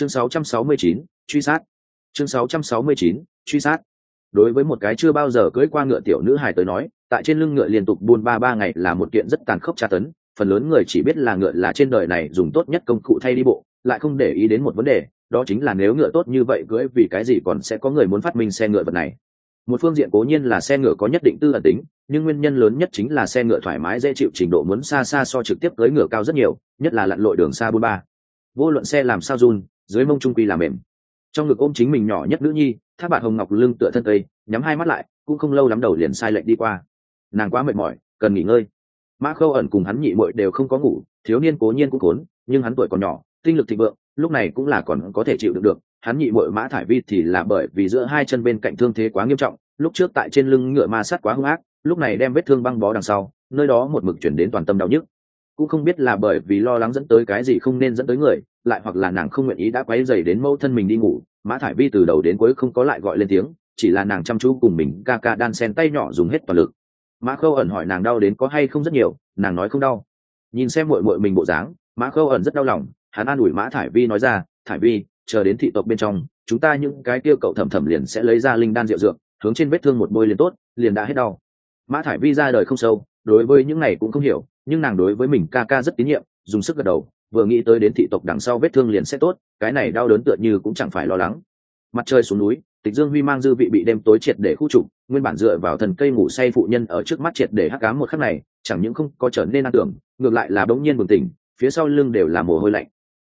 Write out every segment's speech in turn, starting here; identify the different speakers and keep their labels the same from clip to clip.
Speaker 1: chương 669, truy sát. Chương 669, truy sát. Đối với một cái chưa bao giờ cưỡi qua ngựa tiểu nữ hài tới nói tại trên lưng ngựa liên tục buôn ba ba ngày là một kiện rất tàn khốc tra tấn. Phần lớn người chỉ biết là ngựa là trên đời này dùng tốt nhất công cụ thay đi bộ lại không để ý đến một vấn đề đó chính là nếu ngựa tốt như vậy cưỡi vì cái gì còn sẽ có người muốn phát minh xe ngựa vật này. Một phương diện cố nhiên là xe ngựa có nhất định tư ẩn tính nhưng nguyên nhân lớn nhất chính là xe ngựa thoải mái dễ chịu trình độ muốn xa xa so trực tiếp cưỡi ngựa cao rất nhiều nhất là lặn lội đường xa buôn ba. Vô luận xe làm sao run dưới mông trung quy làm mềm. Trong ngực ôm chính mình nhỏ nhất nữ nhi tháp bạn hồng ngọc lưng tựa thân tây nhắm hai mắt lại, cũng không lâu lắm đầu liền sai lệnh đi qua. Nàng quá mệt mỏi, cần nghỉ ngơi. Mã khâu ẩn cùng hắn nhị muội đều không có ngủ, thiếu niên cố nhiên cũng khốn, nhưng hắn tuổi còn nhỏ, tinh lực thịnh vượng, lúc này cũng là còn có thể chịu được được. Hắn nhị muội mã thải vi thì là bởi vì giữa hai chân bên cạnh thương thế quá nghiêm trọng, lúc trước tại trên lưng ngựa ma sát quá hung ác, lúc này đem vết thương băng bó đằng sau, nơi đó một mực chuyển đến toàn tâm đau nhức cũng không biết là bởi vì lo lắng dẫn tới cái gì không nên dẫn tới người, lại hoặc là nàng không nguyện ý đã quấy dày đến mẫu thân mình đi ngủ, mã thải vi từ đầu đến cuối không có lại gọi lên tiếng, chỉ là nàng chăm chú cùng mình, ca ca đan sen tay nhỏ dùng hết toàn lực. Mã khâu ẩn hỏi nàng đau đến có hay không rất nhiều, nàng nói không đau. Nhìn xem mội mội mình bộ dáng, mã khâu ẩn rất đau lòng, hắn an ủi mã thải vi nói ra, thải vi, chờ đến thị tộc bên trong, chúng ta những cái tiêu cậu thầm thầm liền sẽ lấy ra linh đan rượu dược, hướng trên vết thương một bôi liền tốt, liền đã hết đau. Mã thải vi ra đời không sâu đối với những này cũng không hiểu, nhưng nàng đối với mình ca ca rất tín nhiệm, dùng sức gật đầu, vừa nghĩ tới đến thị tộc đằng sau vết thương liền sẽ tốt, cái này đau đớn tựa như cũng chẳng phải lo lắng. Mặt trời xuống núi, tịch dương huy mang dư vị bị đêm tối triệt để khu trục, nguyên bản dựa vào thần cây ngủ say phụ nhân ở trước mắt triệt để hắc cám một khắc này, chẳng những không có trở nên ăn tưởng, ngược lại là bỗng nhiên bừng tỉnh, phía sau lưng đều là mồ hôi lạnh.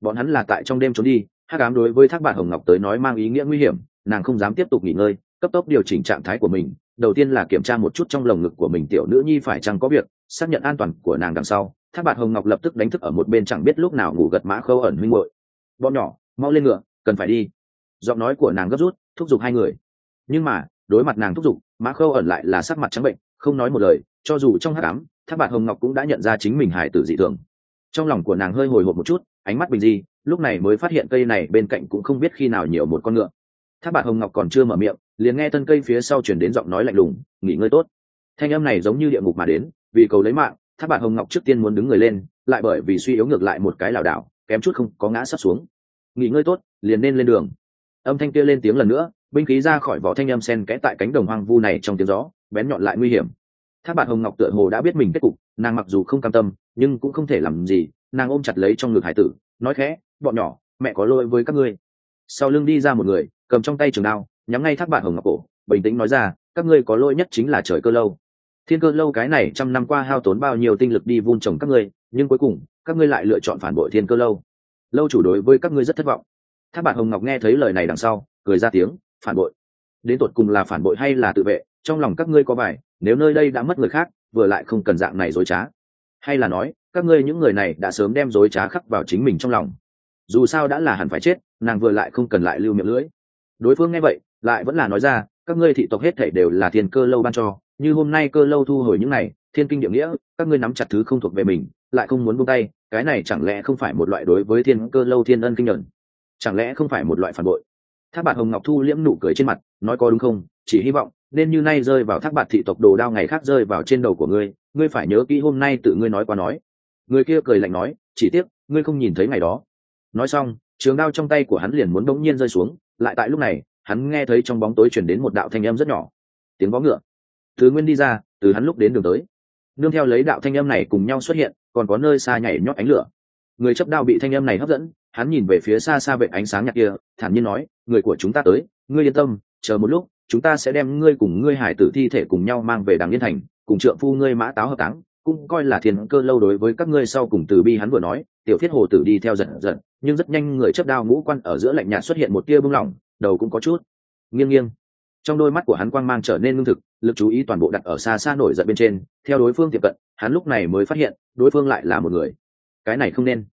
Speaker 1: Bọn hắn là tại trong đêm trốn đi, hắc ám đối với thác bạn hồng ngọc tới nói mang ý nghĩa nguy hiểm, nàng không dám tiếp tục nghỉ ngơi, cấp tốc điều chỉnh trạng thái của mình đầu tiên là kiểm tra một chút trong lồng ngực của mình tiểu nữ nhi phải chăng có việc, xác nhận an toàn của nàng đằng sau. Thác bạt hồng ngọc lập tức đánh thức ở một bên chẳng biết lúc nào ngủ gật mã khâu ẩn huynh hội bọn nhỏ, mau lên ngựa, cần phải đi. Giọng nói của nàng gấp rút, thúc giục hai người. Nhưng mà, đối mặt nàng thúc giục, mã khâu ẩn lại là sắc mặt trắng bệnh, không nói một lời, cho dù trong hát ám, thác bạt hồng ngọc cũng đã nhận ra chính mình hải tử dị thường. Trong lòng của nàng hơi hồi hộp một chút, ánh mắt bình di, lúc này mới phát hiện cây này bên cạnh cũng không biết khi nào nhiều một con ngựa. Thác bạt hồng ngọc còn chưa mở miệng liền nghe thân cây phía sau chuyển đến giọng nói lạnh lùng, nghỉ ngơi tốt. Thanh âm này giống như địa ngục mà đến, vì cầu lấy mạng tháp bạn hồng ngọc trước tiên muốn đứng người lên, lại bởi vì suy yếu ngược lại một cái lảo đảo, kém chút không có ngã sắp xuống. Nghỉ ngơi tốt, liền nên lên đường. Âm thanh kia lên tiếng lần nữa, binh khí ra khỏi vỏ thanh âm sen kẽ tại cánh đồng hoang vu này trong tiếng gió, bén nhọn lại nguy hiểm. Tháp bạn hồng ngọc tựa hồ đã biết mình kết cục, nàng mặc dù không cam tâm, nhưng cũng không thể làm gì, nàng ôm chặt lấy trong ngực hải tử, nói khẽ, bọn nhỏ, mẹ có lỗi với các ngươi. Sau lưng đi ra một người, cầm trong tay trường đao nhắm ngay thác bạn hồng ngọc cổ, bình tĩnh nói ra, các ngươi có lỗi nhất chính là trời cơ lâu. Thiên cơ lâu cái này trăm năm qua hao tốn bao nhiêu tinh lực đi vun trồng các ngươi, nhưng cuối cùng, các ngươi lại lựa chọn phản bội thiên cơ lâu. Lâu chủ đối với các ngươi rất thất vọng. Thác bạn hồng ngọc nghe thấy lời này đằng sau, cười ra tiếng, phản bội. Đến tột cùng là phản bội hay là tự vệ, trong lòng các ngươi có bài, nếu nơi đây đã mất người khác, vừa lại không cần dạng này dối trá. Hay là nói, các ngươi những người này đã sớm đem dối trá khắc vào chính mình trong lòng. Dù sao đã là hẳn phải chết, nàng vừa lại không cần lại lưu miệng lưỡi. Đối phương nghe vậy lại vẫn là nói ra, các ngươi thị tộc hết thể đều là thiên cơ lâu ban cho, như hôm nay cơ lâu thu hồi những này, thiên kinh địa nghĩa, các ngươi nắm chặt thứ không thuộc về mình, lại không muốn buông tay, cái này chẳng lẽ không phải một loại đối với thiên cơ lâu thiên ân kinh nhuận? Chẳng lẽ không phải một loại phản bội? Thác bạt hồng ngọc thu liễm nụ cười trên mặt, nói có đúng không? Chỉ hy vọng, nên như nay rơi vào thác bạt thị tộc đồ đao ngày khác rơi vào trên đầu của ngươi ngươi phải nhớ kỹ hôm nay tự ngươi nói qua nói. Người kia cười lạnh nói, chỉ tiếc, ngươi không nhìn thấy ngày đó. Nói xong, trường đao trong tay của hắn liền muốn bỗng nhiên rơi xuống, lại tại lúc này hắn nghe thấy trong bóng tối chuyển đến một đạo thanh âm rất nhỏ. Tiếng vó ngựa. Thứ nguyên đi ra, từ hắn lúc đến đường tới. Nương theo lấy đạo thanh âm này cùng nhau xuất hiện, còn có nơi xa nhảy nhót ánh lửa. Người chấp đạo bị thanh âm này hấp dẫn, hắn nhìn về phía xa xa vệ ánh sáng nhạt kia, thản nhiên nói, người của chúng ta tới, ngươi yên tâm, chờ một lúc, chúng ta sẽ đem ngươi cùng ngươi hải tử thi thể cùng nhau mang về đàng yên thành, cùng trượng phu ngươi mã táo hợp táng, cũng coi là thiên cơ lâu đối với các ngươi sau cùng từ bi hắn vừa nói, tiểu thiết hồ tử đi theo giận giận, nhưng rất nhanh người chấp đao ngũ quan ở giữa lạnh nhạt xuất hiện một tia bưng lỏng đầu cũng có chút. Nghiêng nghiêng. Trong đôi mắt của hắn quang mang trở nên lương thực, lực chú ý toàn bộ đặt ở xa xa nổi giận bên trên, theo đối phương tiệm cận, hắn lúc này mới phát hiện, đối phương lại là một người. Cái này không nên.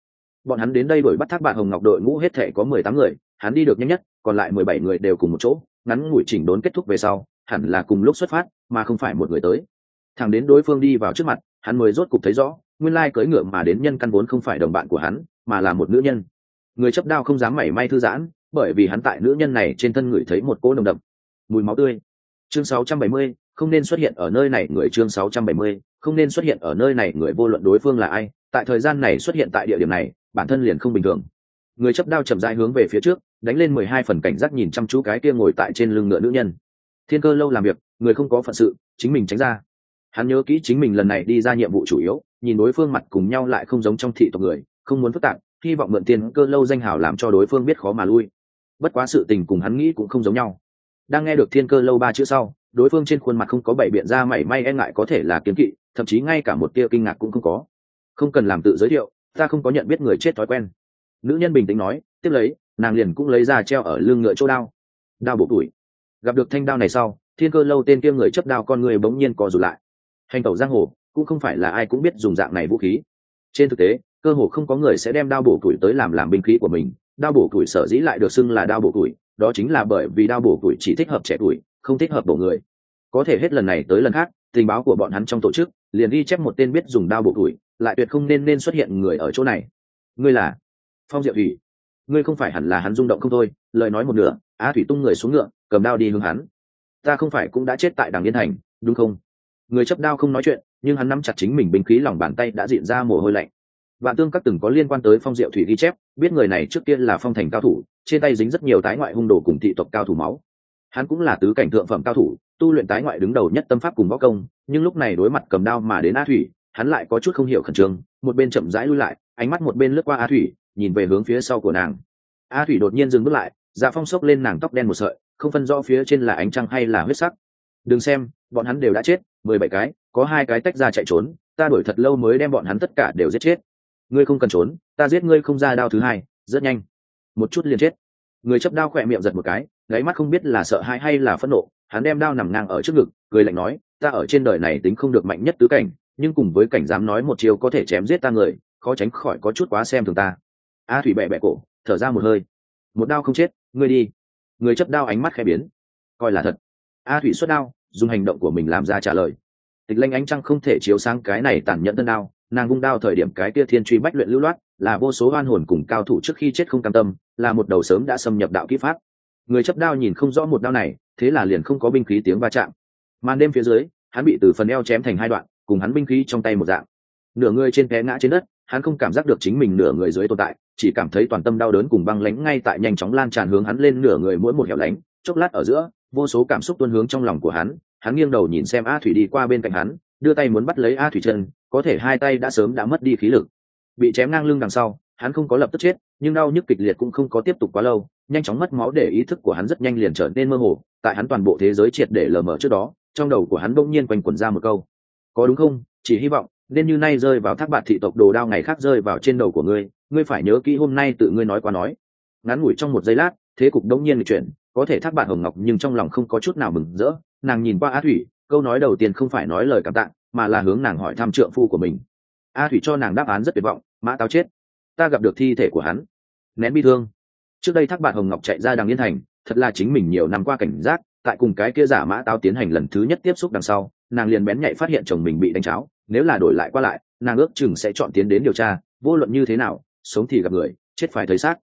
Speaker 1: Bọn hắn đến đây đuổi bắt thác bạn hồng ngọc đội ngũ hết thể có mười tám người, hắn đi được nhanh nhất, còn lại mười bảy người đều cùng một chỗ, ngắn ngủi chỉnh đốn kết thúc về sau, hẳn là cùng lúc xuất phát, mà không phải một người tới. Thằng đến đối phương đi vào trước mặt, hắn mới rốt cục thấy rõ, nguyên lai cưỡi ngựa mà đến nhân căn vốn không phải đồng bạn của hắn, mà là một nữ nhân. Người chấp đao không dám mảy may thư giãn bởi vì hắn tại nữ nhân này trên thân người thấy một cỗ nồng đậm mùi máu tươi. Chương 670, không nên xuất hiện ở nơi này người chương 670, không nên xuất hiện ở nơi này người vô luận đối phương là ai tại thời gian này xuất hiện tại địa điểm này bản thân liền không bình thường. Người chấp đao chậm rãi hướng về phía trước đánh lên mười hai phần cảnh giác nhìn chăm chú cái kia ngồi tại trên lưng ngựa nữ nhân. Thiên cơ lâu làm việc người không có phận sự chính mình tránh ra. Hắn nhớ kỹ chính mình lần này đi ra nhiệm vụ chủ yếu nhìn đối phương mặt cùng nhau lại không giống trong thị tộc người không muốn phức tạp hy vọng mượn tiền cơ lâu danh hào làm cho đối phương biết khó mà lui bất quá sự tình cùng hắn nghĩ cũng không giống nhau. Đang nghe được thiên cơ lâu ba chữ sau, đối phương trên khuôn mặt không có bảy biện ra mảy may e ngại có thể là kiến kỵ, thậm chí ngay cả một tia kinh ngạc cũng không có. Không cần làm tự giới thiệu, ta không có nhận biết người chết thói quen. Nữ nhân bình tĩnh nói, tiếp lấy, nàng liền cũng lấy ra treo ở lưng ngựa chỗ đao. Đao bổ tuổi. Gặp được thanh đao này sau, thiên cơ lâu tên kia người chấp đao con người bỗng nhiên co rụt lại. Hành tẩu giang hồ, cũng không phải là ai cũng biết dùng dạng này vũ khí. Trên thực tế, cơ hồ không có người sẽ đem đao bổ tuổi tới làm làm binh khí của mình đao bổ củi sở dĩ lại được xưng là đao bổ củi, đó chính là bởi vì đao bổ củi chỉ thích hợp trẻ tuổi không thích hợp bổ người. Có thể hết lần này tới lần khác tình báo của bọn hắn trong tổ chức liền ghi chép một tên biết dùng đao bổ củi, lại tuyệt không nên nên xuất hiện người ở chỗ này. Ngươi là phong diệu thủy ngươi không phải hẳn là hắn rung động không thôi lời nói một nửa á thủy tung người xuống ngựa cầm đao đi hướng hắn. Ta không phải cũng đã chết tại đằng yên thành đúng không? Người chấp đao không nói chuyện nhưng hắn nắm chặt chính mình binh khí lòng bàn tay đã diện ra mồ hôi lạnh vạn tương các từng có liên quan tới phong diệu thủy ghi chép, biết người này trước tiên là phong thành cao thủ, trên tay dính rất nhiều tái ngoại hung đồ cùng thị tộc cao thủ máu. Hắn cũng là tứ cảnh thượng phẩm cao thủ, tu luyện tái ngoại đứng đầu nhất tâm pháp cùng võ công, nhưng lúc này đối mặt cầm đao mà đến a thủy, hắn lại có chút không hiểu khẩn trương, một bên chậm rãi lui lại, ánh mắt một bên lướt qua a thủy, nhìn về hướng phía sau của nàng. A thủy đột nhiên dừng bước lại dạ phong sốc lên nàng tóc đen một sợi, không phân rõ phía trên là ánh trăng hay là huyết sắc. Đừng xem, bọn hắn đều đã chết, mười bảy cái, có hai cái tách ra chạy trốn, ta đuổi thật lâu mới đem bọn hắn tất cả đều giết chết ngươi không cần trốn, ta giết ngươi không ra đao thứ hai, rất nhanh. Một chút liền chết. Người chấp đao khỏe miệng giật một cái gáy mắt không biết là sợ hãi hay là phẫn nộ, hắn đem đao nằm ngang ở trước ngực, cười lạnh nói, ta ở trên đời này tính không được mạnh nhất tứ cảnh, nhưng cùng với cảnh dám nói một chiều có thể chém giết ta người, khó tránh khỏi có chút quá xem thường ta. A thủy bẹ bẹ cổ, thở ra một hơi. Một đao không chết, ngươi đi. Người chấp đao ánh mắt khẽ biến. Coi là thật. A thủy xuất đao, dùng hành động của mình làm ra trả lời. Tịch lanh ánh trăng không thể chiếu sáng cái này tàn nhẫn tân đao nàng vung đao thời điểm cái kia thiên truy bách luyện lưu loát, là vô số oan hồn cùng cao thủ trước khi chết không cam tâm, là một đầu sớm đã xâm nhập đạo kỹ pháp. Người chấp đao nhìn không rõ một đao này, thế là liền không có binh khí tiếng va chạm. Màn đêm phía dưới, hắn bị từ phần eo chém thành hai đoạn, cùng hắn binh khí trong tay một dạng. Nửa người trên té ngã trên đất, hắn không cảm giác được chính mình nửa người dưới tồn tại, chỉ cảm thấy toàn tâm đau đớn cùng băng lánh ngay tại nhanh chóng lan tràn hướng hắn lên nửa người mỗi một hẻo lánh. Chốc lát ở giữa, vô số cảm xúc tuôn hướng trong lòng của hắn hắn nghiêng đầu nhìn xem a thủy đi qua bên cạnh hắn, đưa tay muốn bắt lấy a thủy chân có thể hai tay đã sớm đã mất đi khí lực. Bị chém ngang lưng đằng sau, hắn không có lập tức chết, nhưng đau nhức kịch liệt cũng không có tiếp tục quá lâu, nhanh chóng mất máu để ý thức của hắn rất nhanh liền trở nên mơ hồ, tại hắn toàn bộ thế giới triệt để lờ mờ trước đó, trong đầu của hắn bỗng nhiên quanh quẩn ra một câu. Có đúng không? Chỉ hy vọng, nên như nay rơi vào thác bạt thị tộc đồ đao ngày khác rơi vào trên đầu của ngươi ngươi phải nhớ kỹ hôm nay tự ngươi nói qua nói. Ngắn ngủi trong một giây lát, thế cục đống nhiên chuyển, có thể thác bạn hồng ngọc nhưng trong lòng không có chút nào mừng rỡ, nàng nhìn qua á thủy, câu nói đầu tiên không phải nói lời cảm tạng mà là hướng nàng hỏi thăm trượng phu của mình. A thủy cho nàng đáp án rất tuyệt vọng, mã táo chết, ta gặp được thi thể của hắn, nén bi thương. Trước đây thác bạn hồng ngọc chạy ra đằng yên thành, thật là chính mình nhiều năm qua cảnh giác, tại cùng cái kia giả mã táo tiến hành lần thứ nhất tiếp xúc đằng sau, nàng liền bén nhạy phát hiện chồng mình bị đánh cháo, nếu là đổi lại qua lại, nàng ước chừng sẽ chọn tiến đến điều tra, vô luận như thế nào, sống thì gặp người, chết phải thấy xác.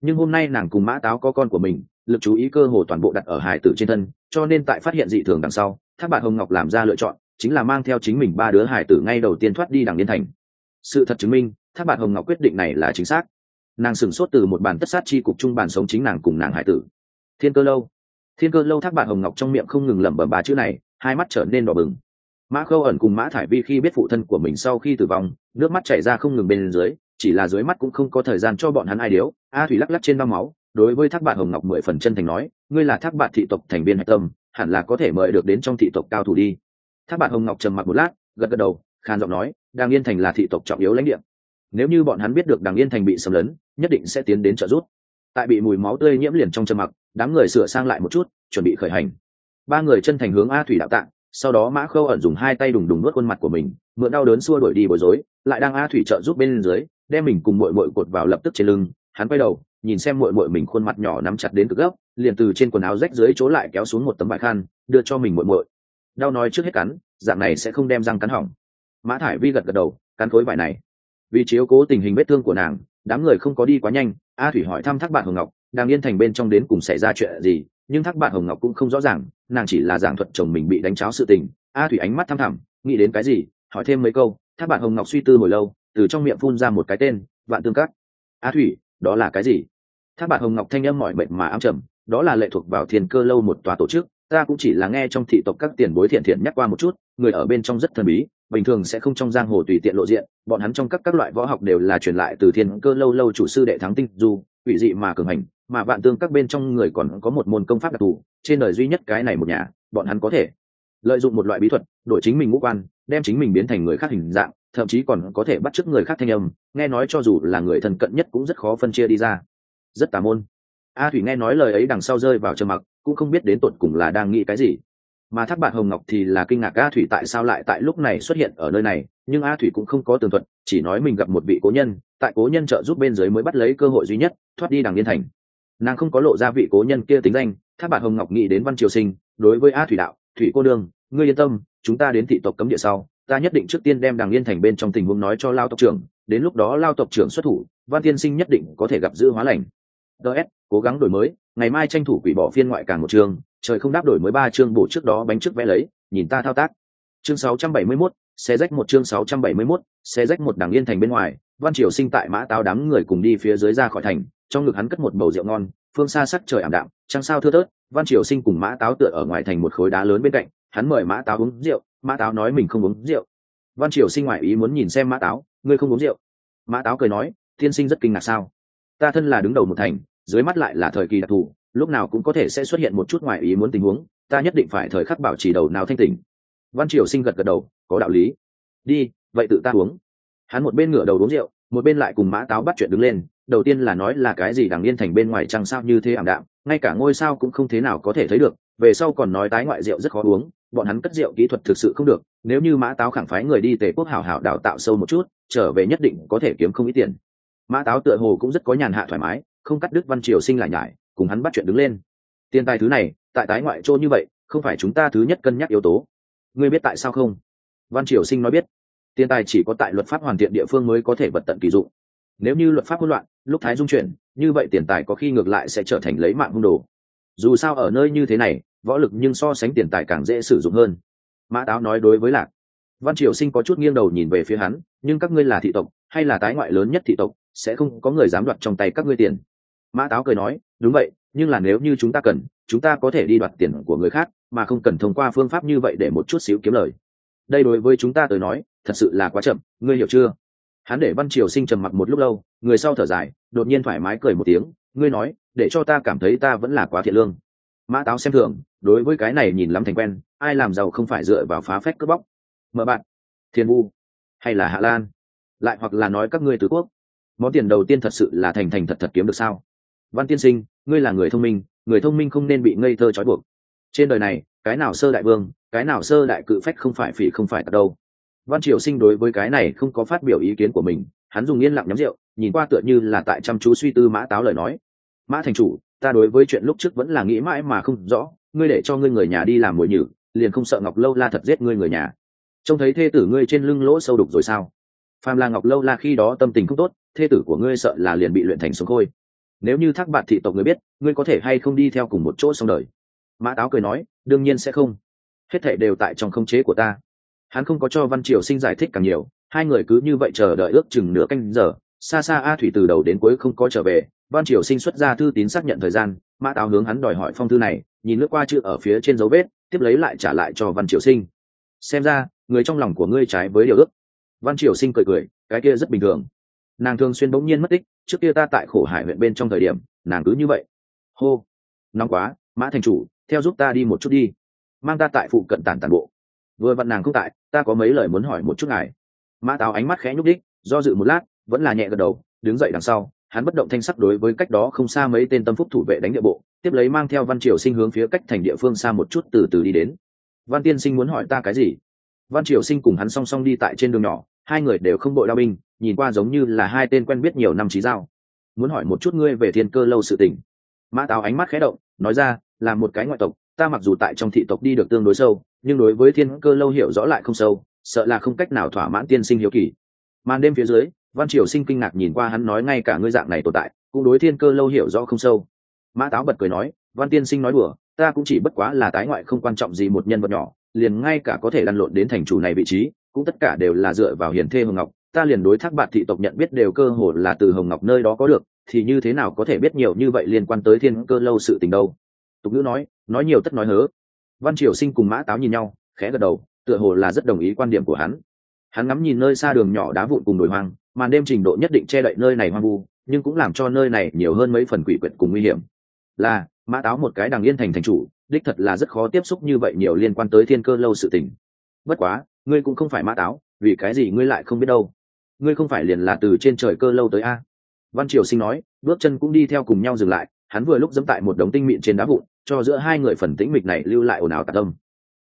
Speaker 1: Nhưng hôm nay nàng cùng mã táo có con của mình, lực chú ý cơ hồ toàn bộ đặt ở hải tử trên thân, cho nên tại phát hiện dị thường đằng sau, thác bạn hồng ngọc làm ra lựa chọn chính là mang theo chính mình ba đứa hải tử ngay đầu tiên thoát đi đằng liên thành. Sự thật chứng minh, thác bạn hồng ngọc quyết định này là chính xác. Nàng sửng sốt từ một bản tất sát chi cục chung bản sống chính nàng cùng nàng hải tử. Thiên cơ lâu. Thiên cơ lâu thác bạn hồng ngọc trong miệng không ngừng lẩm bẩm ba chữ này, hai mắt trở nên đỏ bừng. Mã khâu ẩn cùng mã thải vi khi biết phụ thân của mình sau khi tử vong, nước mắt chảy ra không ngừng bên dưới, chỉ là dưới mắt cũng không có thời gian cho bọn hắn ai điếu. A thủy lắc lắc trên bao máu, đối với thác bạn hồng ngọc mười phần chân thành nói, ngươi là thác bạn thị tộc thành viên hạch tâm, hẳn là có thể mời được đến trong thị tộc cao thủ đi tháp bạn hồng ngọc trầm mặc một lát, gật gật đầu khan giọng nói, đàng yên thành là thị tộc trọng yếu lãnh địa. Nếu như bọn hắn biết được đàng yên thành bị xâm lấn, nhất định sẽ tiến đến trợ giúp. Tại bị mùi máu tươi nhiễm liền trong trầm mặc, đám người sửa sang lại một chút, chuẩn bị khởi hành. Ba người chân thành hướng a thủy đạo tạng, sau đó mã khâu ẩn dùng hai tay đùng đùng nuốt khuôn mặt của mình, mượn đau đớn xua đuổi đi bối rối, lại đang a thủy trợ giúp bên dưới, đem mình cùng mội mội cột vào lập tức trên lưng, hắn quay đầu, nhìn xem mội mội mình khuôn mặt nhỏ nắm chặt đến cực gốc liền từ trên quần áo rách dưới chỗ lại kéo xuống một tấm vải khăn, đưa cho mình mội mội đau nói trước hết cắn, dạng này sẽ không đem răng cắn hỏng. Mã thải vi gật gật đầu, cắn khối vải này. Vì chiếu cố tình hình vết thương của nàng, đám người không có đi quá nhanh, a thủy hỏi thăm thác bạn hồng ngọc, đang yên thành bên trong đến cùng xảy ra chuyện gì, nhưng thác bạn hồng ngọc cũng không rõ ràng, nàng chỉ là giảng thuật chồng mình bị đánh cháo sự tình. A thủy ánh mắt thăm thẳm, nghĩ đến cái gì, hỏi thêm mấy câu, thác bạn hồng ngọc suy tư hồi lâu, từ trong miệng phun ra một cái tên, vạn tương cắt a thủy, đó là cái gì? Thác bạn hồng ngọc thanh âm mỏi mệt mà ám trầm, đó là lệ thuộc vào thiên cơ lâu một tòa tổ chức ta cũng chỉ là nghe trong thị tộc các tiền bối thiện thiện nhắc qua một chút, người ở bên trong rất thần bí, bình thường sẽ không trong giang hồ tùy tiện lộ diện, bọn hắn trong các các loại võ học đều là truyền lại từ thiên cơ lâu lâu chủ sư đệ thắng tinh du ủy dị mà cường hành, mà vạn tương các bên trong người còn có một môn công pháp đặc thù, trên đời duy nhất cái này một nhà, bọn hắn có thể lợi dụng một loại bí thuật, đổi chính mình ngũ quan, đem chính mình biến thành người khác hình dạng, thậm chí còn có thể bắt chước người khác thanh âm, nghe nói cho dù là người thân cận nhất cũng rất khó phân chia đi ra. Rất tà môn. A thủy nghe nói lời ấy đằng sau rơi vào trầm mặc cũng không biết đến tột cùng là đang nghĩ cái gì. Mà thác bạn hồng ngọc thì là kinh ngạc a thủy tại sao lại tại lúc này xuất hiện ở nơi này, nhưng a thủy cũng không có tường thuật, chỉ nói mình gặp một vị cố nhân, tại cố nhân trợ giúp bên dưới mới bắt lấy cơ hội duy nhất, thoát đi đằng liên thành. Nàng không có lộ ra vị cố nhân kia tính danh, thác bạn hồng ngọc nghĩ đến văn triều sinh, đối với a thủy đạo, thủy cô đương ngươi yên tâm, chúng ta đến thị tộc cấm địa sau, ta nhất định trước tiên đem đằng liên thành bên trong tình huống nói cho lao tộc trưởng, đến lúc đó lao tộc trưởng xuất thủ, văn tiên sinh nhất định có thể gặp giữ hóa lành. Ts cố gắng đổi mới ngày mai tranh thủ quỷ bỏ phiên ngoại càng một chương trời không đáp đổi mới ba chương bổ trước đó bánh trước vẽ lấy nhìn ta thao tác. Chương 671, xe rách một chương 671, xe rách một đằng yên thành bên ngoài văn triều sinh tại mã táo đám người cùng đi phía dưới ra khỏi thành trong ngực hắn cất một bầu rượu ngon phương xa sắc trời ảm đạm trăng sao thưa thớt văn triều sinh cùng mã táo tựa ở ngoài thành một khối đá lớn bên cạnh hắn mời mã táo uống rượu mã táo nói mình không uống rượu. Văn triều sinh ngoại ý muốn nhìn xem mã táo ngươi không uống rượu? Mã táo cười nói tiên sinh rất kinh ngạc sao? Ta thân là đứng đầu một thành dưới mắt lại là thời kỳ đặc thù, lúc nào cũng có thể sẽ xuất hiện một chút ngoài ý muốn tình huống, ta nhất định phải thời khắc bảo trì đầu nào thanh tỉnh. Văn triều sinh gật gật đầu, có đạo lý. Đi, vậy tự ta uống. Hắn một bên ngửa đầu uống rượu, một bên lại cùng mã táo bắt chuyện đứng lên, đầu tiên là nói là cái gì đằng yên thành bên ngoài trăng sao như thế ảm đạm, ngay cả ngôi sao cũng không thế nào có thể thấy được, về sau còn nói tái ngoại rượu rất khó uống, bọn hắn cất rượu kỹ thuật thực sự không được, nếu như mã táo khẳng phái người đi tề quốc hảo hảo đào tạo sâu một chút, trở về nhất định có thể kiếm không ít tiền. Mã táo tựa hồ cũng rất có nhàn hạ thoải mái không cắt đứt văn triều sinh lại nhải, cùng hắn bắt chuyện đứng lên. Tiền tài thứ này, tại tái ngoại chỗ như vậy, không phải chúng ta thứ nhất cân nhắc yếu tố. Ngươi biết tại sao không? Văn triều sinh nói biết. Tiền tài chỉ có tại luật pháp hoàn thiện địa phương mới có thể vật tận kỳ dụng. Nếu như luật pháp hỗn loạn, lúc thái dung chuyển, như vậy tiền tài có khi ngược lại sẽ trở thành lấy mạng hung đồ. Dù sao ở nơi như thế này, võ lực nhưng so sánh tiền tài càng dễ sử dụng hơn. Mã táo nói đối với lạc. Văn triều sinh có chút nghiêng đầu nhìn về phía hắn, nhưng các ngươi là thị tộc, hay là tái ngoại lớn nhất thị tộc, sẽ không có người dám đoạt trong tay các ngươi tiền mã táo cười nói, đúng vậy, nhưng là nếu như chúng ta cần, chúng ta có thể đi đoạt tiền của người khác, mà không cần thông qua phương pháp như vậy để một chút xíu kiếm lời. Đây đối với chúng ta tới nói, thật sự là quá chậm, ngươi hiểu chưa? Hắn để văn triều sinh trầm mặc một lúc lâu, người sau thở dài, đột nhiên thoải mái cười một tiếng, ngươi nói, để cho ta cảm thấy ta vẫn là quá thiện lương. Mã táo xem thường, đối với cái này nhìn lắm thành quen, ai làm giàu không phải dựa vào phá phách cướp bóc? Mở bạn, thiên vu, hay là hạ lan? Lại hoặc là nói các ngươi tứ quốc, món tiền đầu tiên thật sự là thành thành thật thật kiếm được sao? Văn tiên sinh, ngươi là người thông minh, người thông minh không nên bị ngây thơ trói buộc. Trên đời này, cái nào sơ đại vương, cái nào sơ đại cự phách không phải phỉ không phải tật đâu. Văn triều sinh đối với cái này không có phát biểu ý kiến của mình, hắn dùng yên lặng nhắm rượu, nhìn qua tựa như là tại chăm chú suy tư mã táo lời nói. Mã thành chủ, ta đối với chuyện lúc trước vẫn là nghĩ mãi mà không rõ, ngươi để cho ngươi người nhà đi làm mồi nhử, liền không sợ ngọc lâu la thật giết ngươi người nhà. Trông thấy thê tử ngươi trên lưng lỗ sâu đục rồi sao? Phàm là ngọc lâu la khi đó tâm tình không tốt, thê tử của ngươi sợ là liền bị luyện thành sống khôi nếu như thác bạn thị tộc người biết, ngươi có thể hay không đi theo cùng một chỗ xong đời? Mã táo cười nói, đương nhiên sẽ không. Hết thể đều tại trong không chế của ta. Hắn không có cho văn triều sinh giải thích càng nhiều, hai người cứ như vậy chờ đợi ước chừng nửa canh giờ, xa xa a thủy từ đầu đến cuối không có trở về, văn triều sinh xuất ra thư tín xác nhận thời gian, mã táo hướng hắn đòi hỏi phong thư này, nhìn lướt qua chữ ở phía trên dấu vết, tiếp lấy lại trả lại cho văn triều sinh. Xem ra, người trong lòng của ngươi trái với điều ước. Văn triều sinh cười cười, cái kia rất bình thường nàng thường xuyên bỗng nhiên mất tích, trước kia ta tại khổ hải huyện bên trong thời điểm, nàng cứ như vậy. Hô, nóng quá, mã thành chủ, theo giúp ta đi một chút đi. Mang ta tại phụ cận tản tản bộ. Vừa vặn nàng không tại, ta có mấy lời muốn hỏi một chút ngài. Mã táo ánh mắt khẽ nhúc đích, do dự một lát, vẫn là nhẹ gật đầu, đứng dậy đằng sau, hắn bất động thanh sắc đối với cách đó không xa mấy tên tâm phúc thủ vệ đánh địa bộ, tiếp lấy mang theo văn triều sinh hướng phía cách thành địa phương xa một chút từ từ đi đến. Văn tiên sinh muốn hỏi ta cái gì? Văn triều sinh cùng hắn song song đi tại trên đường nhỏ, hai người đều không đội đao binh nhìn qua giống như là hai tên quen biết nhiều năm trí giao. Muốn hỏi một chút ngươi về thiên cơ lâu sự tình. Mã táo ánh mắt khẽ động, nói ra, là một cái ngoại tộc, ta mặc dù tại trong thị tộc đi được tương đối sâu, nhưng đối với thiên cơ lâu hiểu rõ lại không sâu, sợ là không cách nào thỏa mãn tiên sinh hiếu kỳ. Màn đêm phía dưới, văn triều sinh kinh ngạc nhìn qua hắn nói ngay cả ngươi dạng này tồn tại, cũng đối thiên cơ lâu hiểu rõ không sâu. Mã táo bật cười nói, văn tiên sinh nói đùa, ta cũng chỉ bất quá là tái ngoại không quan trọng gì một nhân vật nhỏ, liền ngay cả có thể lăn lộn đến thành chủ này vị trí, cũng tất cả đều là dựa vào hiền thê hồng ngọc ta liền đối thác bạn thị tộc nhận biết đều cơ hồ là từ hồng ngọc nơi đó có được, thì như thế nào có thể biết nhiều như vậy liên quan tới thiên cơ lâu sự tình đâu? Tục ngữ nói nói nhiều tất nói hớ. Văn triều sinh cùng mã táo nhìn nhau, khẽ gật đầu, tựa hồ là rất đồng ý quan điểm của hắn. Hắn ngắm nhìn nơi xa đường nhỏ đá vụn cùng đồi hoang, màn đêm trình độ nhất định che đậy nơi này hoang vu, nhưng cũng làm cho nơi này nhiều hơn mấy phần quỷ quyệt cùng nguy hiểm. Là, mã táo một cái đằng yên thành thành chủ, đích thật là rất khó tiếp xúc như vậy nhiều liên quan tới thiên cơ lâu sự tình. Bất quá, ngươi cũng không phải mã táo, vì cái gì ngươi lại không biết đâu? Ngươi không phải liền là từ trên trời cơ lâu tới a? Văn triều sinh nói, bước chân cũng đi theo cùng nhau dừng lại, hắn vừa lúc dẫm tại một đống tinh mịn trên đá vụn, cho giữa hai người phần tĩnh mịch này lưu lại ồn ào tạc tâm.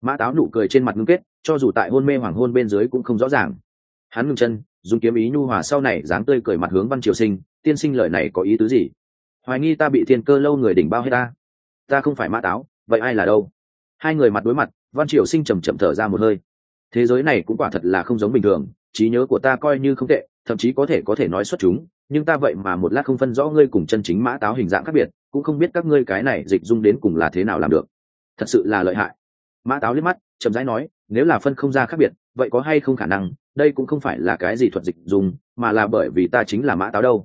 Speaker 1: Mã táo nụ cười trên mặt ngưng kết, cho dù tại hôn mê hoàng hôn bên dưới cũng không rõ ràng. Hắn ngừng chân, dùng kiếm ý nhu hòa sau này dáng tươi cười mặt hướng văn triều sinh, tiên sinh lời này có ý tứ gì? Hoài nghi ta bị thiên cơ lâu người đỉnh bao hết ta. Ta không phải mã táo, vậy ai là đâu? Hai người mặt đối mặt, văn triều sinh chầm chậm thở ra một hơi. Thế giới này cũng quả thật là không giống bình thường trí nhớ của ta coi như không tệ, thậm chí có thể có thể nói xuất chúng, nhưng ta vậy mà một lát không phân rõ ngươi cùng chân chính mã táo hình dạng khác biệt, cũng không biết các ngươi cái này dịch dung đến cùng là thế nào làm được. Thật sự là lợi hại. Mã táo liếc mắt, chậm rãi nói, nếu là phân không ra khác biệt, vậy có hay không khả năng, đây cũng không phải là cái gì thuật dịch dùng mà là bởi vì ta chính là mã táo đâu.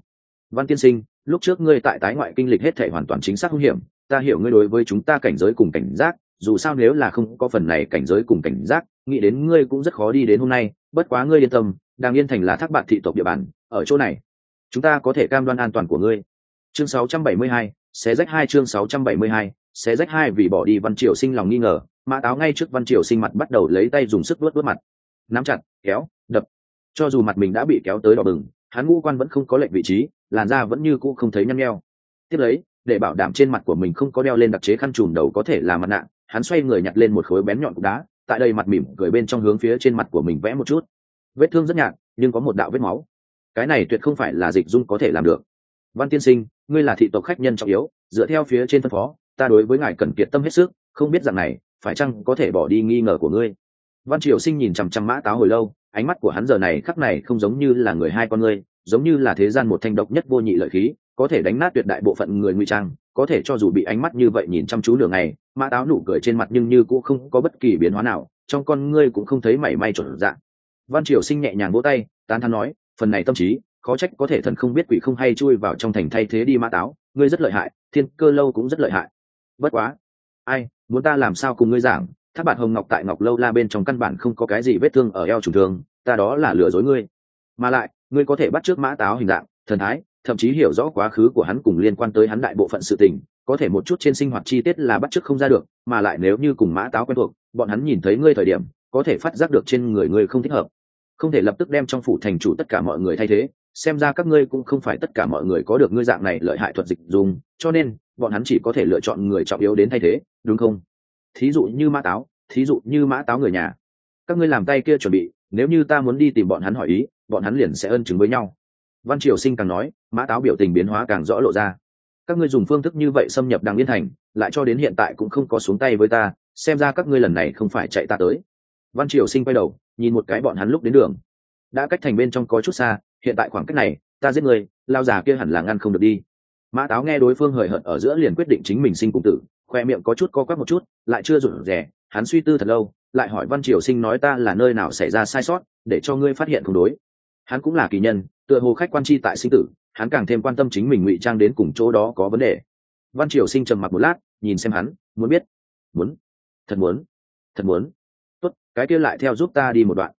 Speaker 1: Văn tiên sinh, lúc trước ngươi tại tái ngoại kinh lịch hết thể hoàn toàn chính xác hữu hiểm, ta hiểu ngươi đối với chúng ta cảnh giới cùng cảnh giác, dù sao nếu là không có phần này cảnh giới cùng cảnh giác, nghĩ đến ngươi cũng rất khó đi đến hôm nay bất quá ngươi yên tâm đàng yên thành là thác bạn thị tộc địa bàn ở chỗ này chúng ta có thể cam đoan an toàn của ngươi. Chương 672, xé rách hai chương 672, xé rách hai vì bỏ đi văn triều sinh lòng nghi ngờ mã táo ngay trước văn triều sinh mặt bắt đầu lấy tay dùng sức vớt vớt mặt. Nắm chặt kéo đập. Cho dù mặt mình đã bị kéo tới đỏ bừng hắn ngũ quan vẫn không có lệnh vị trí làn da vẫn như cũ không thấy nhăn nheo. Tiếp lấy để bảo đảm trên mặt của mình không có đeo lên đặc chế khăn trùm đầu có thể là mặt nạ hắn xoay người nhặt lên một khối bén nhọn cục đá tại đây mặt mỉm cười bên trong hướng phía trên mặt của mình vẽ một chút. Vết thương rất nhạt, nhưng có một đạo vết máu. Cái này tuyệt không phải là dịch dung có thể làm được. Văn tiên sinh, ngươi là thị tộc khách nhân trọng yếu, dựa theo phía trên phân phó, ta đối với ngài cần kiệt tâm hết sức, không biết rằng này, phải chăng có thể bỏ đi nghi ngờ của ngươi? Văn triều sinh nhìn chằm chằm mã táo hồi lâu, ánh mắt của hắn giờ này khắc này không giống như là người hai con ngươi, giống như là thế gian một thanh độc nhất vô nhị lợi khí, có thể đánh nát tuyệt đại bộ phận người ngụy trang có thể cho dù bị ánh mắt như vậy nhìn chăm chú nửa ngày, mã táo nụ cười trên mặt nhưng như cũng không có bất kỳ biến hóa nào, trong con ngươi cũng không thấy mảy may chuẩn dạng. Văn triều sinh nhẹ nhàng vỗ tay, tán thắn nói, phần này tâm trí, khó trách có thể thần không biết quỷ không hay chui vào trong thành thay thế đi mã táo, ngươi rất lợi hại, thiên cơ lâu cũng rất lợi hại. Bất quá. Ai, muốn ta làm sao cùng ngươi giảng? Tháp bạn hồng ngọc tại ngọc lâu la bên trong căn bản không có cái gì vết thương ở eo trùng thường, ta đó là lừa dối ngươi. Mà lại, ngươi có thể bắt trước mã táo hình dạng, thần thái thậm chí hiểu rõ quá khứ của hắn cùng liên quan tới hắn đại bộ phận sự tình, có thể một chút trên sinh hoạt chi tiết là bắt chước không ra được, mà lại nếu như cùng mã táo quen thuộc, bọn hắn nhìn thấy ngươi thời điểm, có thể phát giác được trên người ngươi không thích hợp. Không thể lập tức đem trong phủ thành chủ tất cả mọi người thay thế, xem ra các ngươi cũng không phải tất cả mọi người có được ngươi dạng này lợi hại thuật dịch dùng, cho nên, bọn hắn chỉ có thể lựa chọn người trọng yếu đến thay thế, đúng không? Thí dụ như mã táo, thí dụ như mã táo người nhà. Các ngươi làm tay kia chuẩn bị, nếu như ta muốn đi tìm bọn hắn hỏi ý, bọn hắn liền sẽ ân chứng với nhau văn triều sinh càng nói, mã táo biểu tình biến hóa càng rõ lộ ra. Các ngươi dùng phương thức như vậy xâm nhập đàng yên thành, lại cho đến hiện tại cũng không có xuống tay với ta, xem ra các ngươi lần này không phải chạy ta tới. Văn triều sinh quay đầu, nhìn một cái bọn hắn lúc đến đường. Đã cách thành bên trong có chút xa, hiện tại khoảng cách này, ta giết người, lao già kia hẳn là ngăn không được đi. Mã táo nghe đối phương hời hợt ở giữa liền quyết định chính mình sinh cùng tử, khoe miệng có chút co quắp một chút, lại chưa rủ rẻ hắn suy tư thật lâu, lại hỏi văn triều sinh nói ta là nơi nào xảy ra sai sót, để cho ngươi phát hiện không đối hắn cũng là kỳ nhân, tựa hồ khách quan chi tại sinh tử, hắn càng thêm quan tâm chính mình ngụy trang đến cùng chỗ đó có vấn đề. Văn triều sinh trầm mặc một lát, nhìn xem hắn, muốn biết. Muốn. Thật muốn. Thật muốn. Tốt, cái kia lại theo giúp ta đi một đoạn.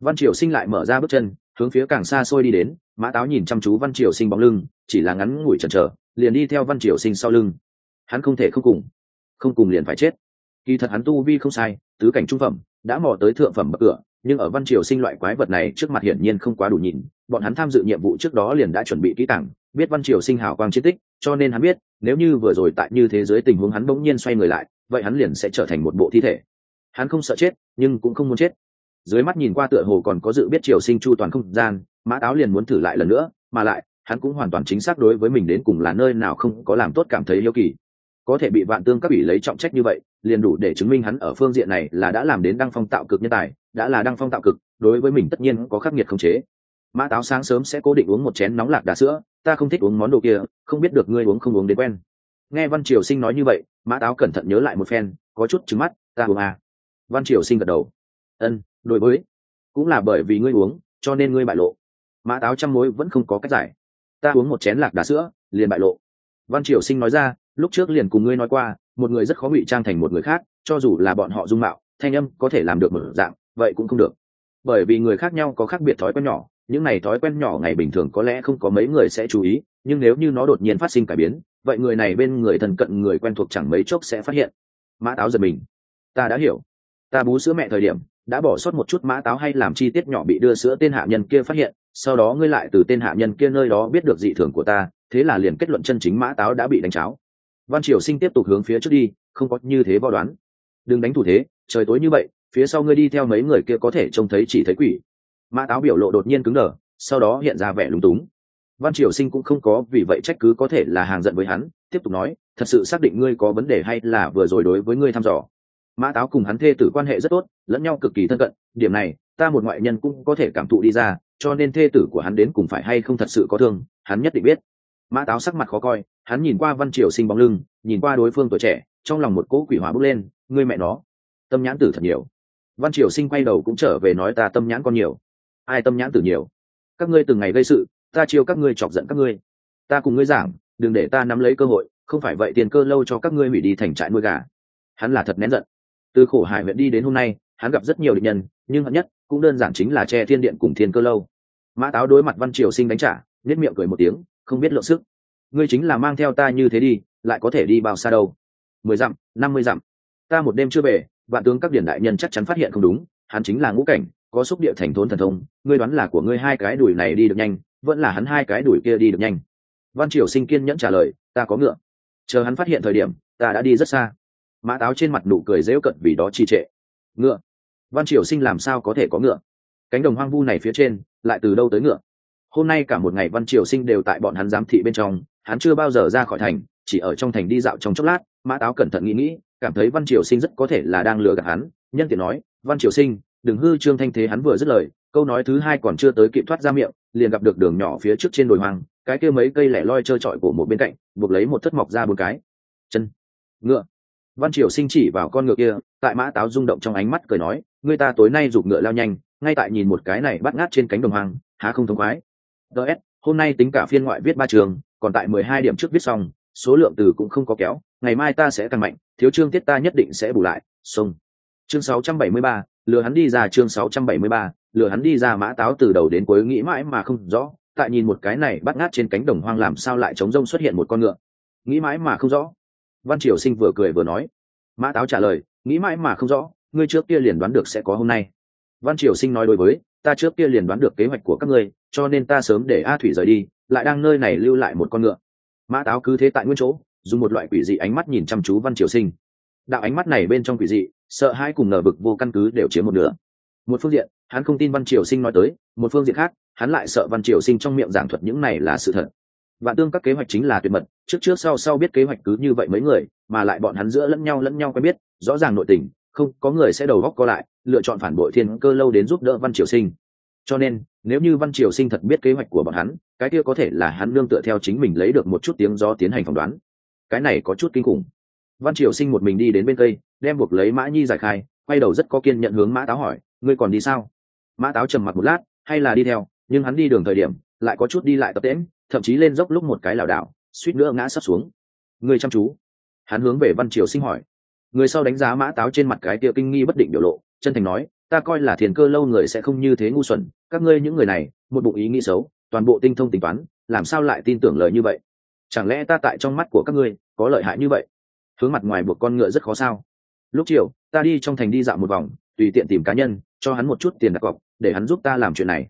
Speaker 1: Văn triều sinh lại mở ra bước chân, hướng phía càng xa xôi đi đến, mã táo nhìn chăm chú văn triều sinh bóng lưng, chỉ là ngắn ngủi chần chờ, liền đi theo văn triều sinh sau lưng. Hắn không thể không cùng. Không cùng liền phải chết. Kỳ thật hắn tu vi không sai, tứ cảnh trung phẩm, đã mò tới thượng phẩm bậc cửa nhưng ở văn triều sinh loại quái vật này trước mặt hiển nhiên không quá đủ nhìn, bọn hắn tham dự nhiệm vụ trước đó liền đã chuẩn bị kỹ càng, biết văn triều sinh hào quang chiến tích, cho nên hắn biết, nếu như vừa rồi tại như thế giới tình huống hắn bỗng nhiên xoay người lại, vậy hắn liền sẽ trở thành một bộ thi thể. Hắn không sợ chết, nhưng cũng không muốn chết. Dưới mắt nhìn qua tựa hồ còn có dự biết triều sinh chu toàn không gian, mã táo liền muốn thử lại lần nữa, mà lại, hắn cũng hoàn toàn chính xác đối với mình đến cùng là nơi nào không có làm tốt cảm thấy yêu kỳ. Có thể bị vạn tương các ủy lấy trọng trách như vậy, liền đủ để chứng minh hắn ở phương diện này là đã làm đến đăng phong tạo cực nhân tài đã là đăng phong tạo cực, đối với mình tất nhiên có khắc nghiệt không chế. Mã táo sáng sớm sẽ cố định uống một chén nóng lạc đá sữa, ta không thích uống món đồ kia, không biết được ngươi uống không uống đến quen. Nghe văn triều sinh nói như vậy, mã táo cẩn thận nhớ lại một phen, có chút trứng mắt, ta uống à. văn triều sinh gật đầu. Ân, đối với. Cũng là bởi vì ngươi uống, cho nên ngươi bại lộ. Mã táo trăm mối vẫn không có cách giải. Ta uống một chén lạc đá sữa, liền bại lộ. Văn triều sinh nói ra, lúc trước liền cùng ngươi nói qua, một người rất khó ngụy trang thành một người khác, cho dù là bọn họ dung mạo, thanh âm có thể làm được một dạng vậy cũng không được. Bởi vì người khác nhau có khác biệt thói quen nhỏ, những này thói quen nhỏ ngày bình thường có lẽ không có mấy người sẽ chú ý, nhưng nếu như nó đột nhiên phát sinh cải biến, vậy người này bên người thân cận người quen thuộc chẳng mấy chốc sẽ phát hiện. Mã táo giật mình. Ta đã hiểu. Ta bú sữa mẹ thời điểm, đã bỏ sót một chút mã táo hay làm chi tiết nhỏ bị đưa sữa tên hạ nhân kia phát hiện, sau đó ngươi lại từ tên hạ nhân kia nơi đó biết được dị thường của ta, thế là liền kết luận chân chính mã táo đã bị đánh cháo. Văn triều sinh tiếp tục hướng phía trước đi, không có như thế võ đoán. Đừng đánh thủ thế, trời tối như vậy phía sau ngươi đi theo mấy người kia có thể trông thấy chỉ thấy quỷ. Mã táo biểu lộ đột nhiên cứng đờ, sau đó hiện ra vẻ lúng túng. Văn triều sinh cũng không có, vì vậy trách cứ có thể là hàng giận với hắn, tiếp tục nói, thật sự xác định ngươi có vấn đề hay là vừa rồi đối với ngươi thăm dò? Mã táo cùng hắn thê tử quan hệ rất tốt, lẫn nhau cực kỳ thân cận, điểm này, ta một ngoại nhân cũng có thể cảm thụ đi ra, cho nên thê tử của hắn đến cùng phải hay không thật sự có thương, hắn nhất định biết. Mã táo sắc mặt khó coi, hắn nhìn qua văn triều sinh bóng lưng, nhìn qua đối phương tuổi trẻ, trong lòng một cỗ quỷ hỏa bốc lên, ngươi mẹ nó, tâm nhãn tử thật nhiều văn triều sinh quay đầu cũng trở về nói ta tâm nhãn con nhiều. Ai tâm nhãn tử nhiều? Các ngươi từng ngày gây sự, ta chiêu các ngươi chọc giận các ngươi. Ta cùng ngươi giảng, đừng để ta nắm lấy cơ hội, không phải vậy tiền cơ lâu cho các ngươi hủy đi thành trại nuôi gà. Hắn là thật nén giận. Từ khổ hải huyện đi đến hôm nay, hắn gặp rất nhiều địch nhân, nhưng hận nhất, cũng đơn giản chính là che thiên điện cùng thiên cơ lâu. Mã táo đối mặt văn triều sinh đánh trả nết miệng cười một tiếng, không biết lượng sức. Ngươi chính là mang theo ta như thế đi, lại có thể đi bao xa đâu? Mười dặm, năm mươi dặm. Ta một đêm chưa về vạn tướng các điển đại nhân chắc chắn phát hiện không đúng, hắn chính là ngũ cảnh, có xúc địa thành thốn thần thông, ngươi đoán là của ngươi hai cái đùi này đi được nhanh, vẫn là hắn hai cái đùi kia đi được nhanh. Văn triều sinh kiên nhẫn trả lời, ta có ngựa. Chờ hắn phát hiện thời điểm, ta đã đi rất xa. Mã táo trên mặt nụ cười dễu cận vì đó trì trệ. Ngựa. Văn triều sinh làm sao có thể có ngựa? Cánh đồng hoang vu này phía trên, lại từ đâu tới ngựa? Hôm nay cả một ngày văn triều sinh đều tại bọn hắn giám thị bên trong, hắn chưa bao giờ ra khỏi thành, chỉ ở trong thành đi dạo trong chốc lát, mã táo cẩn thận nghĩ nghĩ cảm thấy văn triều sinh rất có thể là đang lừa gạt hắn, nhân tiện nói, văn triều sinh, đừng hư trương thanh thế hắn vừa dứt lời, câu nói thứ hai còn chưa tới kịp thoát ra miệng, liền gặp được đường nhỏ phía trước trên đồi hoang, cái kia mấy cây lẻ loi trơ trọi của một bên cạnh, buộc lấy một thất mọc ra bốn cái. Chân, ngựa. Văn triều sinh chỉ vào con ngựa kia, tại mã táo rung động trong ánh mắt cười nói người ta tối nay giục ngựa lao nhanh, ngay tại nhìn một cái này bắt ngát trên cánh đồng hoang, há không thông khoái. Ts hôm nay tính cả phiên ngoại viết ba trường, còn tại mười hai điểm trước viết xong, số lượng từ cũng không có kéo ngày mai ta sẽ càng mạnh thiếu chương tiết ta nhất định sẽ bù lại Xong. chương 673, lừa hắn đi ra chương 673, lừa hắn đi ra mã táo từ đầu đến cuối nghĩ mãi mà không rõ tại nhìn một cái này bắt ngát trên cánh đồng hoang làm sao lại chống rông xuất hiện một con ngựa. Nghĩ mãi mà không rõ. Văn triều sinh vừa cười vừa nói. Mã táo trả lời nghĩ mãi mà không rõ ngươi trước kia liền đoán được sẽ có hôm nay. Văn triều sinh nói đối với ta trước kia liền đoán được kế hoạch của các ngươi cho nên ta sớm để a thủy rời đi lại đang nơi này lưu lại một con ngựa. Mã táo cứ thế tại nguyên chỗ dùng một loại quỷ dị ánh mắt nhìn chăm chú văn triều sinh. Đạo ánh mắt này bên trong quỷ dị, sợ hai cùng ngờ vực vô căn cứ đều chiếm một nửa. Một phương diện, hắn không tin văn triều sinh nói tới, một phương diện khác, hắn lại sợ văn triều sinh trong miệng giảng thuật những này là sự thật. Vạn tương các kế hoạch chính là tuyệt mật, trước trước sau sau biết kế hoạch cứ như vậy mấy người, mà lại bọn hắn giữa lẫn nhau lẫn nhau quen biết, rõ ràng nội tình, không, có người sẽ đầu góc co lại, lựa chọn phản bội thiên cơ lâu đến giúp đỡ văn triều sinh. Cho nên, nếu như văn triều sinh thật biết kế hoạch của bọn hắn, cái kia có thể là hắn nương tựa theo chính mình lấy được một chút tiếng do tiến hành phỏng đoán cái này có chút kinh khủng. Văn triều sinh một mình đi đến bên cây, đem buộc lấy mã nhi giải khai, quay đầu rất có kiên nhận hướng mã táo hỏi, ngươi còn đi sao? Mã táo trầm mặt một lát, hay là đi theo, nhưng hắn đi đường thời điểm, lại có chút đi lại tập tễm thậm chí lên dốc lúc một cái lảo đảo, suýt nữa ngã sắp xuống. Người chăm chú. Hắn hướng về văn triều sinh hỏi. Người sau đánh giá mã táo trên mặt cái tia kinh nghi bất định biểu lộ, chân thành nói, ta coi là thiền cơ lâu người sẽ không như thế ngu xuẩn, các ngươi những người này, một bụng ý nghĩ xấu, toàn bộ tinh thông tính toán, làm sao lại tin tưởng lời như vậy? Chẳng lẽ ta tại trong mắt của các ngươi có lợi hại như vậy? Hướng mặt ngoài buộc con ngựa rất khó sao? Lúc chiều, ta đi trong thành đi dạo một vòng, tùy tiện tìm cá nhân, cho hắn một chút tiền đặt cọc, để hắn giúp ta làm chuyện này.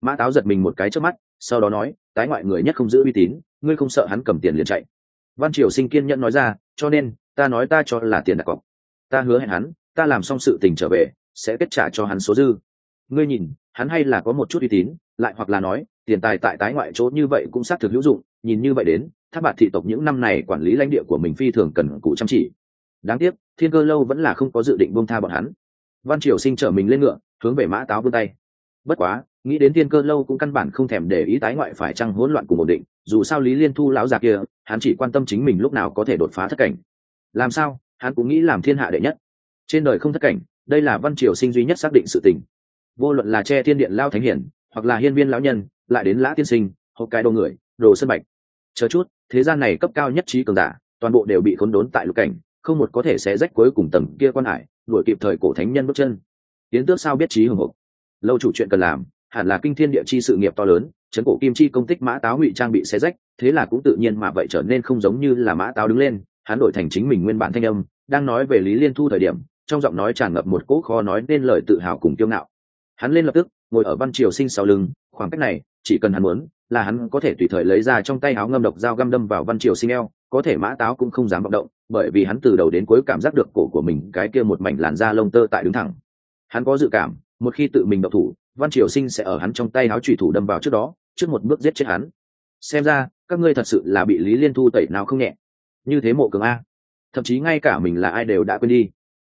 Speaker 1: Mã táo giật mình một cái trước mắt, sau đó nói, tái ngoại người nhất không giữ uy tín, ngươi không sợ hắn cầm tiền liền chạy. Văn triều sinh kiên nhẫn nói ra, cho nên, ta nói ta cho là tiền đặt cọc. Ta hứa hẹn hắn, ta làm xong sự tình trở về, sẽ kết trả cho hắn số dư. Ngươi nhìn, hắn hay là có một chút uy tín, lại hoặc là nói, tiền tài tại tái ngoại chỗ như vậy cũng xác thực hữu dụng nhìn như vậy đến, tháp bạt thị tộc những năm này quản lý lãnh địa của mình phi thường cần cụ chăm chỉ. Đáng tiếc, thiên cơ lâu vẫn là không có dự định bông tha bọn hắn. Văn triều sinh trở mình lên ngựa, hướng về mã táo vươn tay. Bất quá, nghĩ đến thiên cơ lâu cũng căn bản không thèm để ý tái ngoại phải chăng hỗn loạn cùng ổn định, dù sao lý liên thu lão già kia, hắn chỉ quan tâm chính mình lúc nào có thể đột phá thất cảnh. Làm sao, hắn cũng nghĩ làm thiên hạ đệ nhất. Trên đời không thất cảnh, đây là văn triều sinh duy nhất xác định sự tình. Vô luận là che thiên điện lao thánh hiển, hoặc là hiên viên lão nhân, lại đến lã tiên sinh hoặc cái đồ người đồ sơn bạch. Chờ chút, thế gian này cấp cao nhất trí cường giả, toàn bộ đều bị khốn đốn tại lục cảnh, không một có thể sẽ rách cuối cùng tầng kia quan hải, đuổi kịp thời cổ thánh nhân bước chân. Tiến tước sao biết trí hùng hục? Lâu chủ chuyện cần làm, hẳn là kinh thiên địa chi sự nghiệp to lớn, chấn cổ kim chi công tích mã táo ngụy trang bị xé rách, thế là cũng tự nhiên mà vậy trở nên không giống như là mã táo đứng lên, hắn đổi thành chính mình nguyên bản thanh âm, đang nói về lý liên thu thời điểm, trong giọng nói tràn ngập một cỗ khó nói nên lời tự hào cùng kiêu ngạo. Hắn lên lập tức, ngồi ở văn triều sinh sau lưng, khoảng cách này chỉ cần hắn muốn, là hắn có thể tùy thời lấy ra trong tay áo ngâm độc dao găm đâm vào văn triều sinh eo, có thể mã táo cũng không dám vọng động, bởi vì hắn từ đầu đến cuối cảm giác được cổ của mình, cái kia một mảnh làn da lông tơ tại đứng thẳng. Hắn có dự cảm, một khi tự mình độc thủ, văn triều sinh sẽ ở hắn trong tay áo trùy thủ đâm vào trước đó, trước một bước giết chết hắn. Xem ra, các ngươi thật sự là bị lý liên thu tẩy nào không nhẹ. Như thế mộ cường a. Thậm chí ngay cả mình là ai đều đã quên đi.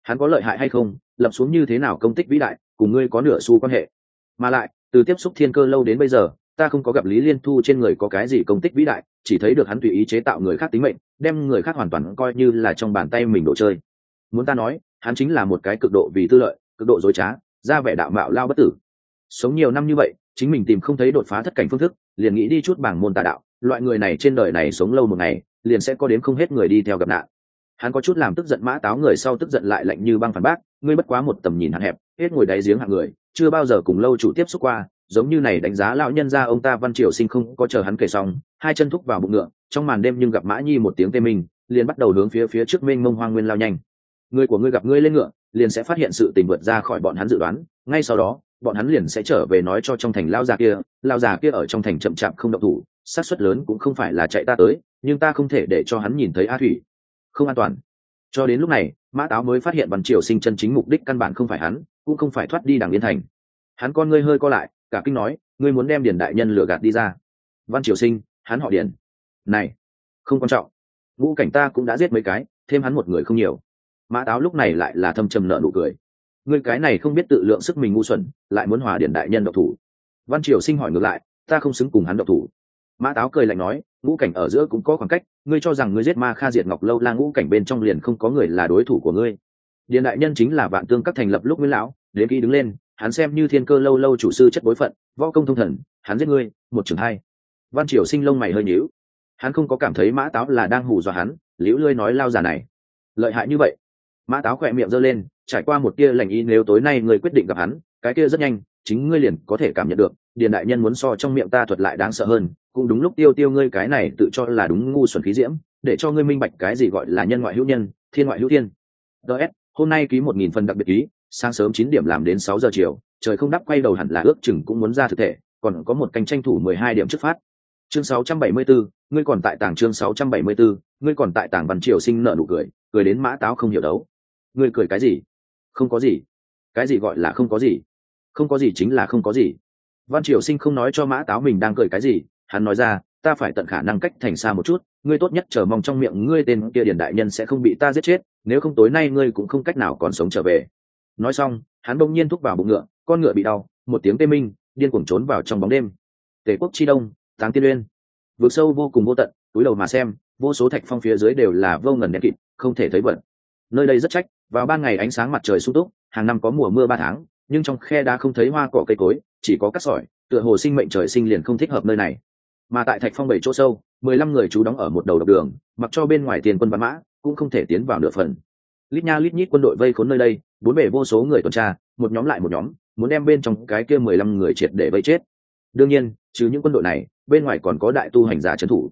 Speaker 1: Hắn có lợi hại hay không, lập xuống như thế nào công tích vĩ đại, cùng ngươi có nửa xu quan hệ. Mà lại, từ tiếp xúc thiên cơ lâu đến bây giờ ta không có gặp lý liên thu trên người có cái gì công tích vĩ đại, chỉ thấy được hắn tùy ý chế tạo người khác tính mệnh, đem người khác hoàn toàn coi như là trong bàn tay mình đồ chơi. Muốn ta nói, hắn chính là một cái cực độ vì tư lợi, cực độ dối trá, ra vẻ đạo mạo lao bất tử. Sống nhiều năm như vậy, chính mình tìm không thấy đột phá thất cảnh phương thức, liền nghĩ đi chút bảng môn tà đạo, loại người này trên đời này sống lâu một ngày, liền sẽ có đến không hết người đi theo gặp nạn. Hắn có chút làm tức giận mã táo người sau tức giận lại lạnh như băng phản bác, ngươi bất quá một tầm nhìn hạn hẹp, hết ngồi đáy giếng hạng người, chưa bao giờ cùng lâu chủ tiếp xúc qua giống như này đánh giá lão nhân ra ông ta văn triều sinh không có chờ hắn kể xong, hai chân thúc vào bụng ngựa, trong màn đêm nhưng gặp mã nhi một tiếng tê mình liền bắt đầu hướng phía phía trước mênh mông hoang nguyên lao nhanh. Người của ngươi gặp ngươi lên ngựa, liền sẽ phát hiện sự tình vượt ra khỏi bọn hắn dự đoán, ngay sau đó, bọn hắn liền sẽ trở về nói cho trong thành lao già kia lao già kia ở trong thành chậm chạp không động thủ, xác suất lớn cũng không phải là chạy ta tới, nhưng ta không thể để cho hắn nhìn thấy a thủy. Không an toàn. Cho đến lúc này, mã táo mới phát hiện văn triều sinh chân chính mục đích căn bản không phải hắn, cũng không phải thoát đi đảng yên thành. Hắn con ngươi hơi co lại cả kinh nói, ngươi muốn đem điền đại nhân lừa gạt đi ra. Văn triều sinh, hắn họ điền. Này, không quan trọng. Ngũ cảnh ta cũng đã giết mấy cái, thêm hắn một người không nhiều. Mã táo lúc này lại là thâm trầm nợ nụ cười. Ngươi cái này không biết tự lượng sức mình ngu xuẩn, lại muốn hòa điền đại nhân độc thủ. Văn triều sinh hỏi ngược lại, ta không xứng cùng hắn độc thủ. Mã táo cười lạnh nói, ngũ cảnh ở giữa cũng có khoảng cách, ngươi cho rằng ngươi giết ma kha diệt ngọc lâu la ngũ cảnh bên trong liền không có người là đối thủ của ngươi. Điền đại nhân chính là vạn tương các thành lập lúc nguyên lão, đến khi đứng lên hắn xem như thiên cơ lâu lâu chủ sư chất bối phận, võ công thông thần, hắn giết ngươi, một trường hai. Văn triều sinh lông mày hơi nhíu. Hắn không có cảm thấy mã táo là đang hù dọa hắn, liễu lươi nói lao giả này. Lợi hại như vậy. Mã táo khỏe miệng giơ lên, trải qua một tia lành y nếu tối nay ngươi quyết định gặp hắn, cái kia rất nhanh, chính ngươi liền có thể cảm nhận được, điền đại nhân muốn so trong miệng ta thuật lại đáng sợ hơn, cũng đúng lúc tiêu tiêu ngươi cái này tự cho là đúng ngu xuẩn khí diễm, để cho ngươi minh bạch cái gì gọi là nhân ngoại hữu nhân, thiên ngoại hữu thiên. Ts hôm nay ký một nghìn phần đặc biệt ký sáng sớm chín điểm làm đến sáu giờ chiều trời không đắp quay đầu hẳn là ước chừng cũng muốn ra thực thể còn có một canh tranh thủ mười hai điểm trước phát. Chương sáu trăm bảy mươi 674, ngươi còn tại tàng chương sáu trăm bảy mươi 674, ngươi còn tại tàng văn triều sinh nở nụ cười cười đến mã táo không hiểu đấu. Ngươi cười cái gì? Không có gì. Cái gì gọi là không có gì? Không có gì chính là không có gì. Văn triều sinh không nói cho mã táo mình đang cười cái gì hắn nói ra ta phải tận khả năng cách thành xa một chút ngươi tốt nhất chờ mong trong miệng ngươi tên kia điển đại nhân sẽ không bị ta giết chết nếu không tối nay ngươi cũng không cách nào còn sống trở về nói xong, hắn bỗng nhiên thúc vào bụng ngựa, con ngựa bị đau, một tiếng tê minh, điên cuồng trốn vào trong bóng đêm. Tể quốc chi đông, táng tiên uyên. Vượt sâu vô cùng vô tận, túi đầu mà xem, vô số thạch phong phía dưới đều là vô ngần đen kịt, không thể thấy vận nơi đây rất trách, vào ban ngày ánh sáng mặt trời sung túc, hàng năm có mùa mưa ba tháng, nhưng trong khe đá không thấy hoa cỏ cây cối, chỉ có cát sỏi, tựa hồ sinh mệnh trời sinh liền không thích hợp nơi này. Mà tại thạch phong bảy chỗ sâu, mười lăm người trú đóng ở một đầu độc đường, mặc cho bên ngoài tiền quân văn mã, cũng không thể tiến vào nửa phần lít nha lít nhít quân đội vây khốn nơi đây, bốn bể vô số người tuần tra, một nhóm lại một nhóm, muốn đem bên trong cái kia mười lăm người triệt để vây chết. Đương nhiên, trừ những quân đội này, bên ngoài còn có đại tu hành giả trấn thủ.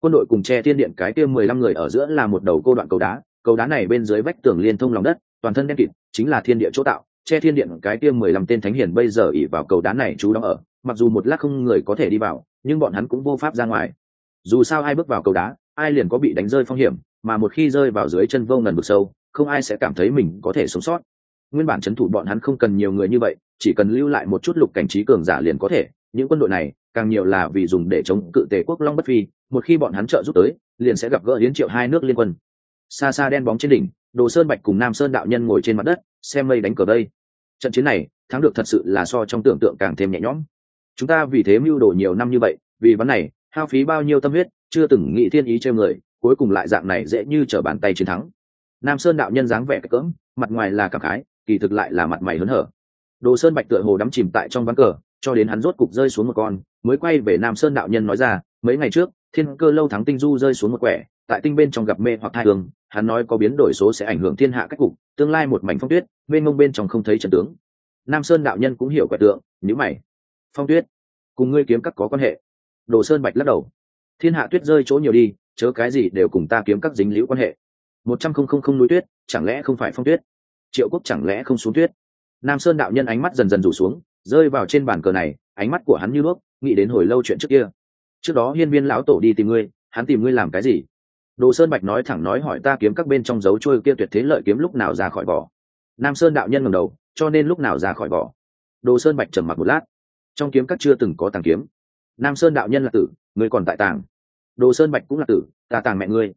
Speaker 1: Quân đội cùng che thiên điện cái kia mười lăm người ở giữa là một đầu cô đoạn cầu đá cầu đá này bên dưới vách tường liên thông lòng đất, toàn thân đen kịt, chính là thiên địa chỗ tạo. Che thiên điện cái kia mười lăm tên thánh hiền bây giờ ỉ vào cầu đá này chú đóng ở, mặc dù một lát không người có thể đi vào, nhưng bọn hắn cũng vô pháp ra ngoài. Dù sao ai bước vào cầu đá ai liền có bị đánh rơi phong hiểm, mà một khi rơi vào dưới chân vô ngần vực sâu, không ai sẽ cảm thấy mình có thể sống sót. Nguyên bản c h ấ n thủ bọn hắn không cần nhiều người như vậy, chỉ cần lưu lại một chút lục cảnh trí cường giả liền có thể. Những quân đội này, càng nhiều là vì dùng để chống cự tề quốc long bất phi, một khi bọn hắn trợ giúp tới, liền sẽ gặp gỡ hiến triệu hai nước liên quân. Xa xa đen bóng trên đỉnh, đồ sơn bạch cùng nam sơn đạo nhân ngồi trên mặt đất, xem mây đánh cờ đây trận chiến này, thắng được thật sự là so trong tưởng tượng càng thêm nhẹ nhõm. Chúng ta vì thế mưu đồ nhiều năm như vậy, vì vấn này, hao phí bao nhiêu tâm huyết chưa từng nghĩ thiên ý chơi người, cuối cùng lại dạng này dễ như trở bàn tay chiến thắng. Nam sơn đạo nhân dáng vẻ cỡm, mặt ngoài là cảm khái, kỳ thực lại là mặt mày hớn hở. Đồ sơn bạch tựa hồ đắm chìm tại trong ván cờ, cho đến hắn rốt cục rơi xuống một con, mới quay về nam sơn đạo nhân nói ra, mấy ngày trước, thiên cơ lâu thắng tinh du rơi xuống một quẻ, tại tinh bên trong gặp mê hoặc thai hương, hắn nói có biến đổi số sẽ ảnh hưởng thiên hạ cách cục, tương lai một mảnh phong tuyết bên ngông bên trong không thấy trận tướng. Nam sơn đạo nhân cũng hiểu quẻ tượng nhữ mày. Phong tuyết, cùng ngươi kiếm các có quan hệ. Đồ sơn bạch lắc đầu thiên hạ tuyết rơi chỗ nhiều đi, chớ cái gì đều cùng ta kiếm các dính liễu quan hệ. Một trăm không không không núi tuyết, chẳng lẽ không phải phong tuyết? Triệu quốc chẳng lẽ không xuống tuyết? Nam sơn đạo nhân ánh mắt dần dần rủ xuống, rơi vào trên bàn cờ này, ánh mắt của hắn như nước, nghĩ đến hồi lâu chuyện trước kia. Trước đó hiên viên lão tổ đi tìm ngươi, hắn tìm ngươi làm cái gì? Đồ sơn bạch nói thẳng nói hỏi ta kiếm các bên trong dấu trôi kia tuyệt thế lợi kiếm lúc nào ra khỏi vỏ? Nam sơn đạo nhân ngầm đầu, cho nên lúc nào ra khỏi vỏ? Đồ sơn bạch trầm mặc một lát. Trong kiếm các chưa từng có tàng kiếm. Nam sơn đạo nhân là tử, ngươi còn tại tàng đồ sơn bạch cũng là tử, ta tàng mẹ ngươi.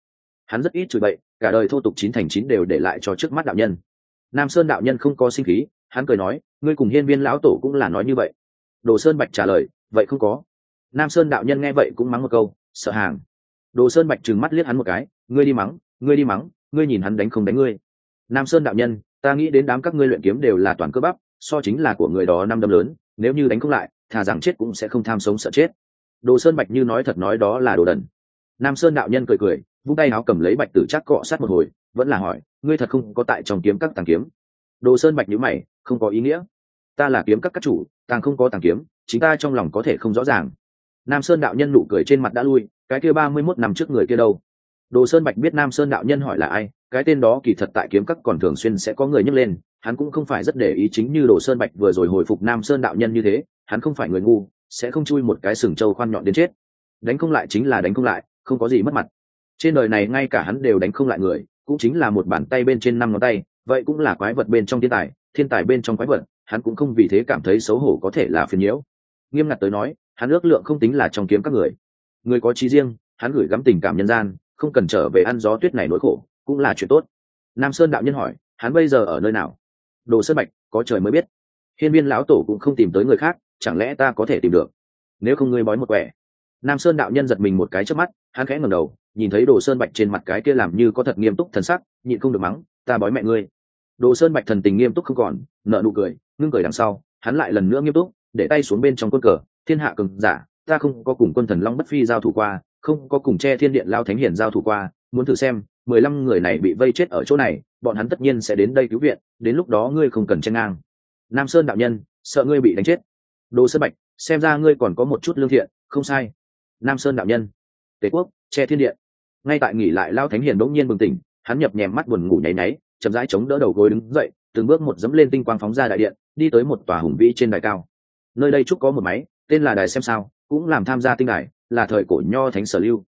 Speaker 1: Hắn rất ít chửi bậy, cả đời thô tục chín thành chín đều để lại cho trước mắt đạo nhân. Nam sơn đạo nhân không có sinh khí, hắn cười nói, ngươi cùng hiên viên lão tổ cũng là nói như vậy. Đồ sơn bạch trả lời, vậy không có. Nam sơn đạo nhân nghe vậy cũng mắng một câu, sợ hàng. Đồ sơn bạch trừng mắt liếc hắn một cái, ngươi đi mắng, ngươi đi mắng, ngươi nhìn hắn đánh không đánh ngươi. Nam sơn đạo nhân, ta nghĩ đến đám các ngươi luyện kiếm đều là toàn cơ bắp, so chính là của người đó năm đâm lớn, nếu như đánh không lại, thà rằng chết cũng sẽ không tham sống sợ chết. Đồ sơn bạch như nói thật nói đó là đồ đần nam sơn đạo nhân cười cười, vung tay áo cầm lấy bạch tử chắc cọ sát một hồi, vẫn là hỏi, ngươi thật không có tại trong kiếm các tàng kiếm? Đồ sơn bạch nhữ mày, không có ý nghĩa. Ta là kiếm các các chủ, tàng không có tàng kiếm, chính ta trong lòng có thể không rõ ràng. Nam sơn đạo nhân nụ cười trên mặt đã lui, cái kia ba mươi mốt năm trước người kia đâu? Đồ sơn bạch biết nam sơn đạo nhân hỏi là ai, cái tên đó kỳ thật tại kiếm các còn thường xuyên sẽ có người nhấc lên, hắn cũng không phải rất để ý chính như đồ sơn bạch vừa rồi hồi phục nam sơn đạo nhân như thế, hắn không phải người ngu, sẽ không chui một cái sừng trâu khoan nhọn đến chết. Đánh không lại chính là đánh không lại không có gì mất mặt. Trên đời này ngay cả hắn đều đánh không lại người, cũng chính là một bàn tay bên trên năm ngón tay, vậy cũng là quái vật bên trong thiên tài thiên tài bên trong quái vật, hắn cũng không vì thế cảm thấy xấu hổ có thể là phiền nhiễu. Nghiêm ngặt tới nói, hắn ước lượng không tính là trong kiếm các người. Người có trí riêng, hắn gửi gắm tình cảm nhân gian, không cần trở về ăn gió tuyết này nỗi khổ, cũng là chuyện tốt. Nam sơn đạo nhân hỏi, hắn bây giờ ở nơi nào? Đồ sơn bạch, có trời mới biết. Hiên viên lão tổ cũng không tìm tới người khác, chẳng lẽ ta có thể tìm được? Nếu không ngươi bói một quẻ nam sơn đạo nhân giật mình một cái trước mắt, hắn khẽ ngẩng đầu, nhìn thấy đồ sơn bạch trên mặt cái kia làm như có thật nghiêm túc thần sắc, nhịn không được mắng, ta bói mẹ ngươi. Đồ sơn bạch thần tình nghiêm túc không còn nợ nụ cười, ngưng cười đằng sau, hắn lại lần nữa nghiêm túc, để tay xuống bên trong quân cờ, thiên hạ cường giả, ta không có cùng quân thần long bất phi giao thủ qua, không có cùng che thiên điện lao thánh hiển giao thủ qua, muốn thử xem, mười lăm người này bị vây chết ở chỗ này, bọn hắn tất nhiên sẽ đến đây cứu viện, đến lúc đó ngươi không cần chen ngang. Nam sơn đạo nhân, sợ ngươi bị đánh chết. Đồ sơn bạch, xem ra ngươi còn có một chút lương thiện, không sai nam sơn đạo nhân. Tề quốc, che thiên điện ngay tại nghỉ lại lao thánh hiền bỗng nhiên bừng tỉnh, hắn nhập nhèm mắt buồn ngủ nháy náy chậm rãi chống đỡ đầu gối đứng dậy, từng bước một dẫm lên tinh quang phóng ra đại điện, đi tới một tòa hùng vĩ trên đài cao. Nơi đây trúc có một máy, tên là đài xem sao, cũng làm tham gia tinh đài, là thời cổ nho thánh sở lưu.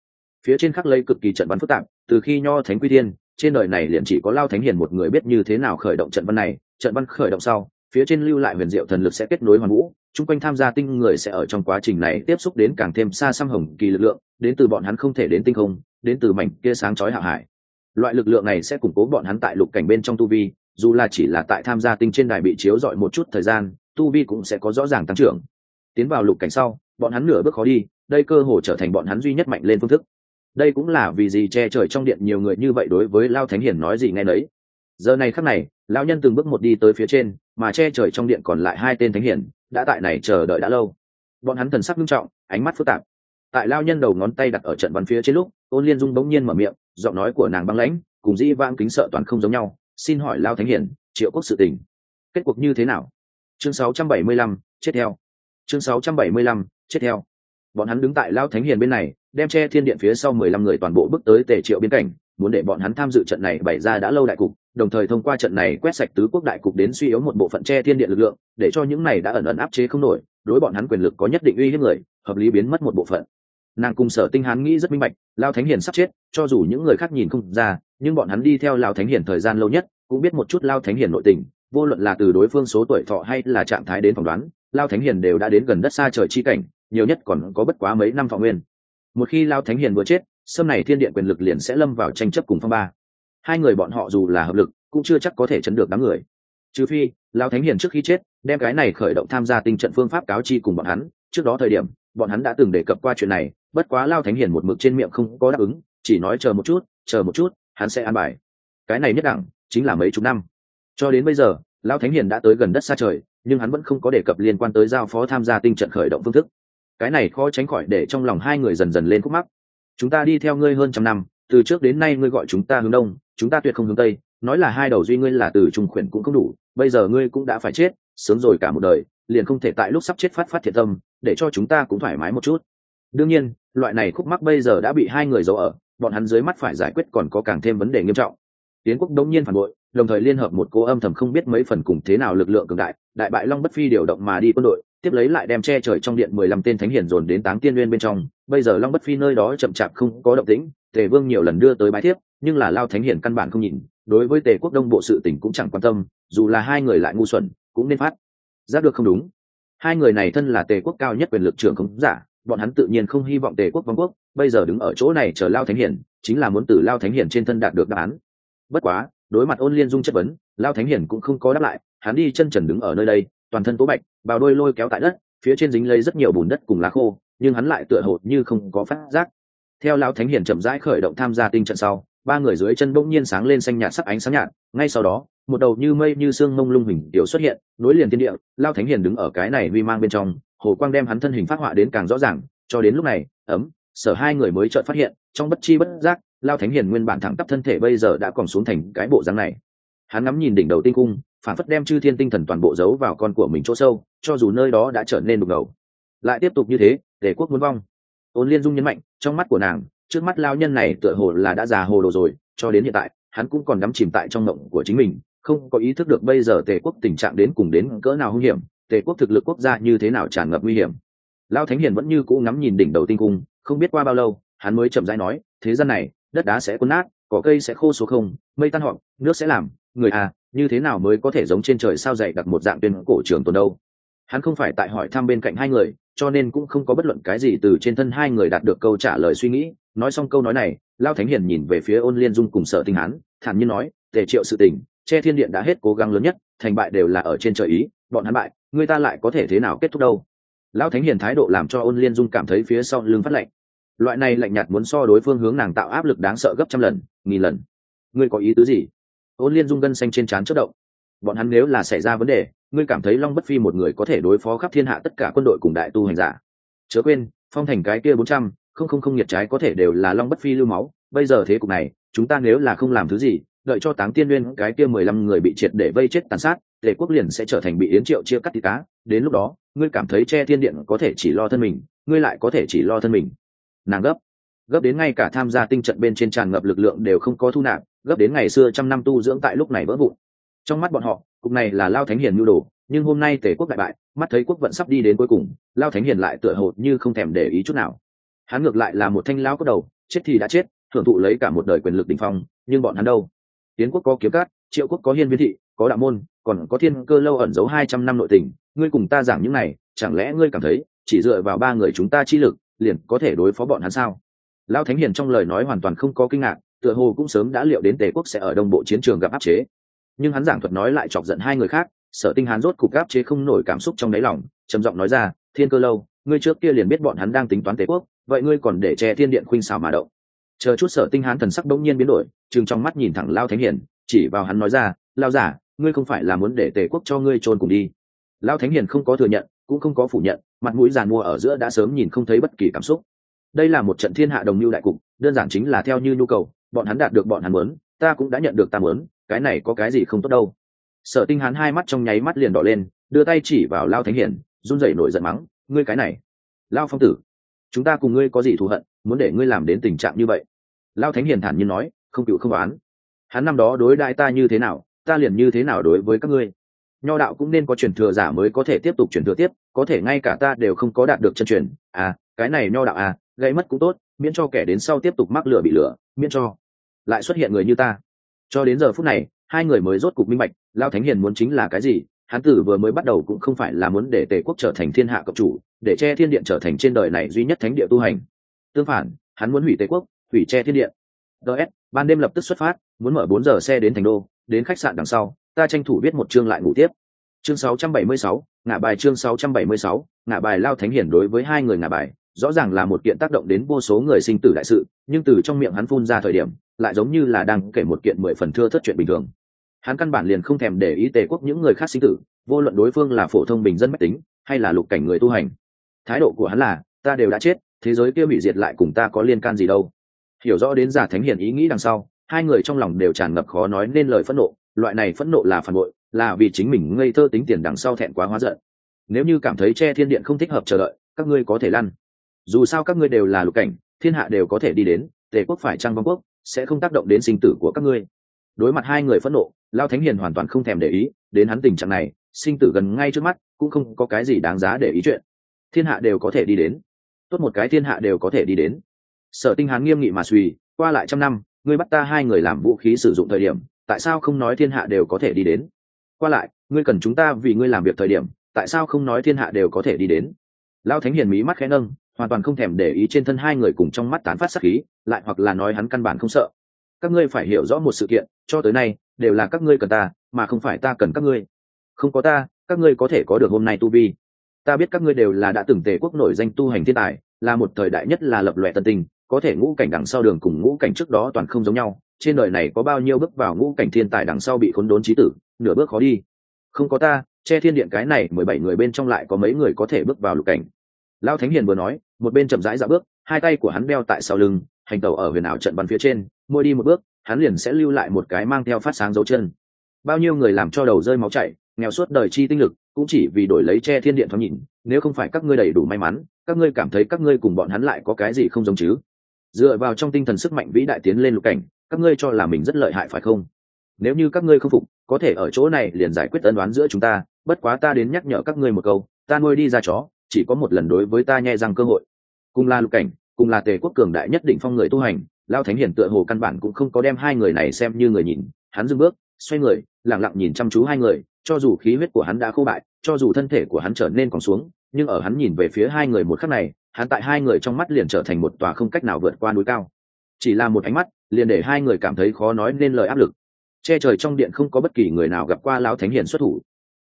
Speaker 1: Phía trên khắc lây cực kỳ trận văn phức tạp, từ khi nho thánh quy thiên, trên đời này liền chỉ có lao thánh hiền một người biết như thế nào khởi động trận văn này, trận văn khởi động sau phía trên lưu lại huyền diệu thần lực sẽ kết nối hoàn vũ, chung quanh tham gia tinh người sẽ ở trong quá trình này tiếp xúc đến càng thêm xa xăm hồng kỳ lực lượng, đến từ bọn hắn không thể đến tinh không, đến từ mảnh kia sáng chói hạ hải. Loại lực lượng này sẽ củng cố bọn hắn tại lục cảnh bên trong tu vi, dù là chỉ là tại tham gia tinh trên đài bị chiếu dọi một chút thời gian, tu vi cũng sẽ có rõ ràng tăng trưởng. Tiến vào lục cảnh sau, bọn hắn nửa bước khó đi, đây cơ hồ trở thành bọn hắn duy nhất mạnh lên phương thức. Đây cũng là vì gì che trời trong điện nhiều người như vậy đối với lao thánh hiển nói gì nghe nấy giờ này khắc này lão nhân từng bước một đi tới phía trên mà che trời trong điện còn lại hai tên thánh hiển đã tại này chờ đợi đã lâu. Bọn hắn thần sắc nghiêm trọng ánh mắt phức tạp. Tại lao nhân đầu ngón tay đặt ở trận bắn phía trên lúc ôn liên dung bỗng nhiên mở miệng giọng nói của nàng băng lãnh cùng dĩ vang kính sợ toàn không giống nhau xin hỏi lao thánh hiển triệu quốc sự tình kết cuộc như thế nào? Chương 675, chết theo. Chương 675, chết theo. Bọn hắn đứng tại lao thánh hiền bên này đem che thiên điện phía sau mười lăm người toàn bộ bước tới tề triệu biên cảnh muốn để bọn hắn tham dự trận này bày ra đã lâu đại cục đồng thời thông qua trận này quét sạch tứ quốc đại cục đến suy yếu một bộ phận che thiên điện lực lượng, để cho những này đã ẩn ẩn áp chế không nổi, đối bọn hắn quyền lực có nhất định uy hiếp người, hợp lý biến mất một bộ phận. Nàng cùng sở tinh hán nghĩ rất minh bạch lao thánh hiền sắp chết, cho dù những người khác nhìn không ra, nhưng bọn hắn đi theo lao thánh hiền thời gian lâu nhất, cũng biết một chút lao thánh hiền nội tình, vô luận là từ đối phương số tuổi thọ hay là trạng thái đến phỏng đoán lao thánh hiền đều đã đến gần đất xa trời chi cảnh, nhiều nhất còn có bất quá mấy năm thọ nguyên. Một khi lao thánh hiền vừa chết sâm này thiên điện quyền lực liền sẽ lâm vào tranh chấp cùng phong ba hai người bọn họ dù là hợp lực, cũng chưa chắc có thể chấn được đám người. Trừ phi lao thánh hiền trước khi chết, đem cái này khởi động tham gia tinh trận phương pháp cáo chi cùng bọn hắn. Trước đó thời điểm, bọn hắn đã từng đề cập qua chuyện này, bất quá lao thánh hiền một mực trên miệng không có đáp ứng, chỉ nói chờ một chút, chờ một chút, hắn sẽ an bài. Cái này nhất đẳng, chính là mấy chục năm. Cho đến bây giờ lao thánh hiền đã tới gần đất xa trời, nhưng hắn vẫn không có đề cập liên quan tới giao phó tham gia tinh trận khởi động phương thức. Cái này khó tránh khỏi để trong lòng hai người dần dần lên khúc mắc. Chúng ta đi theo ngươi hơn trăm năm, từ trước đến nay ngươi gọi chúng ta hướng đông chúng ta tuyệt không hướng tây, nói là hai đầu duy ngươi là từ trung khuyển cũng không đủ, bây giờ ngươi cũng đã phải chết sớm rồi cả một đời, liền không thể tại lúc sắp chết phát phát thiệt tâm, để cho chúng ta cũng thoải mái một chút. Đương nhiên, loại này khúc mắc bây giờ đã bị hai người giấu ở, bọn hắn dưới mắt phải giải quyết còn có càng thêm vấn đề nghiêm trọng. Tiến quốc đống nhiên phản bội, đồng thời liên hợp một cô âm thầm không biết mấy phần cùng thế nào lực lượng cường đại đại bại long bất phi điều động mà đi quân đội, tiếp lấy lại đem che trời trong điện mười lăm tên thánh hiển dồn đến táng tiên nguyên bên trong. Bây giờ long bất phi nơi đó chậm chạp không có động tĩnh tề vương nhiều lần đưa tới bái thiếp, nhưng là lao thánh hiển căn bản không nhìn, đối với tề quốc đông bộ sự tỉnh cũng chẳng quan tâm, dù là hai người lại ngu xuẩn, cũng nên phát. Giác được không đúng? Hai người này thân là tề quốc cao nhất quyền lực trưởng khống giả, bọn hắn tự nhiên không hy vọng tề quốc vong quốc, bây giờ đứng ở chỗ này chờ lao thánh hiển chính là muốn từ lao thánh hiển trên thân đạt được đáp án. Bất quá, đối mặt ôn liên dung chất vấn, lao thánh hiển cũng không có đáp lại, hắn đi chân trần đứng ở nơi đây, toàn thân tố bạch, bào đôi lôi kéo tại đất, phía trên dính lấy rất nhiều bùn đất cùng lá khô, nhưng hắn lại tựa hồ như không có phát giác theo Lão thánh Hiền chậm rãi khởi động tham gia tinh trận sau, ba người dưới chân bỗng nhiên sáng lên xanh nhạt sắc ánh sáng nhạt. Ngay sau đó, một đầu như mây như sương mông lung hình tiểu xuất hiện, nối liền thiên địa. Lao thánh hiền đứng ở cái này vi mang bên trong, hồ quang đem hắn thân hình phát họa đến càng rõ ràng. Cho đến lúc này, ấm, sở hai người mới chợt phát hiện, trong bất chi bất giác lao thánh hiền nguyên bản thẳng tắp thân thể bây giờ đã còn xuống thành cái bộ dáng này. Hắn ngắm nhìn đỉnh đầu tinh cung, phản phất đem chư thiên tinh thần toàn bộ giấu vào con của mình chỗ sâu, cho dù nơi đó đã trở nên đục ngầu. Lại tiếp tục như thế, để quốc muốn vong ôn liên dung nhấn mạnh, trong mắt của nàng, trước mắt lao nhân này tựa hồ là đã già hồ đồ rồi, cho đến hiện tại, hắn cũng còn đắm chìm tại trong mộng của chính mình, không có ý thức được bây giờ tề quốc tình trạng đến cùng đến cỡ nào hung hiểm, tề quốc thực lực quốc gia như thế nào tràn ngập nguy hiểm. Lao thánh hiền vẫn như cũ ngắm nhìn đỉnh đầu tinh cung, không biết qua bao lâu, hắn mới chậm rãi nói, thế gian này, đất đá sẽ cuốn nát, cỏ cây sẽ khô số không, mây tan họng nước sẽ làm, người à như thế nào mới có thể giống trên trời sao dày đặt một dạng tuyên cổ trường tồn đâu? Hắn không phải tại hỏi thăm bên cạnh hai người, cho nên cũng không có bất luận cái gì từ trên thân hai người đạt được câu trả lời suy nghĩ. Nói xong câu nói này, lao thánh hiền nhìn về phía ôn liên dung cùng sợ tinh hán, thản nhiên nói, tề triệu sự tình, che thiên điện đã hết cố gắng lớn nhất, thành bại đều là ở trên trời ý, bọn hắn bại, người ta lại có thể thế nào kết thúc đâu? Lão thánh hiền thái độ làm cho ôn liên dung cảm thấy phía sau lưng phát lạnh. Loại này lạnh nhạt muốn so đối phương hướng nàng tạo áp lực đáng sợ gấp trăm lần, nghìn lần. Ngươi có ý tứ gì? Ôn liên dung gân xanh trên trán chất động bọn hắn nếu là xảy ra vấn đề, ngươi cảm thấy long bất phi một người có thể đối phó khắp thiên hạ tất cả quân đội cùng đại tu hành giả? Chớ quên, phong thành cái kia bốn trăm, không không không nhiệt trái có thể đều là long bất phi lưu máu. Bây giờ thế cục này, chúng ta nếu là không làm thứ gì, đợi cho táng tiên nguyên cái kia mười lăm người bị triệt để vây chết tàn sát, tề quốc liền sẽ trở thành bị yến triệu chia cắt thịt cá. Đến lúc đó, ngươi cảm thấy che thiên điện có thể chỉ lo thân mình, ngươi lại có thể chỉ lo thân mình. Nàng gấp. Gấp đến ngay cả tham gia tinh trận bên trên tràn ngập lực lượng đều không có thu nạp, gấp đến ngày xưa trăm năm tu dưỡng tại lúc này vỡ vụn trong mắt bọn họ, cục này là lao thánh hiền nhu đồ, nhưng hôm nay tề quốc đại bại, mắt thấy quốc vận sắp đi đến cuối cùng, lao thánh hiền lại tựa hồ như không thèm để ý chút nào. Hắn ngược lại là một thanh lao cốt đầu, chết thì đã chết, thưởng thụ lấy cả một đời quyền lực đỉnh phong, nhưng bọn hắn đâu? Tiến quốc có kiếm cát, triệu quốc có hiên viên thị, có đạo môn, còn có thiên cơ lâu ẩn giấu hai trăm năm nội tình, ngươi cùng ta giảng những này, chẳng lẽ ngươi cảm thấy, chỉ dựa vào ba người chúng ta chi lực, liền có thể đối phó bọn hắn sao? Lao thánh hiền trong lời nói hoàn toàn không có kinh ngạc, tựa hồ cũng sớm đã liệu đến tề quốc sẽ ở đồng bộ chiến trường gặp áp chế nhưng hắn giảng thuật nói lại chọc giận hai người khác, sở tinh hán rốt cục áp chế không nổi cảm xúc trong đáy lòng, trầm giọng nói ra, thiên cơ lâu, ngươi trước kia liền biết bọn hắn đang tính toán tề quốc, vậy ngươi còn để che thiên điện khuynh xào mà động. Chờ chút sở tinh hán thần sắc bỗng nhiên biến đổi chừng trong mắt nhìn thẳng lao thánh hiền, chỉ vào hắn nói ra, lao giả, ngươi không phải là muốn để tề quốc cho ngươi trôn cùng đi. Lao thánh hiền không có thừa nhận, cũng không có phủ nhận, mặt mũi giàn mua ở giữa đã sớm nhìn không thấy bất kỳ cảm xúc. Đây là một trận thiên hạ đồng mưu đại cục, đơn giản chính là theo như nhu cầu, bọn hắn đạt được bọn hắn muốn, ta cũng đã nhận được ta muốn cái này có cái gì không tốt đâu. Sở tinh hán hai mắt trong nháy mắt liền đỏ lên, đưa tay chỉ vào lao thánh hiển, run rẩy nổi giận mắng, ngươi cái này, lao phong tử, chúng ta cùng ngươi có gì thù hận, muốn để ngươi làm đến tình trạng như vậy? Lao thánh hiền thản nhiên nói, không cựu không oán. Hắn năm đó đối đại ta như thế nào, ta liền như thế nào đối với các ngươi. Nho đạo cũng nên có truyền thừa giả mới có thể tiếp tục truyền thừa tiếp, có thể ngay cả ta đều không có đạt được chân truyền. À cái này nho đạo à gây mất cũng tốt, miễn cho kẻ đến sau tiếp tục mắc lửa bị lửa, miễn cho lại xuất hiện người như ta cho đến giờ phút này hai người mới rốt cục minh bạch lao thánh hiền muốn chính là cái gì hắn tử vừa mới bắt đầu cũng không phải là muốn để tề quốc trở thành thiên hạ cộng chủ để che thiên điện trở thành trên đời này duy nhất thánh địa tu hành. Tương phản hắn muốn hủy tề quốc hủy che thiên điện. Ts ban đêm lập tức xuất phát muốn mở bốn giờ xe đến thành đô đến khách sạn đằng sau ta tranh thủ viết một chương lại ngủ tiếp. Chương 676, ngã bài chương 676, ngã bài lao thánh hiển đối với hai người ngã bài rõ ràng là một kiện tác động đến vô số người sinh tử đại sự nhưng từ trong miệng hắn phun ra thời điểm lại giống như là đang kể một kiện mười phần thưa thất chuyện bình thường. Hắn căn bản liền không thèm để ý tề quốc những người khác sinh tử, vô luận đối phương là phổ thông bình dân mách tính, hay là lục cảnh người tu hành. Thái độ của hắn là, ta đều đã chết, thế giới kia hủy diệt lại cùng ta có liên can gì đâu. Hiểu rõ đến giả thánh hiền ý nghĩ đằng sau, hai người trong lòng đều tràn ngập khó nói nên lời phẫn nộ, loại này phẫn nộ là phản bội, là vì chính mình ngây thơ tính tiền đằng sau thẹn quá hóa giận. Nếu như cảm thấy che thiên điện không thích hợp chờ đợi, các ngươi có thể lăn. Dù sao các ngươi đều là lục cảnh, thiên hạ đều có thể đi đến, tề quốc phải trăng vong quốc? Sẽ không tác động đến sinh tử của các ngươi. Đối mặt hai người phẫn nộ, lao thánh hiền hoàn toàn không thèm để ý đến hắn tình trạng này, sinh tử gần ngay trước mắt cũng không có cái gì đáng giá để ý chuyện. Thiên hạ đều có thể đi đến. Tốt một cái thiên hạ đều có thể đi đến. Sở tinh hán nghiêm nghị mà suy, qua lại trăm năm, ngươi bắt ta hai người làm vũ khí sử dụng thời điểm, tại sao không nói thiên hạ đều có thể đi đến? Qua lại, ngươi cần chúng ta vì ngươi làm việc thời điểm, tại sao không nói thiên hạ đều có thể đi đến? Lao thánh hiền mí mắt khẽ nâng hoàn toàn không thèm để ý trên thân hai người cùng trong mắt tán phát sắc khí, lại hoặc là nói hắn căn bản không sợ. Các ngươi phải hiểu rõ một sự kiện, cho tới nay, đều là các ngươi cần ta, mà không phải ta cần các ngươi. Không có ta, các ngươi có thể có được hôm nay tu vi. Ta biết các ngươi đều là đã từng tề quốc nổi danh tu hành thiên tài, là một thời đại nhất là lập loẹ tân tình có thể ngũ cảnh đằng sau đường cùng ngũ cảnh trước đó toàn không giống nhau, trên đời này có bao nhiêu bước vào ngũ cảnh thiên tài đằng sau bị khốn đốn trí tử, nửa bước khó đi. Không có ta, che thiên điện cái này mười bảy người bên trong lại có mấy người có thể bước vào lục cảnh lao thánh hiền vừa nói, một bên chậm rãi dạo bước, hai tay của hắn đeo tại sau lưng, hành tàu ở huyền ảo trận bắn phía trên, mỗi đi một bước, hắn liền sẽ lưu lại một cái mang theo phát sáng dấu chân. Bao nhiêu người làm cho đầu rơi máu chảy, nghèo suốt đời chi tinh lực, cũng chỉ vì đổi lấy che thiên điện thoáng nhìn, nếu không phải các ngươi đầy đủ may mắn, các ngươi cảm thấy các ngươi cùng bọn hắn lại có cái gì không giống chứ? Dựa vào trong tinh thần sức mạnh vĩ đại tiến lên lục cảnh, các ngươi cho là mình rất lợi hại phải không? Nếu như các ngươi không phục, có thể ở chỗ này liền giải quyết ân đoán giữa chúng ta, bất quá ta đến nhắc nhở các ngươi một câu, ta nuôi đi ra chó chỉ có một lần đối với ta nhẹ rằng cơ hội. Cùng là lục cảnh, cùng là tề quốc cường đại nhất định phong người tu hành lao thánh hiển tựa hồ căn bản cũng không có đem hai người này xem như người nhìn. Hắn dừng bước, xoay người lẳng lặng nhìn chăm chú hai người, cho dù khí huyết của hắn đã khô bại, cho dù thân thể của hắn trở nên còn xuống, nhưng ở hắn nhìn về phía hai người một khắc này, hắn tại hai người trong mắt liền trở thành một tòa không cách nào vượt qua núi cao. Chỉ là một ánh mắt, liền để hai người cảm thấy khó nói nên lời áp lực. Che trời trong điện không có bất kỳ người nào gặp qua lao thánh hiển xuất thủ.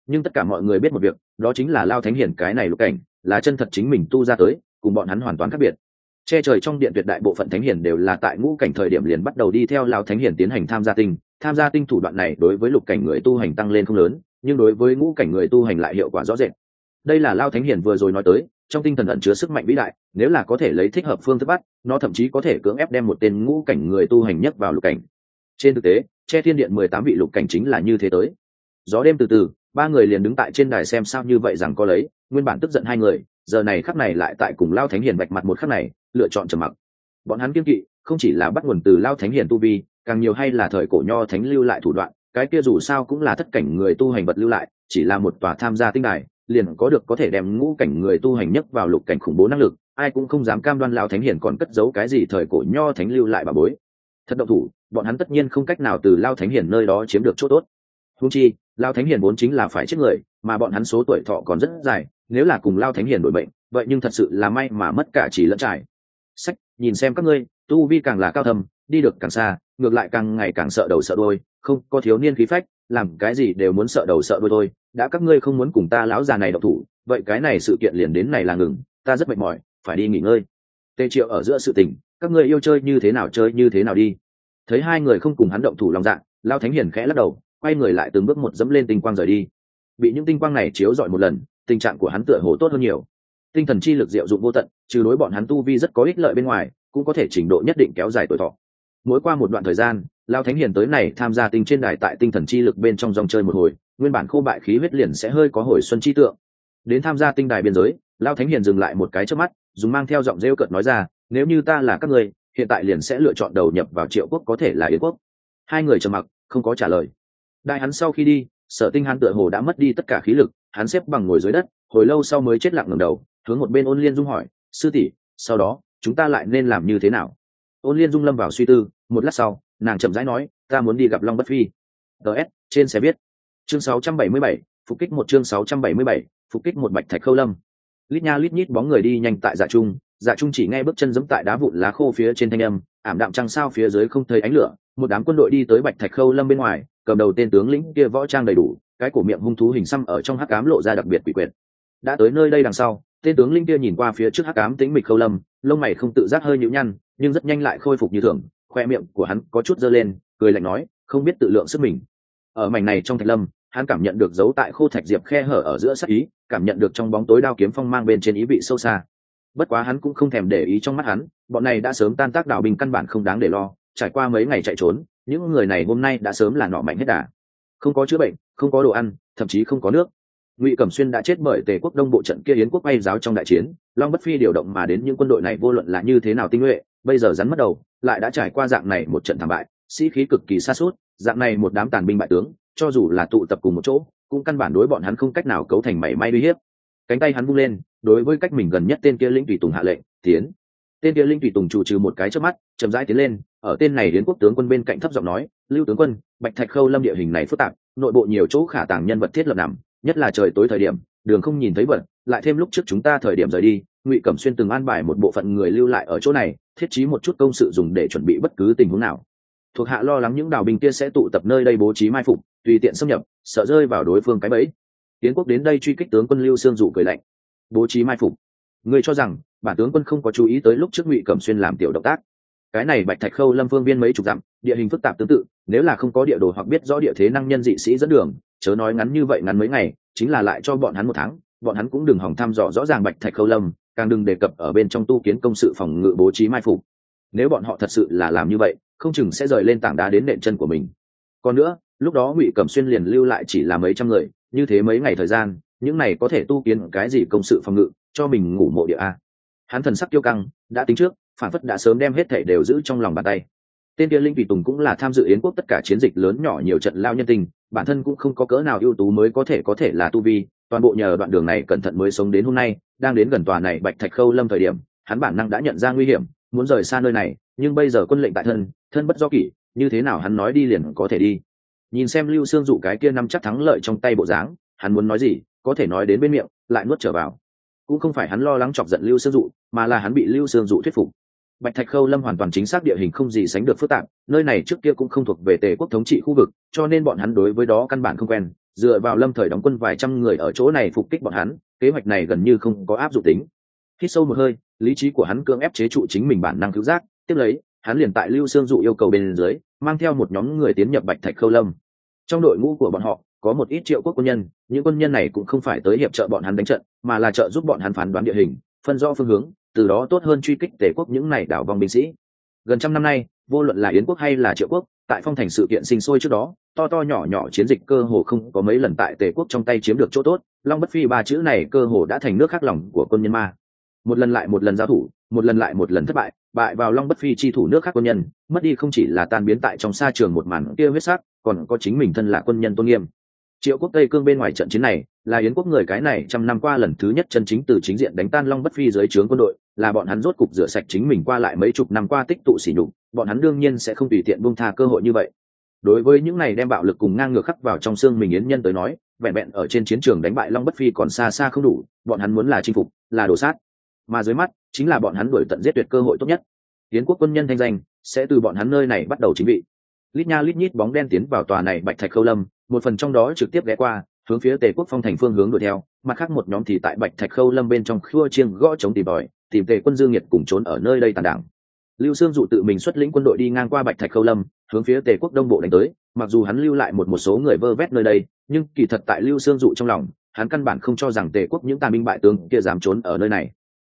Speaker 1: Nhưng tất cả mọi người biết một việc, đó chính là lao thánh hiển cái này lục cảnh là chân thật chính mình tu ra tới, cùng bọn hắn hoàn toàn khác biệt. Che trời trong điện tuyệt đại bộ phận thánh hiền đều là tại ngũ cảnh thời điểm liền bắt đầu đi theo lao thánh hiền tiến hành tham gia tinh. Tham gia tinh thủ đoạn này đối với lục cảnh người tu hành tăng lên không lớn, nhưng đối với ngũ cảnh người tu hành lại hiệu quả rõ rệt. Đây là lao thánh hiền vừa rồi nói tới, trong tinh thần ẩn chứa sức mạnh vĩ đại, nếu là có thể lấy thích hợp phương thức bắt, nó thậm chí có thể cưỡng ép đem một tên ngũ cảnh người tu hành nhất vào lục cảnh. Trên thực tế, che thiên điện mười tám vị lục cảnh chính là như thế tới. Gió đêm từ từ ba người liền đứng tại trên đài xem sao như vậy rằng có lấy, nguyên bản tức giận hai người, giờ này khắc này lại tại cùng lao thánh hiền bạch mặt một khắc này, lựa chọn trầm mặc. Bọn hắn kiên kỵ, không chỉ là bắt nguồn từ lao thánh hiền tu vi, càng nhiều hay là thời cổ nho thánh lưu lại thủ đoạn, cái kia dù sao cũng là thất cảnh người tu hành vật lưu lại, chỉ là một tòa tham gia tinh đài, liền có được có thể đem ngũ cảnh người tu hành nhất vào lục cảnh khủng bố năng lực, ai cũng không dám cam đoan lao thánh hiền còn cất giấu cái gì thời cổ nho thánh lưu lại bà bối. Thật động thủ, bọn hắn tất nhiên không cách nào từ lao thánh hiền nơi đó chiếm được chỗ tốt. Húng chi lao thánh hiền vốn chính là phải chết người mà bọn hắn số tuổi thọ còn rất dài nếu là cùng lao thánh hiền đổi bệnh vậy nhưng thật sự là may mà mất cả chỉ lẫn trải. Sách nhìn xem các ngươi tu vi càng là cao thầm, đi được càng xa ngược lại càng ngày càng sợ đầu sợ đôi không có thiếu niên khí phách làm cái gì đều muốn sợ đầu sợ đôi thôi. Đã các ngươi không muốn cùng ta lão già này độc thủ vậy cái này sự kiện liền đến này là ngừng ta rất mệt mỏi phải đi nghỉ ngơi. Tề triệu ở giữa sự tình các ngươi yêu chơi như thế nào chơi như thế nào đi. Thấy hai người không cùng hắn động thủ lòng dạ lao thánh hiền khẽ lắc đầu quay người lại từng bước một dẫm lên tinh quang rời đi. Bị những tinh quang này chiếu rọi một lần, tình trạng của hắn tựa hồ tốt hơn nhiều. Tinh thần chi lực diệu dụng vô tận, trừ đối bọn hắn tu vi rất có ích lợi bên ngoài, cũng có thể trình độ nhất định kéo dài tuổi thọ. Mỗi qua một đoạn thời gian, lao thánh hiền tới này tham gia tinh trên đài tại tinh thần chi lực bên trong dòng chơi một hồi, nguyên bản khô bại khí huyết liền sẽ hơi có hồi xuân chi tượng. Đến tham gia tinh đài biên giới, lao thánh hiền dừng lại một cái trước mắt, dùng mang theo giọng rêu cợt nói ra, nếu như ta là các người hiện tại liền sẽ lựa chọn đầu nhập vào triệu quốc có thể là yến quốc. Hai người trầm mặc, không có trả lời đại hắn sau khi đi sở tinh hắn tựa hồ đã mất đi tất cả khí lực hắn xếp bằng ngồi dưới đất hồi lâu sau mới chết lặng ngầm đầu hướng một bên ôn liên dung hỏi sư tỷ sau đó chúng ta lại nên làm như thế nào? Ôn liên dung lâm vào suy tư một lát sau nàng chậm rãi nói ta muốn đi gặp long bất phi. Ts trên xe viết. Chương 677, phục kích một chương 677, phục kích một bạch thạch khâu lâm. Lít nha lít nhít bóng người đi nhanh tại dạ trung dạ trung chỉ nghe bước chân giẫm tại đá vụn lá khô phía trên thanh âm ảm đạm trăng sao phía dưới không thấy ánh lửa một đám quân đội đi tới bạch thạch khâu lâm bên ngoài, cầm đầu tên tướng lĩnh kia võ trang đầy đủ, cái cổ miệng hung thú hình xăm ở trong hắc cám lộ ra đặc biệt quỷ quyệt. Đã tới nơi đây đằng sau, tên tướng linh kia nhìn qua phía trước hắc cám tĩnh mịch khâu lâm, lông mày không tự giác hơi nhũ nhăn, nhưng rất nhanh lại khôi phục như thường, khoe miệng của hắn có chút dơ lên, cười lạnh nói, không biết tự lượng sức mình. Ở mảnh này trong thạch lâm, hắn cảm nhận được dấu tại khô thạch diệp khe hở ở giữa sắc ý, cảm nhận được trong bóng tối đao kiếm phong mang bên trên ý vị sâu xa. Bất quá hắn cũng không thèm để ý trong mắt hắn, bọn này đã sớm tan tác đảo bình căn bản không đáng để lo trải qua mấy ngày chạy trốn, những người này hôm nay đã sớm là nọ mạnh hết đà. Không có chữa bệnh, không có đồ ăn, thậm chí không có nước. Ngụy cẩm xuyên đã chết bởi tề quốc đông bộ trận kia yến quốc bay giáo trong đại chiến, long bất phi điều động mà đến những quân đội này vô luận là như thế nào tinh nhuệ, bây giờ rắn mất đầu, lại đã trải qua dạng này một trận thảm bại, sĩ khí cực kỳ xa suốt dạng này một đám tàn binh bại tướng, cho dù là tụ tập cùng một chỗ, cũng căn bản đối bọn hắn không cách nào cấu thành mảy may uy hiếp. Cánh tay hắn bu lên, đối với cách mình gần nhất tên kia lĩnh tùy tùng hạ lệnh, tiến tên kia linh tùy tùng chủ trừ một cái trước mắt, chậm rãi tiến lên, ở tên này đến quốc tướng quân bên cạnh thấp giọng nói, lưu tướng quân, bạch thạch khâu lâm địa hình này phức tạp, nội bộ nhiều chỗ khả tàng nhân vật thiết lập nằm, nhất là trời tối thời điểm, đường không nhìn thấy vật lại thêm lúc trước chúng ta thời điểm rời đi, ngụy cẩm xuyên từng an bài một bộ phận người lưu lại ở chỗ này, thiết trí một chút công sự dùng để chuẩn bị bất cứ tình huống nào. Thuộc hạ lo lắng những đào binh kia sẽ tụ tập nơi đây bố trí mai phục, tùy tiện xâm nhập, sợ rơi vào đối phương cái bẫy. Tiến quốc đến đây truy kích tướng quân lưu sương dụ cười lạnh. Bố trí mai phục? Người cho rằng bản tướng quân không có chú ý tới lúc trước ngụy cẩm xuyên làm tiểu động tác. Cái này bạch thạch khâu lâm phương biên mấy chục dặm, địa hình phức tạp tương tự, nếu là không có địa đồ hoặc biết rõ địa thế năng nhân dị sĩ dẫn đường, chớ nói ngắn như vậy ngắn mấy ngày, chính là lại cho bọn hắn một tháng, bọn hắn cũng đừng hỏng thăm dò rõ ràng bạch thạch khâu lâm, càng đừng đề cập ở bên trong tu kiến công sự phòng ngự bố trí mai phục. Nếu bọn họ thật sự là làm như vậy, không chừng sẽ rời lên tảng đá đến nện chân của mình. Còn nữa, lúc đó ngụy cẩm xuyên liền lưu lại chỉ là mấy trăm người, như thế mấy ngày thời gian, những này có thể tu kiến cái gì công sự phòng ngự, cho mình ngủ mộ địa a? Hắn thần sắc tiêu căng, đã tính trước, phản phất đã sớm đem hết thể đều giữ trong lòng bàn tay. Tên kia linh tùy tùng cũng là tham dự yến quốc tất cả chiến dịch lớn nhỏ nhiều trận lao nhân tình, bản thân cũng không có cỡ nào ưu tú mới có thể có thể là tu vi, toàn bộ nhờ đoạn đường này cẩn thận mới sống đến hôm nay, đang đến gần tòa này bạch thạch khâu lâm thời điểm, hắn bản năng đã nhận ra nguy hiểm, muốn rời xa nơi này, nhưng bây giờ quân lệnh tại thân thân bất do kỷ, như thế nào hắn nói đi liền có thể đi. Nhìn xem lưu Sương dụ cái kia nắm chắc thắng lợi trong tay bộ dáng, hắn muốn nói gì, có thể nói đến bên miệng, lại nuốt trở vào cũng không phải hắn lo lắng chọc giận lưu Sương dụ, mà là hắn bị lưu Sương dụ thuyết phục. Bạch thạch khâu lâm hoàn toàn chính xác địa hình không gì sánh được phức tạp, nơi này trước kia cũng không thuộc về tề quốc thống trị khu vực, cho nên bọn hắn đối với đó căn bản không quen. Dựa vào lâm thời đóng quân vài trăm người ở chỗ này phục kích bọn hắn, kế hoạch này gần như không có áp dụng tính. Khi sâu một hơi, lý trí của hắn cưỡng ép chế trụ chính mình bản năng cứu giác, tiếp lấy, hắn liền tại lưu Sương dụ yêu cầu bên dưới, mang theo một nhóm người tiến nhập bạch thạch khâu lâm. Trong đội ngũ của bọn họ có một ít triệu quốc quân nhân, những quân nhân này cũng không phải tới hiệp trợ bọn hắn đánh trận, mà là trợ giúp bọn hắn phán đoán địa hình, phân rõ phương hướng, từ đó tốt hơn truy kích tể quốc những này đảo vòng binh sĩ. Gần trăm năm nay, vô luận là yến quốc hay là triệu quốc, tại phong thành sự kiện sinh sôi trước đó, to to nhỏ nhỏ chiến dịch cơ hồ không có mấy lần tại tề quốc trong tay chiếm được chỗ tốt, long bất phi ba chữ này cơ hồ đã thành nước khắc lòng của quân nhân ma. Một lần lại một lần giao thủ, một lần lại một lần thất bại bại vào long bất phi chi thủ nước khác quân nhân, mất đi không chỉ là tan biến tại trong xa trường một màn kia huyết sắc, còn có chính mình thân là quân nhân tôn nghiêm triệu quốc tây cương bên ngoài trận chiến này, là yến quốc người cái này trăm năm qua lần thứ nhất chân chính từ chính diện đánh tan long bất phi dưới trướng quân đội, là bọn hắn rốt cục rửa sạch chính mình qua lại mấy chục năm qua tích tụ sỉ nhục, bọn hắn đương nhiên sẽ không tùy tiện buông tha cơ hội như vậy. Đối với những này đem bạo lực cùng ngang ngược khắc vào trong xương mình yến nhân tới nói, vẹn vẹn ở trên chiến trường đánh bại long bất phi còn xa xa không đủ, bọn hắn muốn là chinh phục, là đổ sát. Mà dưới mắt, chính là bọn hắn đuổi tận giết tuyệt cơ hội tốt nhất. Yến quốc quân nhân thanh danh, sẽ từ bọn hắn nơi này bắt đầu chính vị. Lít nha lít nhít bóng đen tiến vào tòa này bạch thạch khâu lâm một phần trong đó trực tiếp ghé qua, hướng phía tề quốc phong thành phương hướng đuổi theo, mặt khác một nhóm thì tại bạch thạch khâu lâm bên trong khua chiêng gõ chống tìm bòi tìm tề quân dương nhiệt cùng trốn ở nơi đây tàn đảng. Lưu sương dụ tự mình xuất lĩnh quân đội đi ngang qua bạch thạch khâu lâm, hướng phía tề quốc đông bộ đánh tới, mặc dù hắn lưu lại một một số người vơ vét nơi đây, nhưng kỳ thật tại lưu sương dụ trong lòng, hắn căn bản không cho rằng tề quốc những tà binh bại tướng kia dám trốn ở nơi này.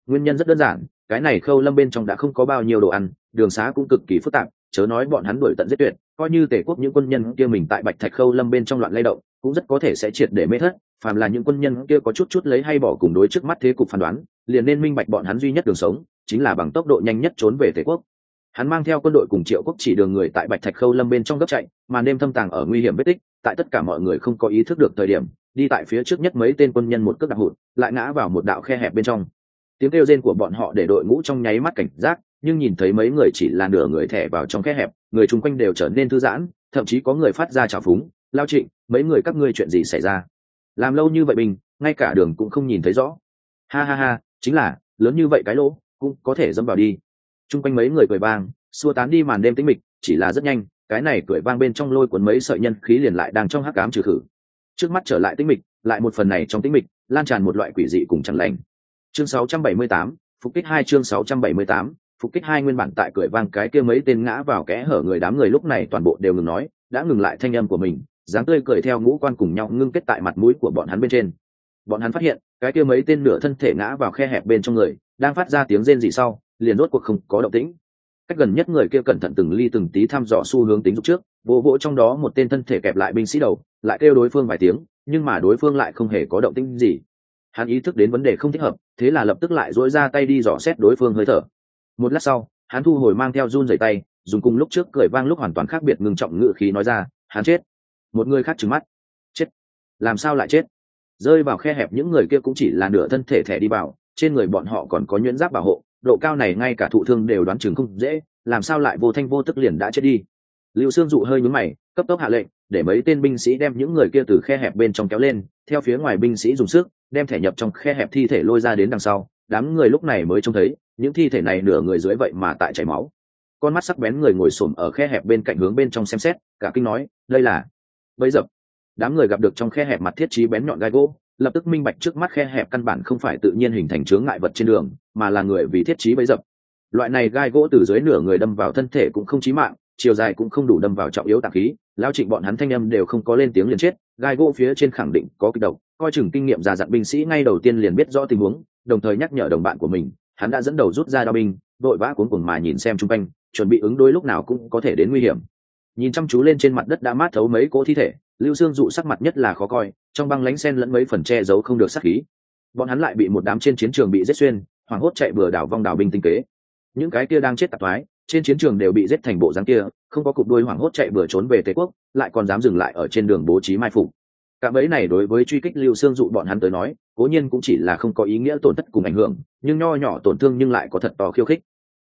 Speaker 1: Nguyên nhân rất đơn giản, cái này khâu lâm bên trong đã không có bao nhiêu đồ ăn, đường xá cũng cực kỳ phức tạp, chớ nói bọn hắn đuổi tận giết tuyệt coi như tể quốc những quân nhân kia mình tại bạch thạch khâu lâm bên trong loạn lay động, cũng rất có thể sẽ triệt để mê thất, phàm là những quân nhân kia có chút chút lấy hay bỏ cùng đối trước mắt thế cục phán đoán, liền nên minh bạch bọn hắn duy nhất đường sống, chính là bằng tốc độ nhanh nhất trốn về tể quốc. Hắn mang theo quân đội cùng triệu quốc chỉ đường người tại bạch thạch khâu lâm bên trong gấp chạy, mà đêm thâm tàng ở nguy hiểm vết tích, tại tất cả mọi người không có ý thức được thời điểm, đi tại phía trước nhất mấy tên quân nhân một cước đặc hụt, lại ngã vào một đạo khe hẹp bên trong. Tiếng kêu rên của bọn họ để đội ngũ trong nháy mắt cảnh giác nhưng nhìn thấy mấy người chỉ là nửa người thẻ vào trong khe hẹp người chung quanh đều trở nên thư giãn thậm chí có người phát ra trào phúng lao trịnh mấy người các ngươi chuyện gì xảy ra? Làm lâu như vậy bình ngay cả đường cũng không nhìn thấy rõ. Ha ha ha chính là lớn như vậy cái lỗ cũng có thể dâm vào đi. Chung quanh mấy người cười vang xua tán đi màn đêm tĩnh mịch chỉ là rất nhanh cái này cười vang bên trong lôi cuốn mấy sợi nhân khí liền lại đang trong hắc cám trừ khử. Trước mắt trở lại tĩnh mịch lại một phần này trong tĩnh mịch lan tràn một loại quỷ dị cùng chẳng lành. Chương 678, phục kích hai chương 678, phục kích hai nguyên bản tại cười vang cái kia mấy tên ngã vào kẽ hở người đám người lúc này toàn bộ đều ngừng nói, đã ngừng lại thanh âm của mình, dáng tươi cười theo ngũ quan cùng nhau ngưng kết tại mặt mũi của bọn hắn bên trên. Bọn hắn phát hiện, cái kia mấy tên nửa thân thể ngã vào khe hẹp bên trong người, đang phát ra tiếng rên dị sau, liền rốt cuộc không có động tĩnh. Cách gần nhất người kia cẩn thận từng ly từng tí thăm dò xu hướng tính dục trước vỗ vỗ trong đó một tên thân thể kẹp lại binh sĩ đầu, lại kêu đối phương vài tiếng, nhưng mà đối phương lại không hề có động tĩnh gì. Hắn ý thức đến vấn đề không thích hợp, thế là lập tức lại dỗi ra tay đi dò xét đối phương hơi thở một lát sau, hắn thu hồi mang theo run dày tay, dùng cùng lúc trước cười vang lúc hoàn toàn khác biệt ngừng trọng ngự khí nói ra, hắn chết. Một người khác trừng mắt. Chết? Làm sao lại chết? Rơi vào khe hẹp, những người kia cũng chỉ là nửa thân thể thẻ đi vào, trên người bọn họ còn có nhuyễn giáp bảo hộ, độ cao này ngay cả thụ thương đều đoán chừng không dễ, làm sao lại vô thanh vô tức liền đã chết đi? Lưu sương dụ hơi nhúm mày, cấp tốc hạ lệnh, để mấy tên binh sĩ đem những người kia từ khe hẹp bên trong kéo lên, theo phía ngoài binh sĩ dùng sức, đem thẻ nhập trong khe hẹp thi thể lôi ra đến đằng sau đám người lúc này mới trông thấy, những thi thể này nửa người dưới vậy mà tại chảy máu. Con mắt sắc bén người ngồi xổm ở khe hẹp bên cạnh hướng bên trong xem xét, cả kinh nói, đây là bấy dập. Đám người gặp được trong khe hẹp mặt thiết trí bén nhọn gai gỗ, lập tức minh bạch trước mắt khe hẹp căn bản không phải tự nhiên hình thành chướng ngại vật trên đường, mà là người vì thiết trí bấy dập. Loại này gai gỗ từ dưới nửa người đâm vào thân thể cũng không chí mạng, chiều dài cũng không đủ đâm vào trọng yếu tạp khí lao trịnh bọn hắn thanh âm đều không có lên tiếng liền chết, gai gỗ phía trên khẳng định có kích độc coi chừng kinh nghiệm già dặn binh sĩ ngay đầu tiên liền biết rõ tình huống, đồng thời nhắc nhở đồng bạn của mình, hắn đã dẫn đầu rút ra đao binh vội vã cuốn cuồng mà nhìn xem chung quanh, chuẩn bị ứng đối lúc nào cũng có thể đến nguy hiểm. Nhìn chăm chú lên trên mặt đất đã mát thấu mấy cỗ thi thể, lưu xương dụ sắc mặt nhất là khó coi, trong băng lánh sen lẫn mấy phần che giấu không được sắc khí. Bọn hắn lại bị một đám trên chiến trường bị giết xuyên, hoảng hốt chạy bừa đảo vong đảo binh tinh kế. Những cái kia đang chết tạp thoái, trên chiến trường đều bị giết thành bộ dáng kia, không có cục đuôi hoảng hốt chạy bừa trốn về tề quốc, lại còn dám dừng lại ở trên đường bố trí mai phục cả mấy này đối với truy kích lưu xương dụ bọn hắn tới nói, cố nhiên cũng chỉ là không có ý nghĩa tổn thất cùng ảnh hưởng, nhưng nho nhỏ tổn thương nhưng lại có thật to khiêu khích.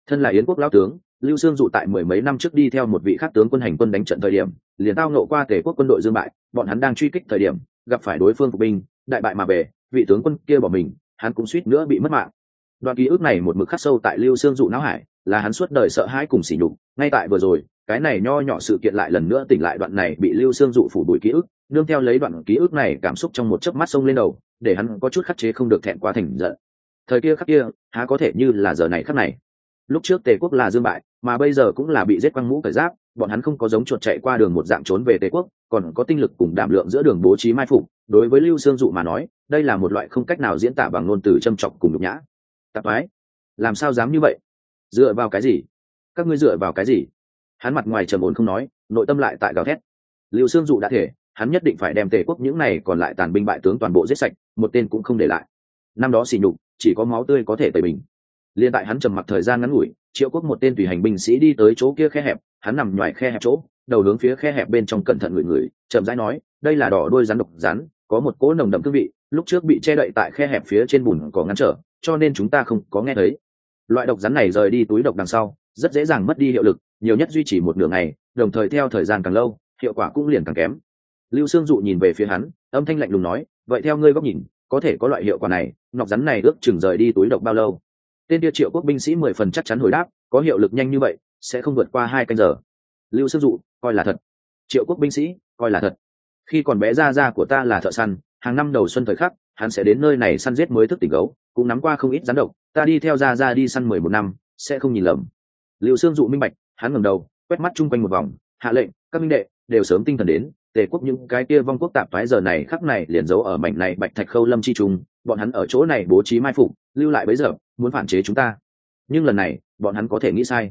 Speaker 1: Thân là yến quốc lão tướng, lưu xương dụ tại mười mấy năm trước đi theo một vị khác tướng quân hành quân đánh trận thời điểm, liền tao nộ qua tề quốc quân đội dương bại, bọn hắn đang truy kích thời điểm, gặp phải đối phương phục binh, đại bại mà về, vị tướng quân kia bỏ mình, hắn cũng suýt nữa bị mất mạng. Đoạn ký ức này một mực khắc sâu tại lưu xương dụ não hải, là hắn suốt đời sợ hãi cùng sỉ nhục. Ngay tại vừa rồi, cái này nho nhỏ sự kiện lại lần nữa tỉnh lại đoạn này bị lưu xương dụ phủ bụi ký ức nương theo lấy đoạn ký ức này, cảm xúc trong một chớp mắt sông lên đầu, để hắn có chút khắc chế không được thẹn quá thành giận. Thời kia khắc kia, há có thể như là giờ này khắc này. Lúc trước tề quốc là dương bại, mà bây giờ cũng là bị giết quăng mũ cởi giáp, bọn hắn không có giống chuột chạy qua đường một dạng trốn về tề quốc, còn có tinh lực cùng đảm lượng giữa đường bố trí mai phục. Đối với lưu sương dụ mà nói, đây là một loại không cách nào diễn tả bằng ngôn từ châm trọng cùng nhục nhã. Tạp ái làm sao dám như vậy? Dựa vào cái gì? Các ngươi dựa vào cái gì? Hắn mặt ngoài trầm ổn không nói, nội tâm lại tại gào thét. Lưu sương dụ đã thể hắn nhất định phải đem tề quốc những này còn lại tàn binh bại tướng toàn bộ giết sạch, một tên cũng không để lại. Năm đó xỉ nhục, chỉ có máu tươi có thể tẩy bình. Liên tại hắn trầm mặc thời gian ngắn ngủi, triệu quốc một tên tùy hành binh sĩ đi tới chỗ kia khe hẹp, hắn nằm ngoài khe hẹp chỗ, đầu hướng phía khe hẹp bên trong cẩn thận người người chậm rãi nói, đây là đỏ đôi rắn độc rắn, có một cỗ nồng đậm cương vị, lúc trước bị che đậy tại khe hẹp phía trên bùn có ngăn trở, cho nên chúng ta không có nghe thấy. Loại độc rắn này rời đi túi độc đằng sau, rất dễ dàng mất đi hiệu lực, nhiều nhất duy trì một nửa ngày, đồng thời theo thời gian càng lâu, hiệu quả cũng liền càng kém lưu sương dụ nhìn về phía hắn, âm thanh lạnh lùng nói, vậy theo ngươi góc nhìn, có thể có loại hiệu quả này, nọc rắn này ước chừng rời đi túi độc bao lâu? Tên tia triệu quốc binh sĩ mười phần chắc chắn hồi đáp, có hiệu lực nhanh như vậy, sẽ không vượt qua hai canh giờ. Lưu sương dụ, coi là thật. Triệu quốc binh sĩ, coi là thật. Khi còn bé ra ra của ta là thợ săn, hàng năm đầu xuân thời khắc, hắn sẽ đến nơi này săn giết mới thức tỉnh gấu, cũng nắm qua không ít rắn độc, ta đi theo ra ra đi săn mười một năm, sẽ không nhìn lầm. Liệu sương dụ minh bạch, hắn ngẩng đầu, quét mắt chung quanh một vòng, hạ lệnh, các minh đệ, đều sớm tinh thần đến tề quốc những cái kia vong quốc tạp thoái giờ này khắc này liền giấu ở mảnh này bạch thạch khâu lâm chi trùng bọn hắn ở chỗ này bố trí mai phục, lưu lại bấy giờ, muốn phản chế chúng ta. Nhưng lần này, bọn hắn có thể nghĩ sai.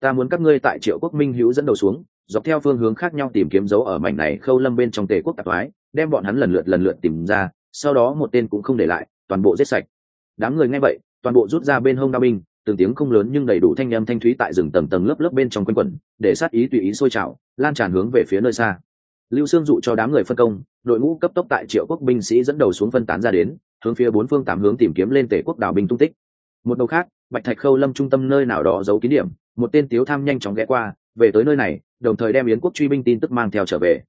Speaker 1: Ta muốn các ngươi tại triệu quốc minh hữu dẫn đầu xuống, dọc theo phương hướng khác nhau tìm kiếm dấu ở mảnh này khâu lâm bên trong tề quốc tạp thoái đem bọn hắn lần lượt lần lượt tìm ra, sau đó một tên cũng không để lại, toàn bộ giết sạch. Đám người nghe vậy, toàn bộ rút ra bên hông đao binh, từng tiếng không lớn nhưng đầy đủ thanh âm thanh thúy tại rừng tầng tầng lớp lớp bên trong quanh quẩn, để sát ý tùy ý sôi trào, lan tràn hướng về phía nơi xa lưu sương dụ cho đám người phân công, đội ngũ cấp tốc tại triệu quốc binh sĩ dẫn đầu xuống phân tán ra đến, hướng phía bốn phương tám hướng tìm kiếm lên tể quốc đảo binh tung tích. Một đầu khác, bạch thạch khâu lâm trung tâm nơi nào đó giấu kín điểm, một tên tiếu tham nhanh chóng ghé qua, về tới nơi này, đồng thời đem yến quốc truy binh tin tức mang theo trở về.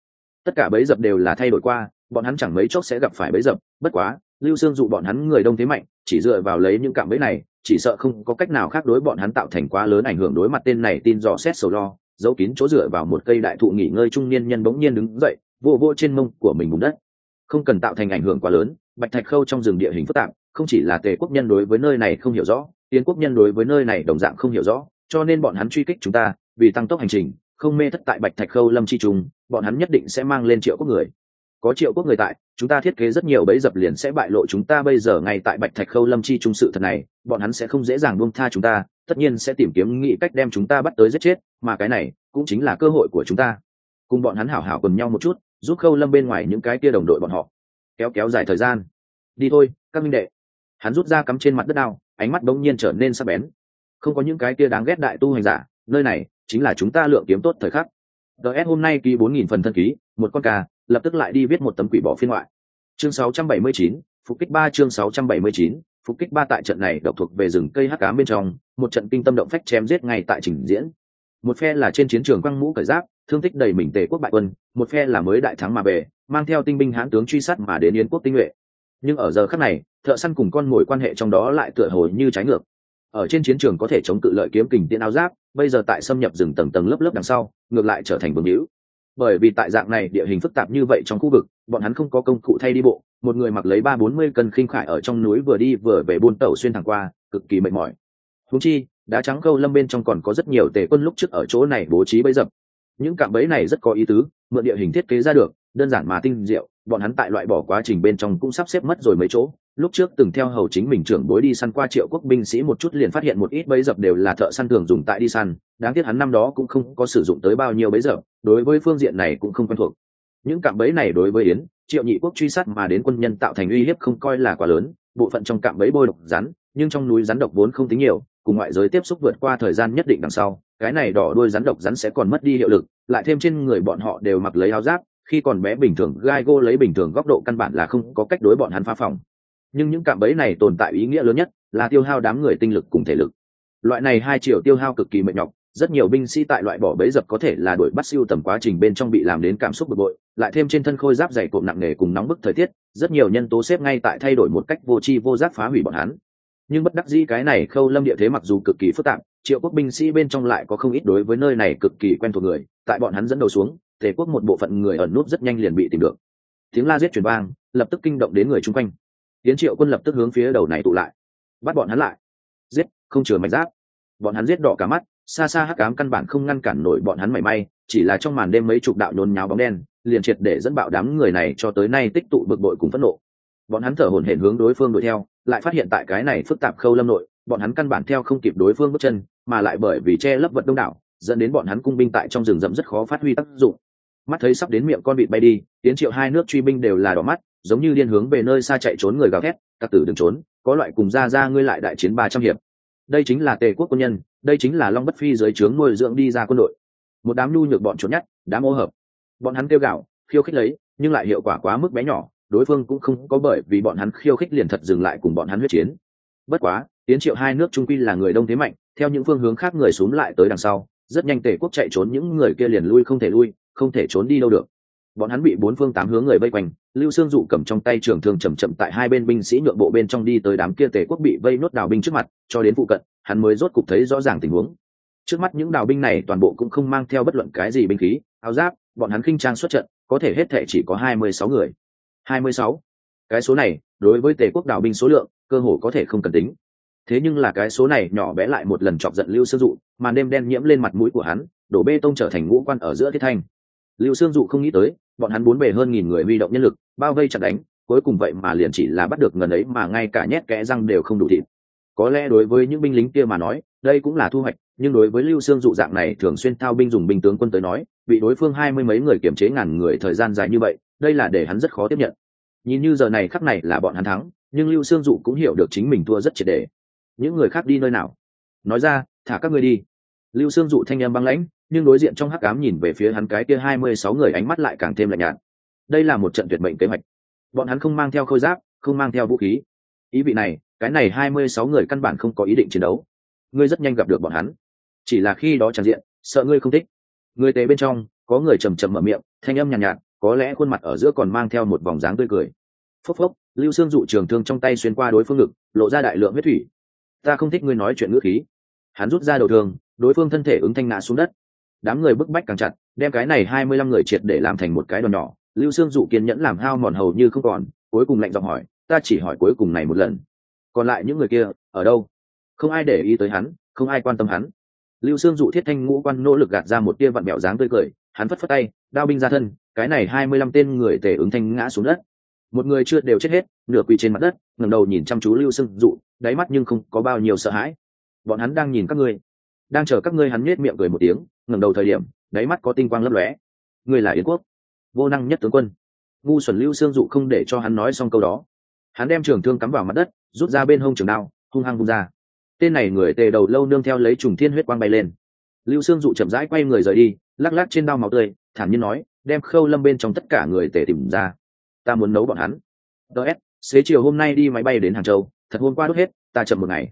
Speaker 1: Tất cả bấy dập đều là thay đổi qua, bọn hắn chẳng mấy chốc sẽ gặp phải bấy dập, bất quá, lưu sương dụ bọn hắn người đông thế mạnh, chỉ dựa vào lấy những cạm bẫy này, chỉ sợ không có cách nào khác đối bọn hắn tạo thành quá lớn ảnh hưởng đối mặt tên này tin dò xét sầu lo giấu kín chỗ dựa vào một cây đại thụ nghỉ ngơi trung niên nhân bỗng nhiên đứng dậy, vô vô trên mông của mình bùn đất. Không cần tạo thành ảnh hưởng quá lớn, bạch thạch khâu trong rừng địa hình phức tạp, không chỉ là tề quốc nhân đối với nơi này không hiểu rõ tiến quốc nhân đối với nơi này đồng dạng không hiểu rõ, cho nên bọn hắn truy kích chúng ta, vì tăng tốc hành trình, không mê thất tại bạch thạch khâu lâm chi trùng, bọn hắn nhất định sẽ mang lên triệu quốc người. Có triệu quốc người tại, chúng ta thiết kế rất nhiều bẫy dập liền sẽ bại lộ chúng ta bây giờ ngay tại bạch thạch khâu lâm chi trung sự thật này, bọn hắn sẽ không dễ dàng buông tha chúng ta tất nhiên sẽ tìm kiếm nghĩ cách đem chúng ta bắt tới giết chết mà cái này cũng chính là cơ hội của chúng ta. Cùng bọn hắn hảo hảo cùng nhau một chút giúp khâu lâm bên ngoài những cái kia đồng đội bọn họ. Kéo kéo dài thời gian. Đi thôi các minh đệ. Hắn rút ra cắm trên mặt đất đao ánh mắt bỗng nhiên trở nên sắc bén. Không có những cái kia đáng ghét đại tu hành giả nơi này chính là chúng ta lượng kiếm tốt thời khắc. Ts hôm nay ký bốn nghìn phần thân ký một con cà lập tức lại đi viết một tấm quỷ bỏ phiên ngoại. Chương 679, phục kích ba chương 679, phục kích ba tại trận này độc thuộc về rừng cây hắc cám bên trong, một trận kinh tâm động phách chém giết ngay tại trình diễn. Một phe là trên chiến trường quăng mũ cởi giáp, thương tích đầy mình tề quốc bại quân, một phe là mới đại thắng mà về, mang theo tinh binh hãn tướng truy sát mà đến yến quốc tinh nhuệ. Nhưng ở giờ khắc này, thợ săn cùng con mồi quan hệ trong đó lại tựa hồ như trái ngược. Ở trên chiến trường có thể chống cự lợi kiếm kình tiễn áo giáp, bây giờ tại xâm nhập rừng tầng tầng lớp lớp đằng sau, ngược lại trở thành vương hữu. Bởi vì tại dạng này địa hình phức tạp như vậy trong khu vực, bọn hắn không có công cụ thay đi bộ một người mặc lấy ba bốn mươi cân khinh khải ở trong núi vừa đi vừa về buôn tẩu xuyên thẳng qua, cực kỳ mệt mỏi. Húng chi, đá trắng câu lâm bên trong còn có rất nhiều tề quân lúc trước ở chỗ này bố trí bẫy dập. Những cạm bẫy này rất có ý tứ, mượn địa hình thiết kế ra được, đơn giản mà tinh diệu, bọn hắn tại loại bỏ quá trình bên trong cũng sắp xếp mất rồi mấy chỗ. Lúc trước từng theo hầu chính mình trưởng bối đi săn qua triệu quốc binh sĩ một chút liền phát hiện một ít bẫy dập đều là thợ săn thường dùng tại đi săn, đáng tiếc hắn năm đó cũng không có sử dụng tới bao nhiêu bẫy dập, đối với phương diện này cũng không quen thuộc những cạm bẫy này đối với yến, triệu nhị quốc truy sát mà đến quân nhân tạo thành uy hiếp không coi là quá lớn, bộ phận trong cạm bẫy bôi độc rắn, nhưng trong núi rắn độc vốn không tính nhiều, cùng ngoại giới tiếp xúc vượt qua thời gian nhất định đằng sau, cái này đỏ đuôi rắn độc rắn sẽ còn mất đi hiệu lực, lại thêm trên người bọn họ đều mặc lấy áo giáp, khi còn bé bình thường, gai gô lấy bình thường góc độ căn bản là không có cách đối bọn hắn phá phòng. Nhưng những cạm bẫy này tồn tại ý nghĩa lớn nhất là tiêu hao đám người tinh lực cùng thể lực. Loại này hai triệu tiêu hao cực kỳ mệt nhọc rất nhiều binh sĩ tại loại bỏ bẫy dập có thể là đuổi bắt siêu tầm quá trình bên trong bị làm đến cảm xúc bực bội, lại thêm trên thân khôi giáp dày cộm nặng nề cùng nóng bức thời tiết, rất nhiều nhân tố xếp ngay tại thay đổi một cách vô tri vô giác phá hủy bọn hắn. Nhưng bất đắc dĩ cái này khâu lâm địa thế mặc dù cực kỳ phức tạp, triệu quốc binh sĩ bên trong lại có không ít đối với nơi này cực kỳ quen thuộc người, tại bọn hắn dẫn đầu xuống, tề quốc một bộ phận người ẩn nút rất nhanh liền bị tìm được. Tiếng la giết truyền vang, lập tức kinh động đến người chung quanh. Tiến triệu quân lập tức hướng phía đầu này tụ lại. Bắt bọn hắn lại. Giết, không chừa mạch giáp. Bọn hắn giết đỏ cả mắt xa xa hắc ám căn bản không ngăn cản nổi bọn hắn mảy may, chỉ là trong màn đêm mấy chục đạo nhốn nháo bóng đen, liền triệt để dẫn bạo đám người này cho tới nay tích tụ bực bội cùng phẫn nộ. Bọn hắn thở hổn hển hướng đối phương đuổi theo, lại phát hiện tại cái này phức tạp khâu lâm nội, bọn hắn căn bản theo không kịp đối phương bước chân, mà lại bởi vì che lấp vật đông đảo, dẫn đến bọn hắn cung binh tại trong rừng rậm rất khó phát huy tác dụng. Mắt thấy sắp đến miệng con vịt bay đi tiến triệu hai nước truy binh đều là đỏ mắt, giống như liên hướng về nơi xa chạy trốn người gào thét, các tử đừng trốn, có loại cùng ra ra ngươi lại đại chiến ba trăm hiệp đây chính là tề quốc quân nhân, đây chính là long bất phi dưới trướng nuôi dưỡng đi ra quân đội. Một đám nhu nhược bọn trốn nhát đám ô hợp. Bọn hắn kêu gạo khiêu khích lấy, nhưng lại hiệu quả quá mức bé nhỏ, đối phương cũng không có bởi vì bọn hắn khiêu khích liền thật dừng lại cùng bọn hắn huyết chiến. Bất quá, tiến triệu hai nước trung quy là người đông thế mạnh, theo những phương hướng khác người xuống lại tới đằng sau, rất nhanh tề quốc chạy trốn, những người kia liền lui không thể lui, không thể trốn đi đâu được. Bọn hắn bị bốn phương tám hướng người vây quanh lưu sương dụ cầm trong tay trường thương chầm chậm tại hai bên binh sĩ nhượng bộ bên trong đi tới đám kia tề quốc bị vây nốt đào binh trước mặt, cho đến phụ cận, hắn mới rốt cục thấy rõ ràng tình huống. Trước mắt những đào binh này toàn bộ cũng không mang theo bất luận cái gì binh khí, áo giáp, bọn hắn khinh trang xuất trận, có thể hết thể chỉ có hai mươi sáu người. Hai mươi sáu? Cái số này, đối với tề quốc đào binh số lượng, cơ hồ có thể không cần tính. Thế nhưng là cái số này nhỏ bé lại một lần chọc giận lưu sương dụ mà đêm đen nhiễm lên mặt mũi của hắn, đổ bê tông trở thành ngũ quan ở giữa thiết thanh. Lưu sương dụ không nghĩ tới bọn hắn bốn bề hơn nghìn người huy động nhân lực, bao vây chặt đánh, cuối cùng vậy mà liền chỉ là bắt được ngần ấy mà ngay cả nhét kẽ răng đều không đủ thịt. Có lẽ đối với những binh lính kia mà nói, đây cũng là thu hoạch, nhưng đối với lưu sương dụ dạng này thường xuyên thao binh dùng binh tướng quân tới nói, bị đối phương hai mươi mấy người kiểm chế ngàn người thời gian dài như vậy, đây là để hắn rất khó tiếp nhận. Nhìn như giờ này khắc này là bọn hắn thắng, nhưng lưu sương dụ cũng hiểu được chính mình thua rất triệt đề những người khác đi nơi nào? Nói ra, thả các ngươi đi. Lưu sương dụ thanh em băng lãnh nhưng đối diện trong hắc ám nhìn về phía hắn cái kia hai mươi sáu người ánh mắt lại càng thêm lạnh nhạt. Đây là một trận tuyệt mệnh kế hoạch. Bọn hắn không mang theo khôi giáp không mang theo vũ khí. Ý vị này cái này hai mươi sáu người căn bản không có ý định chiến đấu. Ngươi rất nhanh gặp được bọn hắn. Chỉ là khi đó tràn diện sợ ngươi không thích. Người tế bên trong có người trầm trầm mở miệng thanh âm nhàn nhạt, nhạt có lẽ khuôn mặt ở giữa còn mang theo một vòng dáng tươi cười. Phốc phốc lưu xương dụ trường thương trong tay xuyên qua đối phương ngực lộ ra đại lượng huyết thủy. Ta không thích ngươi nói chuyện ngữ khí. Hắn rút ra đầu thương đối phương thân thể ứng thanh ngã xuống đất đám người bức bách càng chặt, đem cái này hai mươi lăm người triệt để làm thành một cái đòn nhỏ. Lưu Sương dụ kiên nhẫn làm hao mòn hầu như không còn, cuối cùng lạnh giọng hỏi, ta chỉ hỏi cuối cùng này một lần. Còn lại những người kia, ở đâu? Không ai để ý tới hắn, không ai quan tâm hắn. Lưu Sương dụ thiết thanh ngũ quan nỗ lực gạt ra một tia vặn mẹo dáng tươi cười, hắn phất phất tay, đao binh ra thân, cái này hai mươi lăm tên người tề ứng thanh ngã xuống đất. Một người chưa đều chết hết, nửa quỳ trên mặt đất, ngẩng đầu nhìn chăm chú lưu Sương dụ, đáy mắt nhưng không có bao nhiêu sợ hãi. Bọn hắn đang nhìn các ngươi. Đang chờ các ngươi hắn nhếch miệng cười một tiếng ngẩng đầu thời điểm, đáy mắt có tinh quang lấp lóe. Người là yến quốc, vô năng nhất tướng quân. Ngu xuẩn lưu sương dụ không để cho hắn nói xong câu đó. Hắn đem trường thương cắm vào mặt đất, rút ra bên hông trường đao, hung hăng vung ra. Tên này người tề đầu lâu nương theo lấy trùng thiên huyết quang bay lên. Lưu sương dụ chậm rãi quay người rời đi, lắc lắc trên đao máu tươi, thản nhiên nói, đem khâu lâm bên trong tất cả người tề tìm ra. Ta muốn nấu bọn hắn. Ts xế chiều hôm nay đi máy bay đến hàng châu, thật hôm qua đốt hết, ta chậm một ngày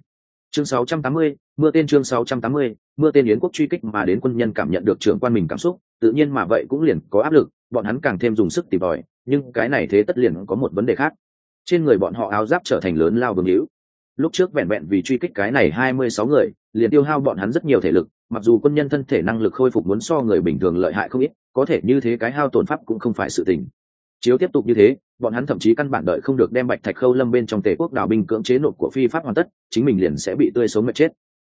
Speaker 1: chương 680, mưa tên chương 680, mưa tên yến quốc truy kích mà đến quân nhân cảm nhận được trưởng quan mình cảm xúc tự nhiên mà vậy cũng liền có áp lực bọn hắn càng thêm dùng sức tìm tòi nhưng cái này thế tất liền có một vấn đề khác. Trên người bọn họ áo giáp trở thành lớn lao vương hữu. Lúc trước vẹn vẹn vì truy kích cái này hai mươi sáu người liền tiêu hao bọn hắn rất nhiều thể lực mặc dù quân nhân thân thể năng lực khôi phục muốn so người bình thường lợi hại không ít có thể như thế cái hao tổn pháp cũng không phải sự tình chiếu tiếp tục như thế, bọn hắn thậm chí căn bản đợi không được đem bạch thạch khâu lâm bên trong tề quốc đảo binh cưỡng chế nộp của phi pháp hoàn tất, chính mình liền sẽ bị tươi sống mệt chết.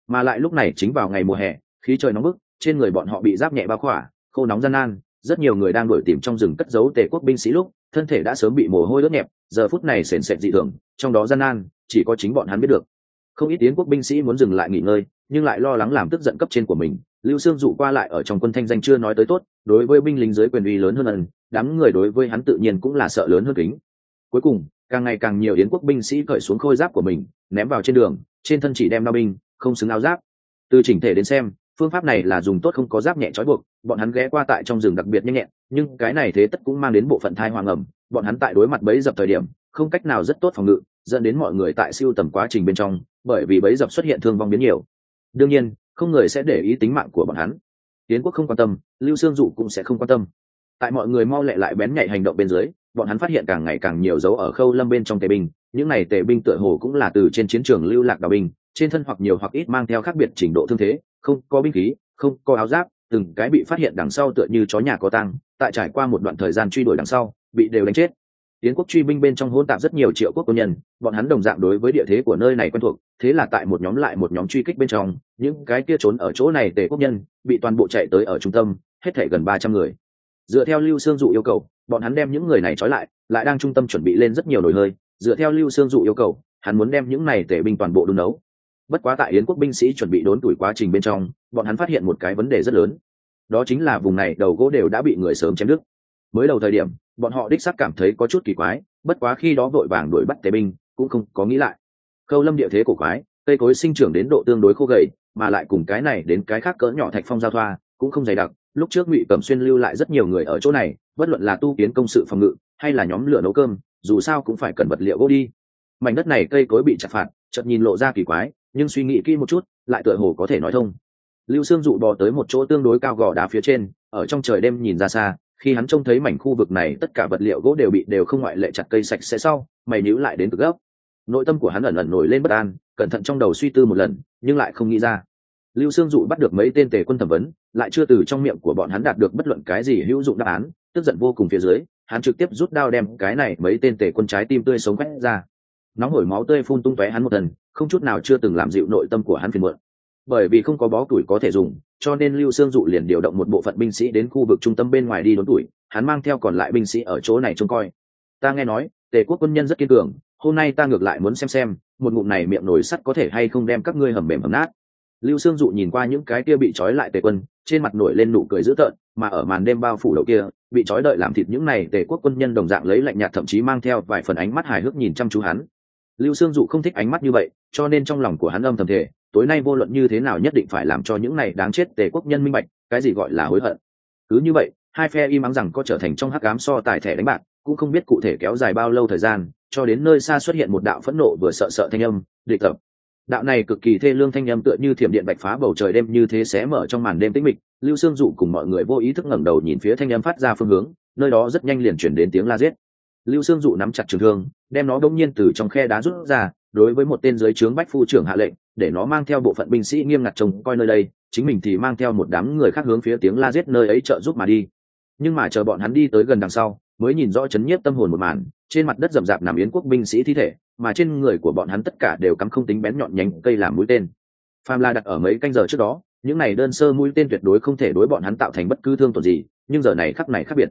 Speaker 1: Mà lại lúc này chính vào ngày mùa hè, khí trời nóng bức, trên người bọn họ bị giáp nhẹ bao khỏa, khô nóng gian nan, rất nhiều người đang đuổi tìm trong rừng cất giấu tề quốc binh sĩ lúc, thân thể đã sớm bị mồ hôi ướt nhẹp, giờ phút này sền sệt dị thường, trong đó gian nan, chỉ có chính bọn hắn biết được. Không ít tiến quốc binh sĩ muốn dừng lại nghỉ ngơi nhưng lại lo lắng làm tức giận cấp trên của mình. Lưu sương dụ qua lại ở trong quân thanh danh chưa nói tới tốt, đối với binh lính dưới quyền uy lớn hơn ẩn đám người đối với hắn tự nhiên cũng là sợ lớn hơn kính. Cuối cùng, càng ngày càng nhiều yến quốc binh sĩ cởi xuống khôi giáp của mình, ném vào trên đường, trên thân chỉ đem đao binh, không xứng áo giáp. Từ chỉnh thể đến xem, phương pháp này là dùng tốt không có giáp nhẹ trói buộc, bọn hắn ghé qua tại trong rừng đặc biệt nhanh nhẹn, nhưng cái này thế tất cũng mang đến bộ phận thai hoàng ẩm, bọn hắn tại đối mặt bấy dập thời điểm, không cách nào rất tốt phòng ngự, dẫn đến mọi người tại siêu tầm quá trình bên trong, bởi vì bấy dập xuất hiện thương vong biến nhiều đương nhiên, không người sẽ để ý tính mạng của bọn hắn. Tiến quốc không quan tâm, lưu sương dụ cũng sẽ không quan tâm. Tại mọi người mau lẹ lại bén nhạy hành động bên dưới, bọn hắn phát hiện càng ngày càng nhiều dấu ở khâu lâm bên trong tề binh, những này tề binh tựa hồ cũng là từ trên chiến trường lưu lạc đào binh, trên thân hoặc nhiều hoặc ít mang theo khác biệt trình độ thương thế, không có binh khí, không có áo giáp, từng cái bị phát hiện đằng sau tựa như chó nhà có tăng tại trải qua một đoạn thời gian truy đuổi đằng sau, bị đều đánh chết yến quốc truy binh bên trong hỗn tạp rất nhiều triệu quốc quân nhân, bọn hắn đồng dạng đối với địa thế của nơi này quen thuộc, thế là tại một nhóm lại một nhóm truy kích bên trong, những cái kia trốn ở chỗ này tề quốc nhân, bị toàn bộ chạy tới ở trung tâm, hết thể gần ba trăm người. Dựa theo lưu sương dụ yêu cầu, bọn hắn đem những người này trói lại lại đang trung tâm chuẩn bị lên rất nhiều nồi hơi. Dựa theo lưu sương dụ yêu cầu, hắn muốn đem những này tể binh toàn bộ đun nấu. Bất quá tại yến quốc binh sĩ chuẩn bị đốn tuổi quá trình bên trong, bọn hắn phát hiện một cái vấn đề rất lớn. Đó chính là vùng này đầu gỗ đều đã bị người sớm chém đứt. Mới đầu thời điểm bọn họ đích xác cảm thấy có chút kỳ quái, bất quá khi đó vội vàng đuổi bắt tề binh, cũng không có nghĩ lại. Khâu lâm địa thế cổ quái, cây cối sinh trưởng đến độ tương đối khô gầy, mà lại cùng cái này đến cái khác cỡ nhỏ thạch phong giao thoa, cũng không dày đặc, lúc trước ngụy cẩm xuyên lưu lại rất nhiều người ở chỗ này, bất luận là tu kiến công sự phòng ngự, hay là nhóm lửa nấu cơm, dù sao cũng phải cần vật liệu gỗ đi. Mảnh đất này cây cối bị chặt phạt, chợt nhìn lộ ra kỳ quái, nhưng suy nghĩ kỹ một chút, lại tựa hồ có thể nói thông. Lưu sương dụ bò tới một chỗ tương đối cao gò đá phía trên, ở trong trời đêm nhìn ra xa khi hắn trông thấy mảnh khu vực này, tất cả vật liệu gỗ đều bị đều không ngoại lệ chặt cây sạch sẽ sau, mày níu lại đến cực gốc. Nội tâm của hắn ẩn ẩn nổi lên bất an, cẩn thận trong đầu suy tư một lần, nhưng lại không nghĩ ra. Lưu sương dụ bắt được mấy tên tề quân thẩm vấn, lại chưa từ trong miệng của bọn hắn đạt được bất luận cái gì hữu dụng đáp án, tức giận vô cùng phía dưới, hắn trực tiếp rút đao đem cái này mấy tên tề quân trái tim tươi sống quét ra. Nóng hổi máu tươi phun tung tóe hắn một lần, không chút nào chưa từng làm dịu nội tâm của hắn phiền muộn bởi vì không có bó tuổi có thể dùng, cho nên lưu sương dụ liền điều động một bộ phận binh sĩ đến khu vực trung tâm bên ngoài đi đốn tuổi, hắn mang theo còn lại binh sĩ ở chỗ này trông coi. Ta nghe nói, tề quốc quân nhân rất kiên cường, hôm nay ta ngược lại muốn xem xem, một ngụm này miệng nổi sắt có thể hay không đem các ngươi hầm mềm hầm nát. Lưu sương dụ nhìn qua những cái kia bị trói lại tề quân, trên mặt nổi lên nụ cười dữ tợn, mà ở màn đêm bao phủ đầu kia, bị trói đợi làm thịt những này, tề quốc quân nhân đồng dạng lấy lạnh nhạt thậm chí mang theo vài phần ánh mắt hài hước nhìn chăm chú hắn. Lưu sương dụ không thích ánh mắt như vậy, cho nên trong lòng của hắn âm thầm thể tối nay vô luận như thế nào nhất định phải làm cho những này đáng chết tề quốc nhân minh bạch, cái gì gọi là hối hận. Cứ như vậy, hai phe im ắng rằng có trở thành trong hắc ám so tài thẻ đánh bạc, cũng không biết cụ thể kéo dài bao lâu thời gian, cho đến nơi xa xuất hiện một đạo phẫn nộ vừa sợ sợ thanh âm, địch tập. Đạo này cực kỳ thê lương thanh âm tựa như thiểm điện bạch phá bầu trời đêm như thế xé mở trong màn đêm tĩnh mịch, lưu sương dụ cùng mọi người vô ý thức ngẩng đầu nhìn phía thanh âm phát ra phương hướng, nơi đó rất nhanh liền chuyển đến tiếng la giết. Lưu sương dụ nắm chặt trường thương, đem nó đông nhiên từ trong khe đá rút ra, đối với một tên dưới trướng bách phu trưởng hạ lệnh để nó mang theo bộ phận binh sĩ nghiêm ngặt trông coi nơi đây, chính mình thì mang theo một đám người khác hướng phía tiếng la giết nơi ấy trợ giúp mà đi. Nhưng mà chờ bọn hắn đi tới gần đằng sau, mới nhìn rõ chấn nhiếp tâm hồn một màn, trên mặt đất rậm rạp nằm yến quốc binh sĩ thi thể, mà trên người của bọn hắn tất cả đều cắm không tính bén nhọn nhánh cây làm mũi tên. Phạm la đặt ở mấy canh giờ trước đó, những này đơn sơ mũi tên tuyệt đối không thể đối bọn hắn tạo thành bất cứ thương tổn gì, nhưng giờ này khắc này khác biệt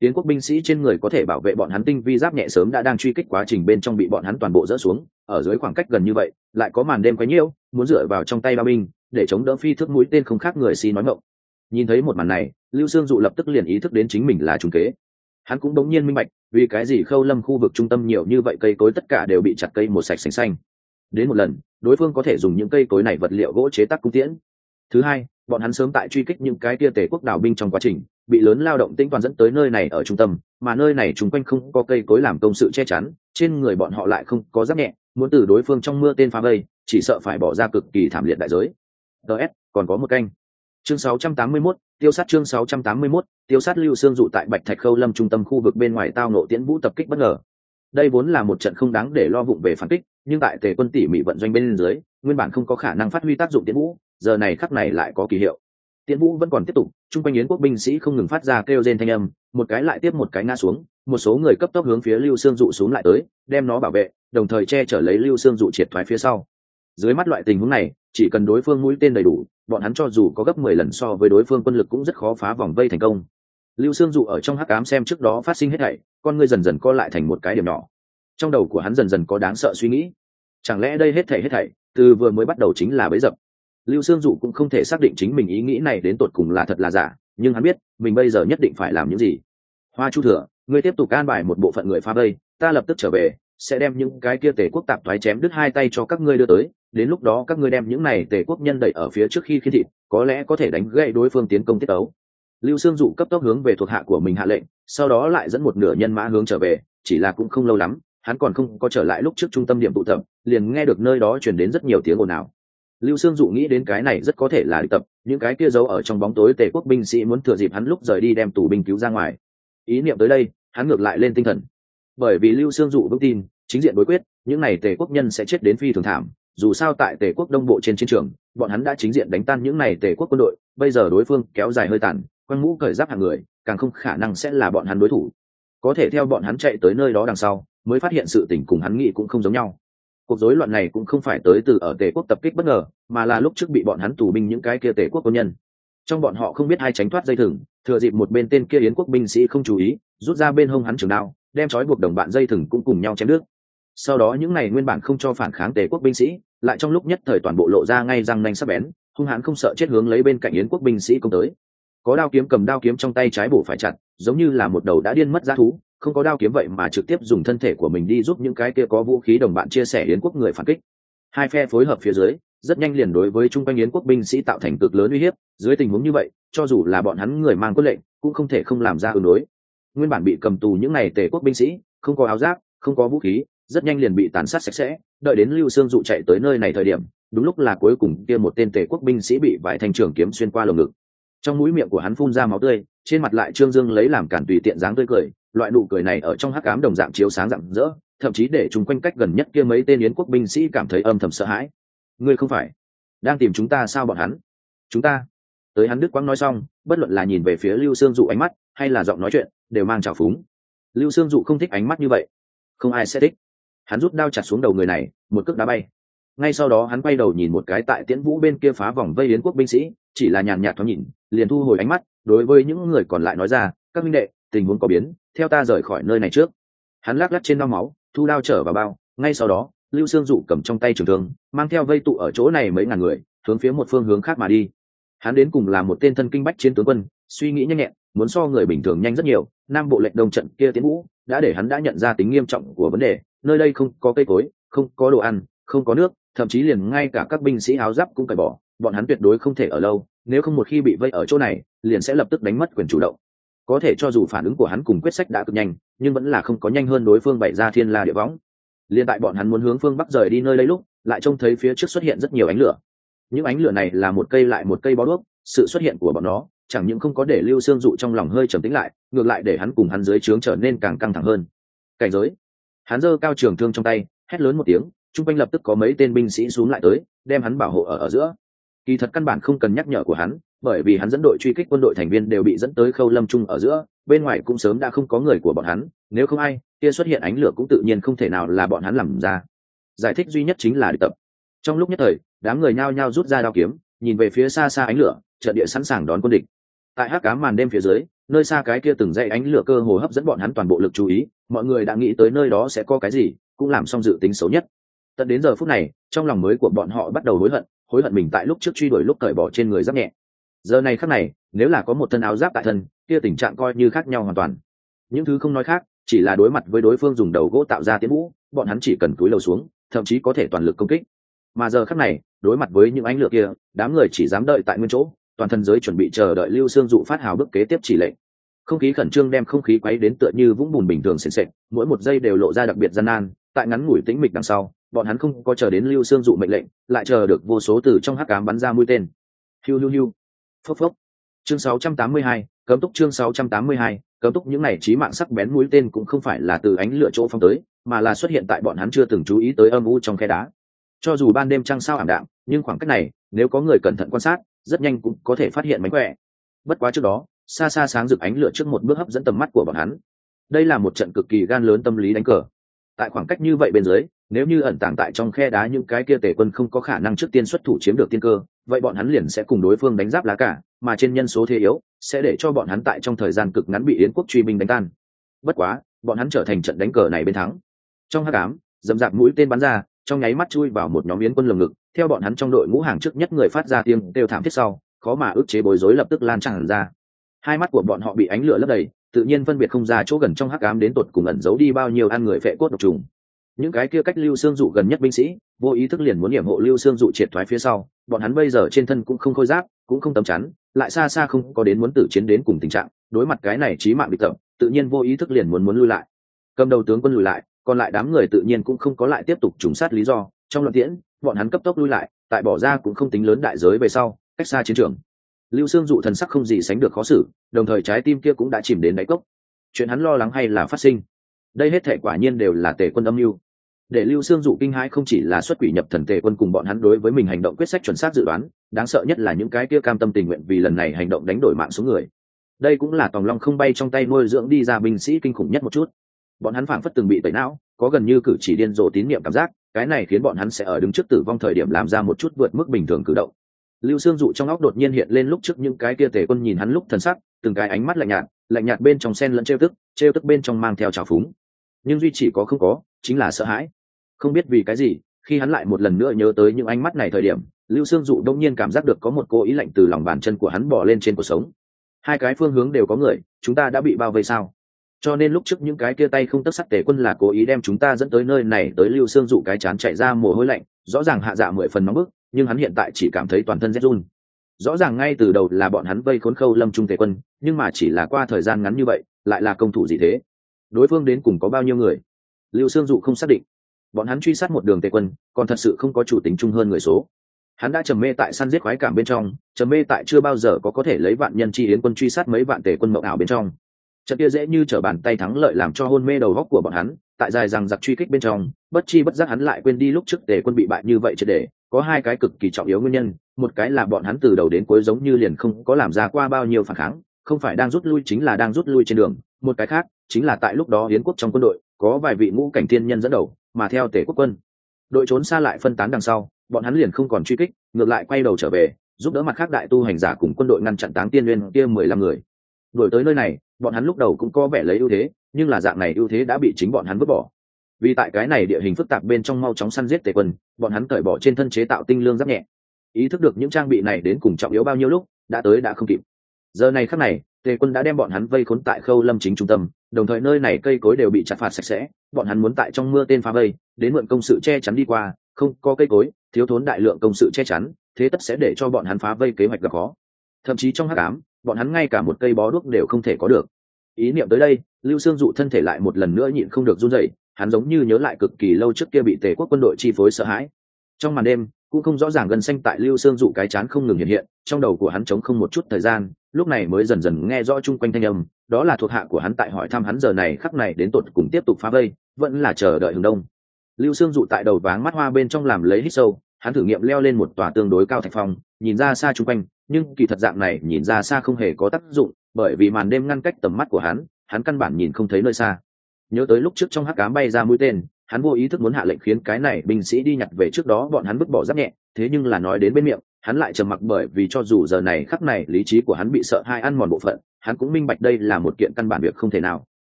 Speaker 1: tiến quốc binh sĩ trên người có thể bảo vệ bọn hắn tinh vi giáp nhẹ sớm đã đang truy kích quá trình bên trong bị bọn hắn toàn bộ dỡ xuống, ở dưới khoảng cách gần như vậy, lại có màn đêm quấy nhiễu, muốn dựa vào trong tay ba binh, để chống đỡ phi thước mũi tên không khác người xi nói mộng. nhìn thấy một màn này, lưu sương dụ lập tức liền ý thức đến chính mình là trùng kế. Hắn cũng đống nhiên minh bạch, vì cái gì khâu lâm khu vực trung tâm nhiều như vậy cây cối tất cả đều bị chặt cây một sạch xanh xanh. Đến một lần, đối phương có thể dùng những cây cối này vật liệu gỗ chế tác cung tiễn. Thứ hai bọn hắn sớm tại truy kích những cái kia tể quốc đảo binh trong quá trình bị lớn lao động tĩnh toàn dẫn tới nơi này ở trung tâm mà nơi này chung quanh không có cây cối làm công sự che chắn trên người bọn họ lại không có giáp nhẹ muốn từ đối phương trong mưa tên phá vây chỉ sợ phải bỏ ra cực kỳ thảm liệt đại giới. Ts còn có một canh. Chương 681, tiêu sát chương 681, tiêu sát lưu xương dụ tại bạch thạch khâu lâm trung tâm khu vực bên ngoài tao nộ tiễn vũ tập kích bất ngờ. Đây vốn là một trận không đáng để lo vụng về phản kích nhưng tại tề quân tỉ mỉ vận doanh bên dưới nguyên bản không có khả năng phát huy tác dụng tiễn vũ giờ này khắc này lại có kỳ hiệu. Tiễn vũ vẫn còn tiếp tục, chung quanh yến quốc binh sĩ không ngừng phát ra kêu rên thanh âm, một cái lại tiếp một cái ngã xuống, một số người cấp tốc hướng phía lưu xương dụ xuống lại tới, đem nó bảo vệ, đồng thời che chở lấy lưu xương dụ triệt thoái phía sau. Dưới mắt loại tình huống này, chỉ cần đối phương mũi tên đầy đủ, bọn hắn cho dù có gấp mười lần so với đối phương quân lực cũng rất khó phá vòng vây thành công. Lưu xương dụ ở trong hắc ám xem trước đó phát sinh hết thảy, con ngươi dần dần co lại thành một cái điểm nhỏ. Trong đầu của hắn dần dần có đáng sợ suy nghĩ. Chẳng lẽ đây hết thảy hết thảy, từ vừa mới bắt đầu chính là bấy dập? Lưu sương dụ cũng không thể xác định chính mình ý nghĩ này đến tột cùng là thật là giả nhưng hắn biết mình bây giờ nhất định phải làm những gì. Hoa chu thừa ngươi tiếp tục can bài một bộ phận người phá đây, ta lập tức trở về sẽ đem những cái kia Tề quốc tạp thoái chém đứt hai tay cho các ngươi đưa tới đến lúc đó các ngươi đem những này Tề quốc nhân đẩy ở phía trước khi khiến thịt có lẽ có thể đánh gậy đối phương tiến công tiết ấu lưu sương dụ cấp tốc hướng về thuộc hạ của mình hạ lệnh sau đó lại dẫn một nửa nhân mã hướng trở về chỉ là cũng không lâu lắm hắn còn không có trở lại lúc trước trung tâm điểm tụ tập liền nghe được nơi đó chuyển đến rất nhiều tiếng ồn ào lưu sương dụ nghĩ đến cái này rất có thể là địch tập, những cái kia giấu ở trong bóng tối tề quốc binh sĩ muốn thừa dịp hắn lúc rời đi đem tù binh cứu ra ngoài. Ý niệm tới đây, hắn ngược lại lên tinh thần. Bởi vì lưu sương dụ vững tin, chính diện đối quyết, những n à y tề quốc nhân sẽ chết đến phi thường thảm, dù sao tại tề quốc đông bộ trên chiến trường, bọn hắn đã chính diện đánh tan những n à y tề quốc quân đội, bây giờ đối phương kéo dài hơi tàn, quăng mũ cởi giáp hàng người, càng không khả năng sẽ là bọn hắn đối thủ. Có thể theo bọn hắn chạy tới nơi đó đằng sau, mới phát hiện sự tình cùng hắn nghĩ cũng không giống nhau cuộc rối loạn này cũng không phải tới từ ở tề quốc tập kích bất ngờ, mà là lúc trước bị bọn hắn tù binh những cái kia tề quốc quân nhân. Trong bọn họ không biết ai tránh thoát dây thừng, thừa dịp một bên tên kia yến quốc binh sĩ không chú ý, rút ra bên hông hắn trường đao, đem trói buộc đồng bạn dây thừng cũng cùng nhau chém nước sau đó những này nguyên bản không cho phản kháng tề quốc binh sĩ, lại trong lúc nhất thời toàn bộ lộ ra ngay răng nanh sắp bén, hung hãn không sợ chết hướng lấy bên cạnh yến quốc binh sĩ công tới. Có đao kiếm cầm đao kiếm trong tay trái bổ phải chặt, giống như là một đầu đã điên mất giá thú không có đao kiếm vậy mà trực tiếp dùng thân thể của mình đi giúp những cái kia có vũ khí đồng bạn chia sẻ yến quốc người phản kích. Hai phe phối hợp phía dưới, rất nhanh liền đối với trung quanh yến quốc binh sĩ tạo thành cực lớn uy hiếp, dưới tình huống như vậy, cho dù là bọn hắn người mang quân lệnh, cũng không thể không làm ra ứng đối. Nguyên bản bị cầm tù những ngày tề quốc binh sĩ, không có áo giáp, không có vũ khí, rất nhanh liền bị tàn sát sạch sẽ, đợi đến lưu sương dụ chạy tới nơi này thời điểm, đúng lúc là cuối cùng kia một tên tề quốc binh sĩ bị vài thanh trường kiếm xuyên qua lồng ngực. Trong mũi miệng của hắn phun ra máu tươi trên mặt lại trương dương lấy làm cản tùy tiện dáng tươi cười, loại nụ cười này ở trong hắc ám đồng dạng chiếu sáng rạng rỡ, thậm chí để chúng quanh cách gần nhất kia mấy tên yến quốc binh sĩ cảm thấy âm thầm sợ hãi. Ngươi không phải đang tìm chúng ta sao bọn hắn? Chúng ta? Tới hắn đức quang nói xong, bất luận là nhìn về phía lưu sương dụ ánh mắt, hay là giọng nói chuyện, đều mang trào phúng. Lưu sương dụ không thích ánh mắt như vậy. Không ai sẽ thích. Hắn rút đao chặt xuống đầu người này, một cước đá bay. Ngay sau đó hắn quay đầu nhìn một cái tại tiễn vũ bên kia phá vòng vây yến quốc binh sĩ, chỉ là nhàn nhạt thoáng nhìn, liền thu hồi ánh mắt đối với những người còn lại nói ra, các minh đệ, tình huống có biến, theo ta rời khỏi nơi này trước. Hắn lắc lắc trên đao máu, thu đao trở vào bao, ngay sau đó, lưu sương dụ cầm trong tay trường thương, mang theo vây tụ ở chỗ này mấy ngàn người, hướng phía một phương hướng khác mà đi. Hắn đến cùng là một tên thân kinh bách chiến tướng quân, suy nghĩ nhanh nhẹn, muốn so người bình thường nhanh rất nhiều, nam bộ lệnh đông trận kia tiến vũ, đã để hắn đã nhận ra tính nghiêm trọng của vấn đề, nơi đây không có cây cối, không có đồ ăn, không có nước, thậm chí liền ngay cả các binh sĩ áo giáp cũng cởi bỏ bọn hắn tuyệt đối không thể ở lâu, nếu không một khi bị vây ở chỗ này, liền sẽ lập tức đánh mất quyền chủ động. Có thể cho dù phản ứng của hắn cùng quyết sách đã cực nhanh, nhưng vẫn là không có nhanh hơn đối phương bày ra thiên la địa võng. Liên tại bọn hắn muốn hướng phương bắc rời đi nơi đây lúc, lại trông thấy phía trước xuất hiện rất nhiều ánh lửa. Những ánh lửa này là một cây lại một cây bó đuốc, sự xuất hiện của bọn nó chẳng những không có để lưu xương dụ trong lòng hơi trầm tĩnh lại, ngược lại để hắn cùng hắn dưới trướng trở nên càng căng thẳng hơn. Cảnh giới. Hắn giơ cao trường thương trong tay, hét lớn một tiếng, chung quanh lập tức có mấy tên binh sĩ xuống lại tới, đem hắn bảo hộ ở ở giữa kỳ thật căn bản không cần nhắc nhở của hắn, bởi vì hắn dẫn đội truy kích quân đội thành viên đều bị dẫn tới khâu lâm trung ở giữa, bên ngoài cũng sớm đã không có người của bọn hắn, nếu không ai, kia xuất hiện ánh lửa cũng tự nhiên không thể nào là bọn hắn làm ra. Giải thích duy nhất chính là đi tập. Trong lúc nhất thời, đám người nhao nhao rút ra đao kiếm, nhìn về phía xa xa ánh lửa, trận địa sẵn sàng đón quân địch. Tại hắc ám màn đêm phía dưới, nơi xa cái kia từng dây ánh lửa cơ hồ hấp dẫn bọn hắn toàn bộ lực chú ý, mọi người đã nghĩ tới nơi đó sẽ có cái gì, cũng làm xong dự tính xấu nhất. Tận đến giờ phút này, trong lòng mới của bọn họ bắt đầu hối hận hối hận mình tại lúc trước truy đuổi lúc cởi bỏ trên người giáp nhẹ. Giờ này khắc này, nếu là có một thân áo giáp tại thân, kia tình trạng coi như khác nhau hoàn toàn. Những thứ không nói khác, chỉ là đối mặt với đối phương dùng đầu gỗ tạo ra tiến vũ, bọn hắn chỉ cần túi lầu xuống, thậm chí có thể toàn lực công kích. Mà giờ khắc này, đối mặt với những ánh lửa kia, đám người chỉ dám đợi tại nguyên chỗ, toàn thân giới chuẩn bị chờ đợi lưu xương dụ phát hào bức kế tiếp chỉ lệnh. Không khí khẩn trương đem không khí quấy đến tựa như vũng bùn bình thường sền sệt, mỗi một giây đều lộ ra đặc biệt gian nan, tại ngắn ngủi tĩnh mịch đằng sau bọn hắn không có chờ đến lưu xương dụ mệnh lệnh lại chờ được vô số từ trong hắc cám bắn ra mũi tên. Hiu hiu hiu. Phốc phốc. Chương 682, cấm túc chương 682, cấm túc những này trí mạng sắc bén mũi tên cũng không phải là từ ánh lửa chỗ phong tới mà là xuất hiện tại bọn hắn chưa từng chú ý tới âm u trong khe đá. Cho dù ban đêm trăng sao ảm đạm nhưng khoảng cách này nếu có người cẩn thận quan sát rất nhanh cũng có thể phát hiện mánh khỏe. Bất quá trước đó xa xa sáng rực ánh lửa trước một bước hấp dẫn tầm mắt của bọn hắn. Đây là một trận cực kỳ gan lớn tâm lý đánh cờ. Tại khoảng cách như vậy bên dưới nếu như ẩn tàng tại trong khe đá những cái kia tể quân không có khả năng trước tiên xuất thủ chiếm được tiên cơ, vậy bọn hắn liền sẽ cùng đối phương đánh giáp lá cả, mà trên nhân số thế yếu, sẽ để cho bọn hắn tại trong thời gian cực ngắn bị yến quốc truy binh đánh tan. Bất quá, bọn hắn trở thành trận đánh cờ này bên thắng. Trong hát cám dầm dạp mũi tên bắn ra, trong nháy mắt chui vào một nhóm yến quân lồng ngực, theo bọn hắn trong đội ngũ hàng trước nhất người phát ra tiếng kêu thảm thiết sau, khó mà ức chế bối rối lập tức lan tràn ra. Hai mắt của bọn họ bị ánh lửa lấp đầy, tự nhiên phân biệt không ra chỗ gần trong hắc ám đến tột cùng ẩn giấu đi bao nhiêu ăn người phệ cốt độc trùng những cái kia cách lưu xương dụ gần nhất binh sĩ, vô ý thức liền muốn điểm hộ lưu xương dụ triệt thoái phía sau, bọn hắn bây giờ trên thân cũng không khôi giáp, cũng không tầm chắn, lại xa xa không có đến muốn tử chiến đến cùng tình trạng, đối mặt cái này trí mạng bị tập, tự nhiên vô ý thức liền muốn muốn lui lại. Cầm đầu tướng quân lùi lại, còn lại đám người tự nhiên cũng không có lại tiếp tục trùng sát lý do, trong luận tiễn, bọn hắn cấp tốc lui lại, tại bỏ ra cũng không tính lớn đại giới về sau, cách xa chiến trường. Lưu xương dụ thần sắc không gì sánh được khó xử, đồng thời trái tim kia cũng đã chìm đến đáy cốc. Chuyện hắn lo lắng hay là phát sinh, đây hết thể quả nhiên đều là tề quân âm mưu để lưu sương dụ kinh hãi không chỉ là xuất quỷ nhập thần tề quân cùng bọn hắn đối với mình hành động quyết sách chuẩn xác dự đoán, đáng sợ nhất là những cái kia cam tâm tình nguyện vì lần này hành động đánh đổi mạng số người. Đây cũng là tòng long không bay trong tay nuôi dưỡng đi ra binh sĩ kinh khủng nhất một chút. Bọn hắn phảng phất từng bị tẩy não, có gần như cử chỉ điên rồ tín niệm cảm giác, cái này khiến bọn hắn sẽ ở đứng trước tử vong thời điểm làm ra một chút vượt mức bình thường cử động. Lưu sương dụ trong óc đột nhiên hiện lên lúc trước những cái kia tề quân nhìn hắn lúc thần sắc, từng cái ánh mắt lạnh nhạt lạnh nhạt bên trong sen lẫn trêu tức trêu tức bên trong mang theo trào phúng. Nhưng duy chỉ có không có, chính là sợ hãi không biết vì cái gì, khi hắn lại một lần nữa nhớ tới những ánh mắt này thời điểm, lưu sương dụ đông nhiên cảm giác được có một cô ý lạnh từ lòng bàn chân của hắn bỏ lên trên cuộc sống. Hai cái phương hướng đều có người, chúng ta đã bị bao vây sao? Cho nên lúc trước những cái kia tay không tất sắc tể quân là cố ý đem chúng ta dẫn tới nơi này tới lưu sương dụ cái chán chạy ra mồ hôi lạnh, rõ ràng hạ dạ mười phần nóng bức, nhưng hắn hiện tại chỉ cảm thấy toàn thân rét run. Rõ ràng ngay từ đầu là bọn hắn vây khốn khâu lâm trung tề quân, nhưng mà chỉ là qua thời gian ngắn như vậy, lại là công thủ gì thế? Đối phương đến cùng có bao nhiêu người? Lưu sương dụ không xác định bọn hắn truy sát một đường tề quân, còn thật sự không có chủ tính chung hơn người số. Hắn đã trầm mê tại săn giết khoái cảm bên trong, trầm mê tại chưa bao giờ có có thể lấy vạn nhân chi yến quân truy sát mấy vạn tề quân mộng ảo bên trong. Trận kia dễ như t r ở bàn tay thắng lợi làm cho hôn mê đầu góc của bọn hắn, tại dài rằng giặc truy kích bên trong, bất chi bất giác hắn lại quên đi lúc trước tề quân bị bại như vậy triệt để, có hai cái cực kỳ trọng yếu nguyên nhân, một cái là bọn hắn từ đầu đến cuối giống như liền không có làm ra qua bao nhiêu phản kháng, không phải đang rút lui chính là đang rút lui trên đường, một cái khác chính là tại lúc đó hiến quốc trong quân đội, có vài vị ngũ cảnh thiên nhân dẫn đầu mà theo tể quốc quân. Đội trốn xa lại phân tán đằng sau bọn hắn liền không còn truy kích ngược lại quay đầu trở về giúp đỡ mặt khác đại tu hành giả cùng quân đội ngăn chặn táng tiên liên, kia mười lăm người. Đổi tới nơi này bọn hắn lúc đầu cũng có vẻ lấy ưu thế nhưng là dạng này ưu thế đã bị chính bọn hắn vứt bỏ. Vì tại cái này địa hình phức tạp bên trong mau chóng săn giết tề quân bọn hắn cởi bỏ trên thân chế tạo tinh lương giáp nhẹ. Ý thức được những trang bị này đến cùng trọng yếu bao nhiêu lúc đã tới đã không kịp. Giờ này khắc này tề quân đã đem bọn hắn vây khốn tại khâu lâm chính trung tâm đồng thời nơi này cây cối đều bị chặt phạt sạch sẽ bọn hắn muốn tại trong mưa tên phá vây đến mượn công sự che chắn đi qua không có cây cối thiếu thốn đại lượng công sự che chắn thế tất sẽ để cho bọn hắn phá vây kế hoạch gặp khó. Thậm chí trong hắc ám, bọn hắn ngay cả một cây bó đuốc đều không thể có được. Ý niệm tới đây lưu sương dụ thân thể lại một lần nữa nhịn không được run rẩy hắn giống như nhớ lại cực kỳ lâu trước kia bị tề quốc quân đội chi phối sợ hãi. Trong màn đêm cũng không rõ ràng gần xanh tại lưu sương dụ cái chán không ngừng hiện hiện trong đầu của hắn trống không một chút thời gian lúc này mới dần dần nghe rõ chung quanh thanh âm, đó là thuộc hạ của hắn tại hỏi thăm hắn giờ này khắc này đến tột cùng tiếp tục phá vây, vẫn là chờ đợi hướng đông. Lưu sương dụ tại đầu váng mắt hoa bên trong làm lấy hít sâu, hắn thử nghiệm leo lên một tòa tương đối cao thạch phong, nhìn ra xa chung quanh, nhưng kỳ thật dạng này nhìn ra xa không hề có tác dụng, bởi vì màn đêm ngăn cách tầm mắt của hắn hắn căn bản nhìn không thấy nơi xa. Nhớ tới lúc trước trong hắc cám bay ra mũi tên, hắn vô ý thức muốn hạ lệnh khiến cái này binh sĩ đi nhặt về trước đó, bọn hắn vứt bỏ giáp nhẹ, thế nhưng là nói đến bên miệng hắn lại trầm mặc bởi vì cho dù giờ này khắc này lý trí của hắn bị sợ hai ăn mòn bộ phận, hắn cũng minh bạch đây là một kiện căn bản việc không thể nào.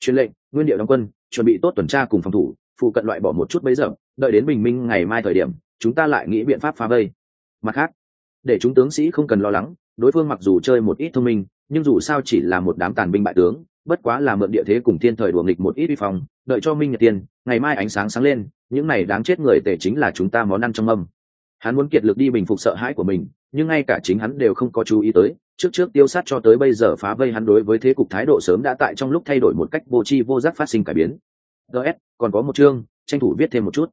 Speaker 1: Truyền lệnh, nguyên điệu đóng quân, chuẩn bị tốt tuần tra cùng phòng thủ, phụ cận loại bỏ một chút bấy giờ, đợi đến bình minh ngày mai thời điểm, chúng ta lại nghĩ biện pháp phá vây. Mặt khác, để chúng tướng sĩ không cần lo lắng, đối phương mặc dù chơi một ít thông minh, nhưng dù sao chỉ là một đám tàn binh bại tướng, bất quá là mượn địa thế cùng thiên thời đùa nghịch một ít vi phòng đợi cho minh nhật tiên, ngày mai ánh sáng sáng lên, những này đáng chết người tể chính là chúng ta món ăn trong âm hắn muốn kiệt lực đi bình phục sợ hãi của mình nhưng ngay cả chính hắn đều không có chú ý tới trước trước tiêu sát cho tới bây giờ phá vây hắn đối với thế cục thái độ sớm đã tại trong lúc thay đổi một cách vô tri vô giác phát sinh cải biến. Ts còn có một chương tranh thủ viết thêm một chút.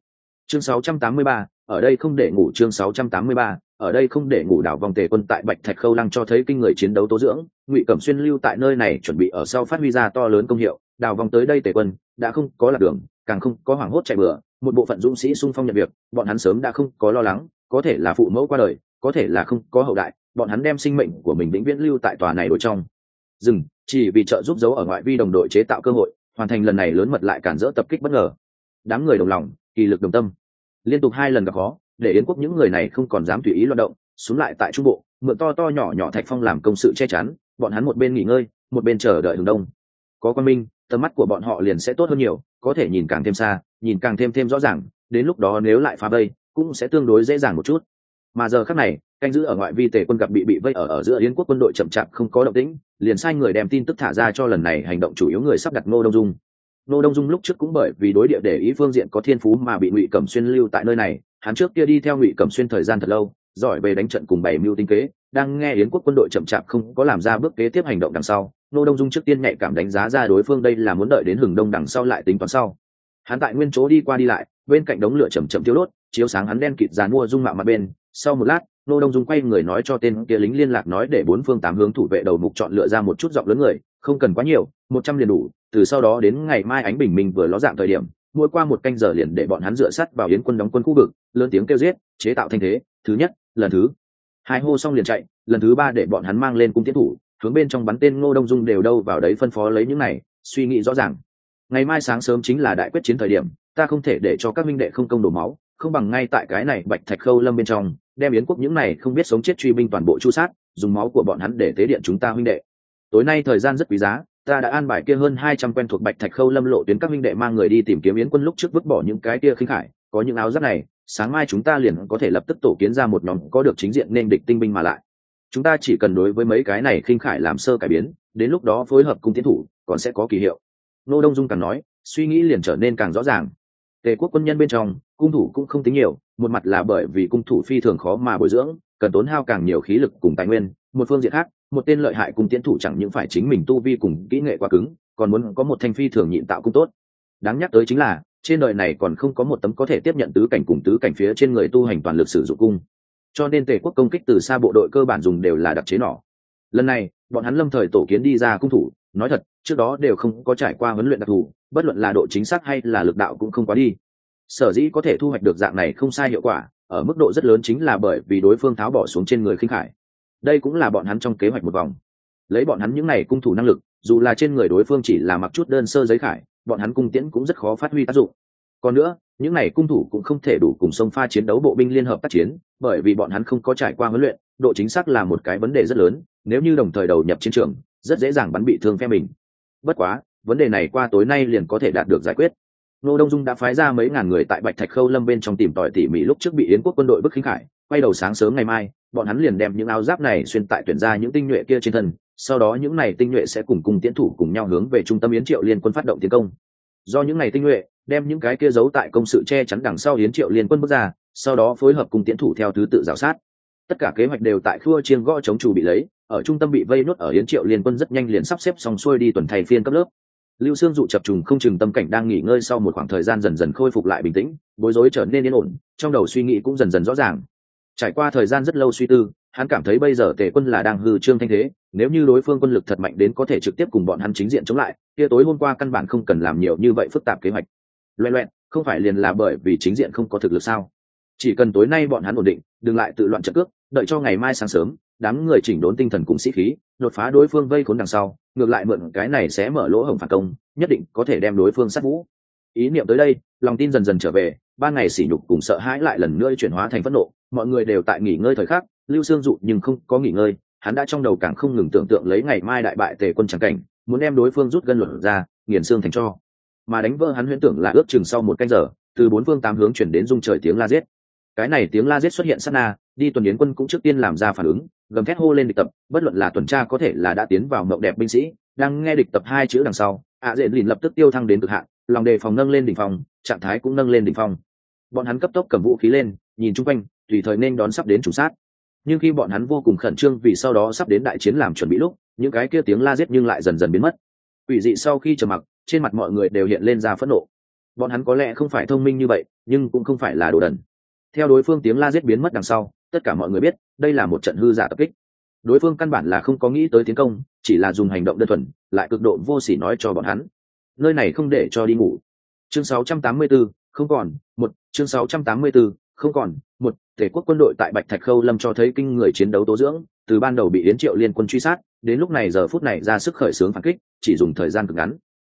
Speaker 1: Chương 683, ở đây không để ngủ chương 683, ở đây không để ngủ đảo vòng tề quân tại bạch thạch khâu lăng cho thấy kinh người chiến đấu tố dưỡng ngụy cẩm xuyên lưu tại nơi này chuẩn bị ở sau phát huy ra to lớn công hiệu đào vòng tới đây tề quân đã không có lạc đường càng không có hoảng hốt chạy bừa một bộ phận dũng sĩ sung phong nhận việc bọn hắn sớm đã không có lo lắng có thể là phụ mẫu qua đời, có thể là không có hậu đại, bọn hắn đem sinh mệnh của mình vĩnh viễn lưu tại tòa này đổi trong. Dừng, chỉ vì trợ giúp giấu ở ngoại vi đồng đội chế tạo cơ hội, hoàn thành lần này lớn mật lại cản rỡ tập kích bất ngờ. Đám người đồng lòng, kỳ lực đồng tâm. Liên tục hai lần gặp khó, để yến quốc những người này không còn dám tùy ý loạt động, xuống lại tại trung bộ, mượn to to nhỏ nhỏ thạch phong làm công sự che chắn, bọn hắn một bên nghỉ ngơi, một bên chờ đợi hướng đông. Có quan minh, tầm mắt của bọn họ liền sẽ tốt hơn nhiều, có thể nhìn càng thêm xa, nhìn càng thêm thêm rõ ràng, đến lúc đó nếu lại phá vây cũng sẽ tương đối dễ dàng một chút. Mà giờ khác này, canh giữ ở ngoại vi tề quân gặp bị bị vây ở ở giữa yến quốc quân đội chậm chạp không có động tĩnh, liền sai người đem tin tức thả ra cho lần này hành động chủ yếu người sắp đặt ngô đông dung. Ngô đông dung lúc trước cũng bởi vì đối địa để ý phương diện có thiên phú mà bị ngụy cẩm xuyên lưu tại nơi này, hắn trước kia đi theo ngụy cẩm xuyên thời gian thật lâu, giỏi về đánh trận cùng bảy mưu tinh kế, đang nghe yến quốc quân đội chậm chạp không có làm ra bước kế tiếp hành động đằng sau, ngô đông dung trước tiên nhạy cảm đánh giá ra đối phương đây là muốn đợi đến hừng đông đằng sau lại tính toán sau. Hắn tại nguyên chỗ đi qua đi lại, bên cạnh đống lửa chầm chậm thiếu đốt chiếu sáng hắn đen kịt dàn mua dung mạo mặt bên, sau một lát, nô đông dung quay người nói cho tên kia lính liên lạc nói để bốn phương tám hướng thủ vệ đầu mục chọn lựa ra một chút giọng lớn người, không cần quá nhiều, một trăm liền đủ, từ sau đó đến ngày mai ánh bình minh vừa ló dạng thời điểm, mỗi qua một canh giờ liền để bọn hắn dựa sắt vào yến quân đóng quân khu vực, lớn tiếng kêu giết, chế tạo thanh thế, thứ nhất, lần thứ hai hô xong liền chạy, lần thứ ba để bọn hắn mang lên cung tiến thủ, hướng bên trong bắn tên ngô đông dung đều đâu vào đấy phân phó lấy những này, suy nghĩ rõ ràng. Ngày mai sáng sớm chính là đại quyết chiến thời điểm, ta không thể để cho các minh đệ không công đổ máu không bằng ngay tại cái này bạch thạch khâu lâm bên trong, đem yến quốc những này không biết sống chết truy binh toàn bộ chu sát, dùng máu của bọn hắn để tế điện chúng ta huynh đệ. Tối nay thời gian rất quý giá, ta đã an bài kia hơn hai trăm quen thuộc bạch thạch khâu lâm lộ tuyến các huynh đệ mang người đi tìm kiếm yến quân lúc trước vứt bỏ những cái kia khinh khải, có những áo giáp này, sáng mai chúng ta liền có thể lập tức tổ kiến ra một nhóm có được chính diện nên địch tinh binh mà lại. Chúng ta chỉ cần đối với mấy cái này khinh khải làm sơ cải biến, đến lúc đó phối hợp cùng tiến thủ, còn sẽ có kỳ hiệu. Nô đông dung càng nói, suy nghĩ liền trở nên càng rõ ràng. Tề quốc quân nhân bên trong cung thủ cũng không tính nhiều, một mặt là bởi vì cung thủ phi thường khó mà bồi dưỡng, cần tốn hao càng nhiều khí lực cùng tài nguyên, một phương diện khác, một tên lợi hại cung tiến thủ chẳng những phải chính mình tu vi cùng kỹ nghệ quá cứng, còn muốn có một thanh phi thường nhịn tạo cung tốt. Đáng nhắc tới chính là, trên đời này còn không có một tấm có thể tiếp nhận tứ cảnh cùng tứ cảnh phía trên người tu hành toàn lực sử dụng cung. Cho nên tề quốc công kích từ xa bộ đội cơ bản dùng đều là đặc chế nỏ lần này, bọn hắn lâm thời tổ kiến đi ra cung thủ, nói thật, trước đó đều không có trải qua huấn luyện đặc thù, bất luận là độ chính xác hay là lực đạo cũng không quá đi sở dĩ có thể thu hoạch được dạng này không sai hiệu quả, ở mức độ rất lớn chính là bởi vì đối phương tháo bỏ xuống trên người khinh khải. Đây cũng là bọn hắn trong kế hoạch một vòng. Lấy bọn hắn những này cung thủ năng lực, dù là trên người đối phương chỉ là mặc chút đơn sơ giấy khải, bọn hắn cung tiễn cũng rất khó phát huy tác dụng. Còn nữa, những này cung thủ cũng không thể đủ cùng sông pha chiến đấu bộ binh liên hợp tác chiến, bởi vì bọn hắn không có trải qua huấn luyện, độ chính xác là một cái vấn đề rất lớn, nếu như đồng thời đầu nhập chiến trường, rất dễ dàng bắn bị thương phe mình. Bất quá, vấn đề này qua tối nay liền có thể đạt được giải quyết nô đông dung đã phái ra mấy ngàn người tại bạch thạch khâu lâm bên trong tìm tòi tỉ mỉ lúc trước bị yến quốc quân đội bức khinh khải, quay đầu sáng sớm ngày mai, bọn hắn liền đem những áo giáp này xuyên tại tuyển ra những tinh nhuệ kia trên thân, sau đó những này tinh nhuệ sẽ cùng cùng tiến thủ cùng nhau hướng về trung tâm yến triệu liên quân phát động tiến công. Do những này tinh nhuệ, đem những cái kia giấu tại công sự che chắn đằng sau yến triệu liên quân bước ra, sau đó phối hợp cùng tiến thủ theo thứ tự rào sát. Tất cả kế hoạch đều tại khua chiên gõ chống chủ bị lấy, ở trung tâm bị vây nuốt ở yến triệu liên quân rất nhanh liền sắp xếp xong xuôi đi tuần thay phiên cấp lớp lưu sương dụ chập trùng không chừng tâm cảnh đang nghỉ ngơi sau một khoảng thời gian dần dần khôi phục lại bình tĩnh, bối rối trở nên yên ổn, trong đầu suy nghĩ cũng dần dần rõ ràng. Trải qua thời gian rất lâu suy tư, hắn cảm thấy bây giờ tề quân là đang hư trương thanh thế, nếu như đối phương quân lực thật mạnh đến có thể trực tiếp cùng bọn hắn chính diện chống lại, kia tối hôm qua căn bản không cần làm nhiều như vậy phức tạp kế hoạch. Loẹ loẹn, không phải liền là bởi vì chính diện không có thực lực sao? Chỉ cần tối nay bọn hắn ổn định, đừng lại tự loạn trận cước, đợi cho ngày mai sáng sớm, đám người chỉnh đốn tinh thần cùng sĩ khí, đột phá đối phương vây khốn đằng sau, ngược lại mượn cái này sẽ mở lỗ hổng phản công, nhất định có thể đem đối phương sát vũ. Ý niệm tới đây, lòng tin dần dần trở về, ba ngày sỉ nhục cùng sợ hãi lại lần nữa chuyển hóa thành phẫn nộ, mọi người đều tại nghỉ ngơi thời khắc, lưu sương dụ nhưng không có nghỉ ngơi, hắn đã trong đầu càng không ngừng tưởng tượng lấy ngày mai đại bại tề quân trắng cảnh, muốn đem đối phương rút gân luật ra, nghiền xương thành cho. Mà đánh vỡ hắn huyễn tưởng là ước chừng sau một canh giờ, từ bốn phương tám hướng chuyển đến dung trời tiếng la giết cái này tiếng la giết xuất hiện sát na, đi tuần yến quân cũng trước tiên làm ra phản ứng, gầm thét hô lên địch tập, bất luận là tuần tra có thể là đã tiến vào mộng đẹp binh sĩ, đang nghe địch tập hai chữ đằng sau, ạ à dện lìn lập tức tiêu thăng đến cực hạn, lòng đề phòng nâng lên đỉnh phòng trạng thái cũng nâng lên đỉnh phòng bọn hắn cấp tốc cầm vũ khí lên, nhìn chung quanh, tùy thời nên đón sắp đến chủ sát. Nhưng khi bọn hắn vô cùng khẩn trương vì sau đó sắp đến đại chiến làm chuẩn bị lúc, những cái kia tiếng la giết nhưng lại dần dần biến mất. Ủy dị sau khi trầm mặc, trên mặt mọi người đều hiện lên ra phẫn nộ. Bọn hắn có lẽ không phải thông minh như vậy, nhưng cũng không phải là đồ đần theo đối phương tiếng la giết biến mất đằng sau tất cả mọi người biết đây là một trận hư giả tập kích. Đối phương căn bản là không có nghĩ tới tiến công chỉ là dùng hành động đơn thuần lại cực độ vô sỉ nói cho bọn hắn. Nơi này không để cho đi ngủ. Chương 684, không còn một chương 684, không còn một tể quốc quân đội tại bạch thạch khâu lâm cho thấy kinh người chiến đấu tố dưỡng từ ban đầu bị yến triệu liên quân truy sát đến lúc này giờ phút này ra sức khởi xướng phản kích chỉ dùng thời gian cực ngắn.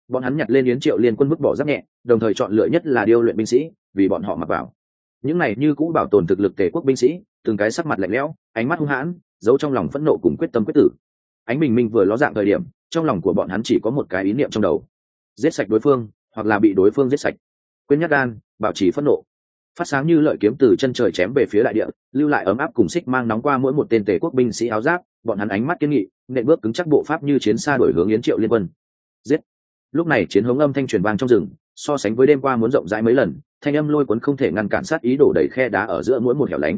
Speaker 1: Bọn hắn nhặt lên yến triệu liên quân vứt bỏ giáp nhẹ đồng thời chọn lựa nhất là điêu luyện binh sĩ vì bọn họ mặc vào những này như cũ bảo tồn thực lực tề quốc binh sĩ, từng cái sắc mặt lạnh lẽo, ánh mắt hung hãn, giấu trong lòng phẫn nộ cùng quyết tâm quyết tử. Ánh bình minh vừa ló dạng thời điểm, trong lòng của bọn hắn chỉ có một cái ý niệm trong đầu. Giết sạch đối phương, hoặc là bị đối phương giết sạch. Quên nhắc gan, bảo trì phẫn nộ. Phát sáng như lợi kiếm từ chân trời chém về phía đại địa, lưu lại ấm áp cùng xích mang nóng qua mỗi một tên tề quốc binh sĩ áo giáp, bọn hắn ánh mắt kiên nghị, nện bước cứng chắc bộ pháp như chiến xa đổi hướng yến triệu liên quân. Giết! Lúc này chiến hống âm thanh truyền vang trong rừng, so sánh với đêm qua muốn rộng rãi mấy lần thanh âm lôi cuốn không thể ngăn cản sát ý đổ đầy khe đá ở giữa mỗi một hẻo lánh.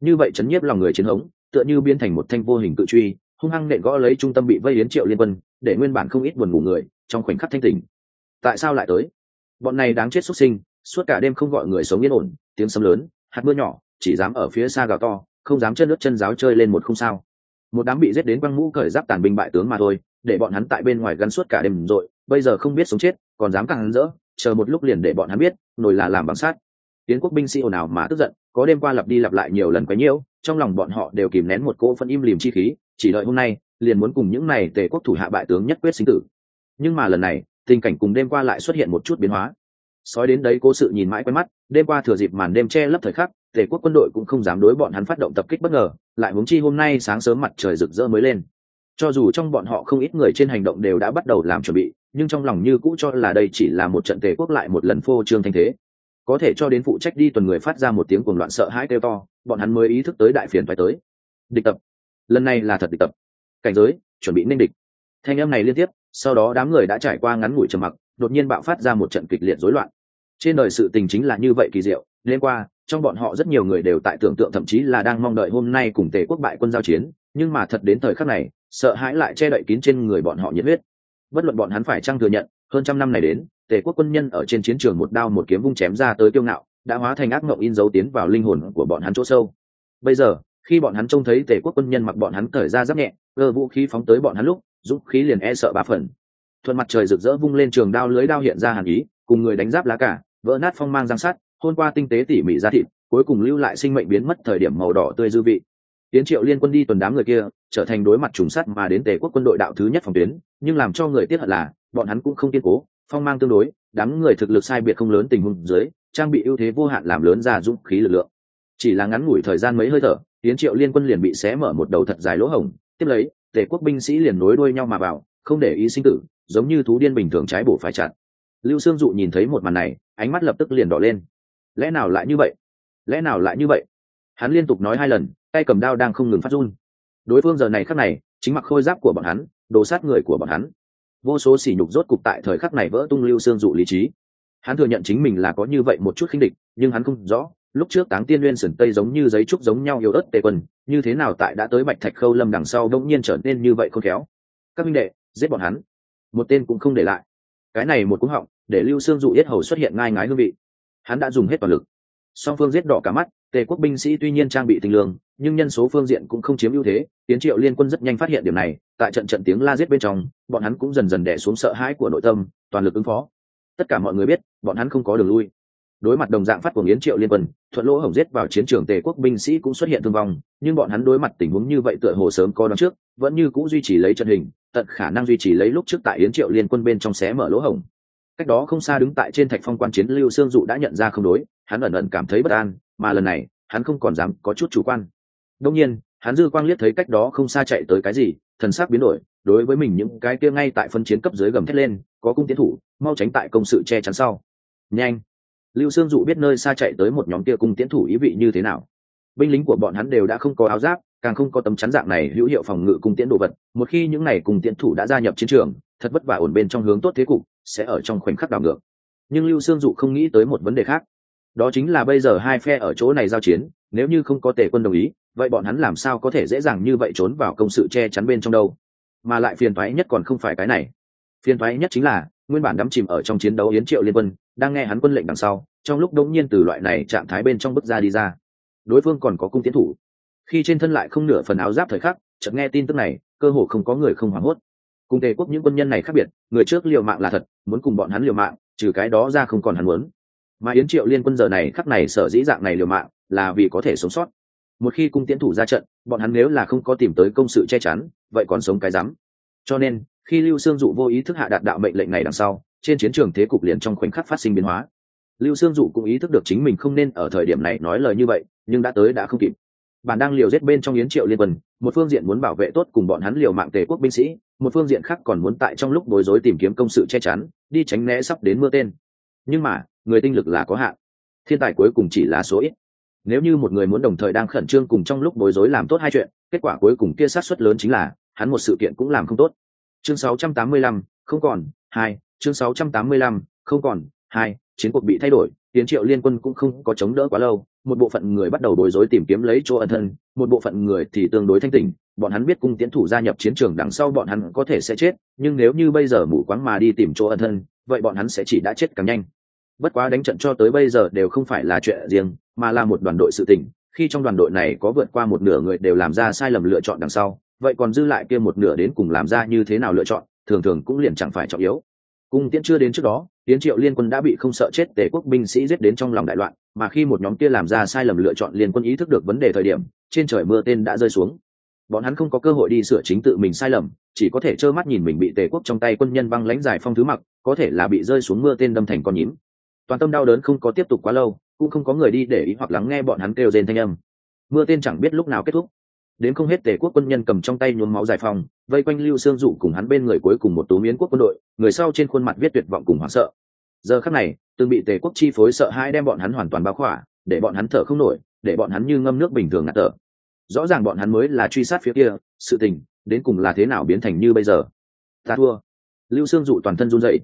Speaker 1: Như vậy chấn nhiếp lòng người chiến hống, tựa như biến thành một thanh vô hình tự truy, hung hăng nện gõ lấy trung tâm bị vây yến triệu liên quân, để nguyên bản không ít buồn ngủ người, trong khoảnh khắc thanh tỉnh. Tại sao lại tới? Bọn này đáng chết xuất sinh, suốt cả đêm không gọi người sống yên ổn, tiếng sấm lớn, hạt mưa nhỏ, chỉ dám ở phía xa gào to, không dám chân nước chân giáo chơi lên một không sao. Một đám bị giết đến quăng mũ cởi giáp tàn binh bại tướng mà thôi, để bọn hắn tại bên ngoài gắn suốt cả đêm rồi, bây giờ không biết sống chết, còn dám càng hắn rỡ chờ một lúc liền để bọn hắn biết, nồi là làm bằng sát tiến quốc binh sĩ ồn ào mà tức giận, có đêm qua lặp đi lặp lại nhiều lần quấy nhiễu, trong lòng bọn họ đều kìm nén một cỗ phân im lìm chi khí, chỉ đợi hôm nay, liền muốn cùng những này tề quốc thủ hạ bại tướng nhất quyết sinh tử. Nhưng mà lần này, tình cảnh cùng đêm qua lại xuất hiện một chút biến hóa. Sói đến đấy cố sự nhìn mãi quen mắt, đêm qua thừa dịp màn đêm che lấp thời khắc, tề quốc quân đội cũng không dám đối bọn hắn phát động tập kích bất ngờ, lại huống chi hôm nay sáng sớm mặt trời rực rỡ mới lên. Cho dù trong bọn họ không ít người trên hành động đều đã bắt đầu làm chuẩn bị nhưng trong lòng như cũ cho là đây chỉ là một trận tề quốc lại một lần phô trương thanh thế. Có thể cho đến phụ trách đi tuần người phát ra một tiếng cuồng loạn sợ hãi kêu to, bọn hắn mới ý thức tới đại phiền phải tới. Địch tập. Lần này là thật địch tập. Cảnh giới, chuẩn bị ninh địch. Thanh em này liên tiếp, sau đó đám người đã trải qua ngắn ngủi trầm mặc, đột nhiên bạo phát ra một trận kịch liệt rối loạn. Trên đời sự tình chính là như vậy kỳ diệu đêm qua, trong bọn họ rất nhiều người đều tại tưởng tượng thậm chí là đang mong đợi hôm nay cùng tề quốc bại quân giao chiến, nhưng mà thật đến thời khắc này, sợ hãi lại che đậy kín trên người bọn họ nhiệt huyết bất luận bọn hắn phải chăng thừa nhận, hơn trăm năm này đến, tề quốc quân nhân ở trên chiến trường một đao một kiếm vung chém ra tới kiêu ngạo, đã hóa thành ác mộng in dấu tiến vào linh hồn của bọn hắn chỗ sâu. Bây giờ, khi bọn hắn trông thấy tề quốc quân nhân mặc bọn hắn cởi ra giáp nhẹ, cơ vũ khí phóng tới bọn hắn lúc, dũng khí liền e sợ bá phần. Thuận mặt trời rực rỡ vung lên trường đao lưới đao hiện ra hàn ý, cùng người đánh giáp lá cả, vỡ nát phong mang giang sát hôn qua tinh tế tỉ mỉ ra thịt, cuối cùng lưu lại sinh mệnh biến mất thời điểm màu đỏ tươi dư vị tiến triệu liên quân đi tuần đám người kia, trở thành đối mặt trùng sát mà đến tề quốc quân đội đạo thứ nhất phòng tuyến, nhưng làm cho người tiếc hận là, bọn hắn cũng không kiên cố, phong mang tương đối, đám người thực lực sai biệt không lớn tình huống dưới, trang bị ưu thế vô hạn làm lớn ra dũng khí lực lượng. Chỉ là ngắn ngủi thời gian mấy hơi thở, tiến triệu liên quân liền bị xé mở một đầu thật dài lỗ hổng, tiếp lấy, tề quốc binh sĩ liền nối đuôi nhau mà vào, không để ý sinh tử, giống như thú điên bình thường trái bổ phải chặn lưu sương dụ nhìn thấy một màn này, ánh mắt lập tức liền đỏ lên. Lẽ nào lại như vậy? Lẽ nào lại như vậy? Hắn liên tục nói hai lần tay cầm đao đang không ngừng phát run. Đối phương giờ này khắc này, chính mặc khôi giáp của bọn hắn, đồ sát người của bọn hắn. Vô số sỉ nhục rốt cục tại thời khắc này vỡ tung lưu xương dụ lý trí. Hắn thừa nhận chính mình là có như vậy một chút khinh địch, nhưng hắn không rõ, lúc trước táng tiên nguyên sườn tây giống như giấy trúc giống nhau yếu ớt tề quân như thế nào tại đã tới bạch thạch khâu lâm đằng sau đông nhiên trở nên như vậy khôn khéo. Các minh đệ, giết bọn hắn. Một tên cũng không để lại. Cái này một cúng họng, để lưu xương dụ yết hầu xuất hiện ngai ngái hương vị. Hắn đã dùng hết toàn lực. Song phương giết đỏ cả mắt, tề quốc binh sĩ tuy nhiên trang bị tình lương nhưng nhân số phương diện cũng không chiếm ưu thế, tiến triệu liên quân rất nhanh phát hiện điểm này, tại trận trận tiếng la giết bên trong, bọn hắn cũng dần dần đẻ xuống sợ hãi của nội tâm, toàn lực ứng phó. Tất cả mọi người biết, bọn hắn không có đường lui. Đối mặt đồng dạng phát cuồng yến triệu liên quân, thuận lỗ hổng giết vào chiến trường tề quốc binh sĩ cũng xuất hiện thương vong, nhưng bọn hắn đối mặt tình huống như vậy tựa hồ sớm có đón trước, vẫn như cũng duy trì lấy trận hình, tận khả năng duy trì lấy lúc trước tại yến triệu liên quân bên trong xé mở lỗ hổng. Cách đó không xa đứng tại trên thạch phong quan chiến lưu sương dụ đã nhận ra không đối, hắn ẩn ẩn cảm thấy bất an, mà lần này, hắn không còn dám có chút chủ quan đông nhiên, hắn dư quang liếc thấy cách đó không xa chạy tới cái gì, thần sắc biến đổi, đối với mình những cái kia ngay tại phân chiến cấp dưới gầm thét lên, có cung tiến thủ, mau tránh tại công sự che chắn sau. Nhanh. Lưu sương dụ biết nơi xa chạy tới một nhóm kia cung tiến thủ ý vị như thế nào. Binh lính của bọn hắn đều đã không có áo giáp, càng không có tấm chắn dạng này hữu hiệu phòng ngự cung tiễn đồ vật, một khi những này cung tiễn thủ đã gia nhập chiến trường, thật vất vả ổn bên trong hướng tốt thế cục, sẽ ở trong khoảnh khắc đảo ngược. Nhưng lưu sương dụ không nghĩ tới một vấn đề khác. Đó chính là bây giờ hai phe ở chỗ này giao chiến, nếu như không có tề quân đồng ý vậy bọn hắn làm sao có thể dễ dàng như vậy trốn vào công sự che chắn bên trong đâu? Mà lại phiền thoái nhất còn không phải cái này. Phiền thoái nhất chính là, nguyên bản đắm chìm ở trong chiến đấu yến triệu liên quân, đang nghe hắn quân lệnh đằng sau, trong lúc đống nhiên từ loại này trạng thái bên trong bước ra đi ra. Đối phương còn có cung tiến thủ. Khi trên thân lại không nửa phần áo giáp thời khắc, chợt nghe tin tức này, cơ hồ không có người không hoảng hốt. Cùng tề quốc những quân nhân này khác biệt, người trước liều mạng là thật, muốn cùng bọn hắn liều mạng, trừ cái đó ra không còn hắn muốn. Mà yến triệu liên quân giờ này khắc này sở dĩ dạng này liều mạng, là vì có thể sống sót một khi cung tiến thủ ra trận, bọn hắn nếu là không có tìm tới công sự che chắn, vậy còn sống cái rắm. Cho nên, khi lưu sương dụ vô ý thức hạ đạt đạo mệnh lệnh này đằng sau, trên chiến trường thế cục liền trong khoảnh khắc phát sinh biến hóa. Lưu sương dụ cũng ý thức được chính mình không nên ở thời điểm này nói lời như vậy, nhưng đã tới đã không kịp. Bản đang liều giết bên trong yến triệu liên quân, một phương diện muốn bảo vệ tốt cùng bọn hắn liều mạng tề quốc binh sĩ, một phương diện khác còn muốn tại trong lúc bối rối tìm kiếm công sự che chắn, đi tránh né sắp đến mưa tên. Nhưng mà, người tinh lực là có hạn. Thiên tài cuối cùng chỉ là số ít nếu như một người muốn đồng thời đang khẩn trương cùng trong lúc bối rối làm tốt hai chuyện kết quả cuối cùng kia sát suất lớn chính là hắn một sự kiện cũng làm không tốt. Chương 685, không còn hai chương 685, không còn hai chiến cuộc bị thay đổi tiến triệu liên quân cũng không có chống đỡ quá lâu một bộ phận người bắt đầu bối rối tìm kiếm lấy chỗ ẩn thân một bộ phận người thì tương đối thanh tỉnh bọn hắn biết cung tiến thủ gia nhập chiến trường đằng sau bọn hắn có thể sẽ chết nhưng nếu như bây giờ mù quáng mà đi tìm chỗ ẩn thân vậy bọn hắn sẽ chỉ đã chết càng nhanh bất quá đánh trận cho tới bây giờ đều không phải là chuyện riêng, mà là một đoàn đội sự tình. Khi trong đoàn đội này có vượt qua một nửa người đều làm ra sai lầm lựa chọn đằng sau, vậy còn dư lại kia một nửa đến cùng làm ra như thế nào lựa chọn, thường thường cũng liền chẳng phải trọng yếu. Cung tiễn chưa đến trước đó tiến triệu liên quân đã bị không sợ chết tề quốc binh sĩ giết đến trong lòng đại loạn, mà khi một nhóm kia làm ra sai lầm lựa chọn liên quân ý thức được vấn đề thời điểm, trên trời mưa tên đã rơi xuống. Bọn hắn không có cơ hội đi sửa chính tự mình sai lầm, chỉ có thể trơ mắt nhìn mình bị tề quốc trong tay quân nhân băng lãnh giải phong thứ mặc, có thể là bị rơi xuống mưa tên đâm thành con nhím toàn tâm đau đớn không có tiếp tục quá lâu, cũng không có người đi để ý hoặc lắng nghe bọn hắn kêu rên thanh âm. Mưa tên chẳng biết lúc nào kết thúc. Đến không hết tề quốc quân nhân cầm trong tay nhuốm máu giải phong vây quanh lưu sương dụ cùng hắn bên người cuối cùng một tú miến quốc quân đội, người sau trên khuôn mặt viết tuyệt vọng cùng hoảng sợ. Giờ khắc này, từng bị tề quốc chi phối sợ hãi đem bọn hắn hoàn toàn bao khỏa, để bọn hắn thở không nổi, để bọn hắn như ngâm nước bình thường ngạt thở. Rõ ràng bọn hắn mới là truy sát phía kia, sự tình, đến cùng là thế nào biến thành như bây giờ? Ta thua. Lưu sương dụ toàn thân run dậy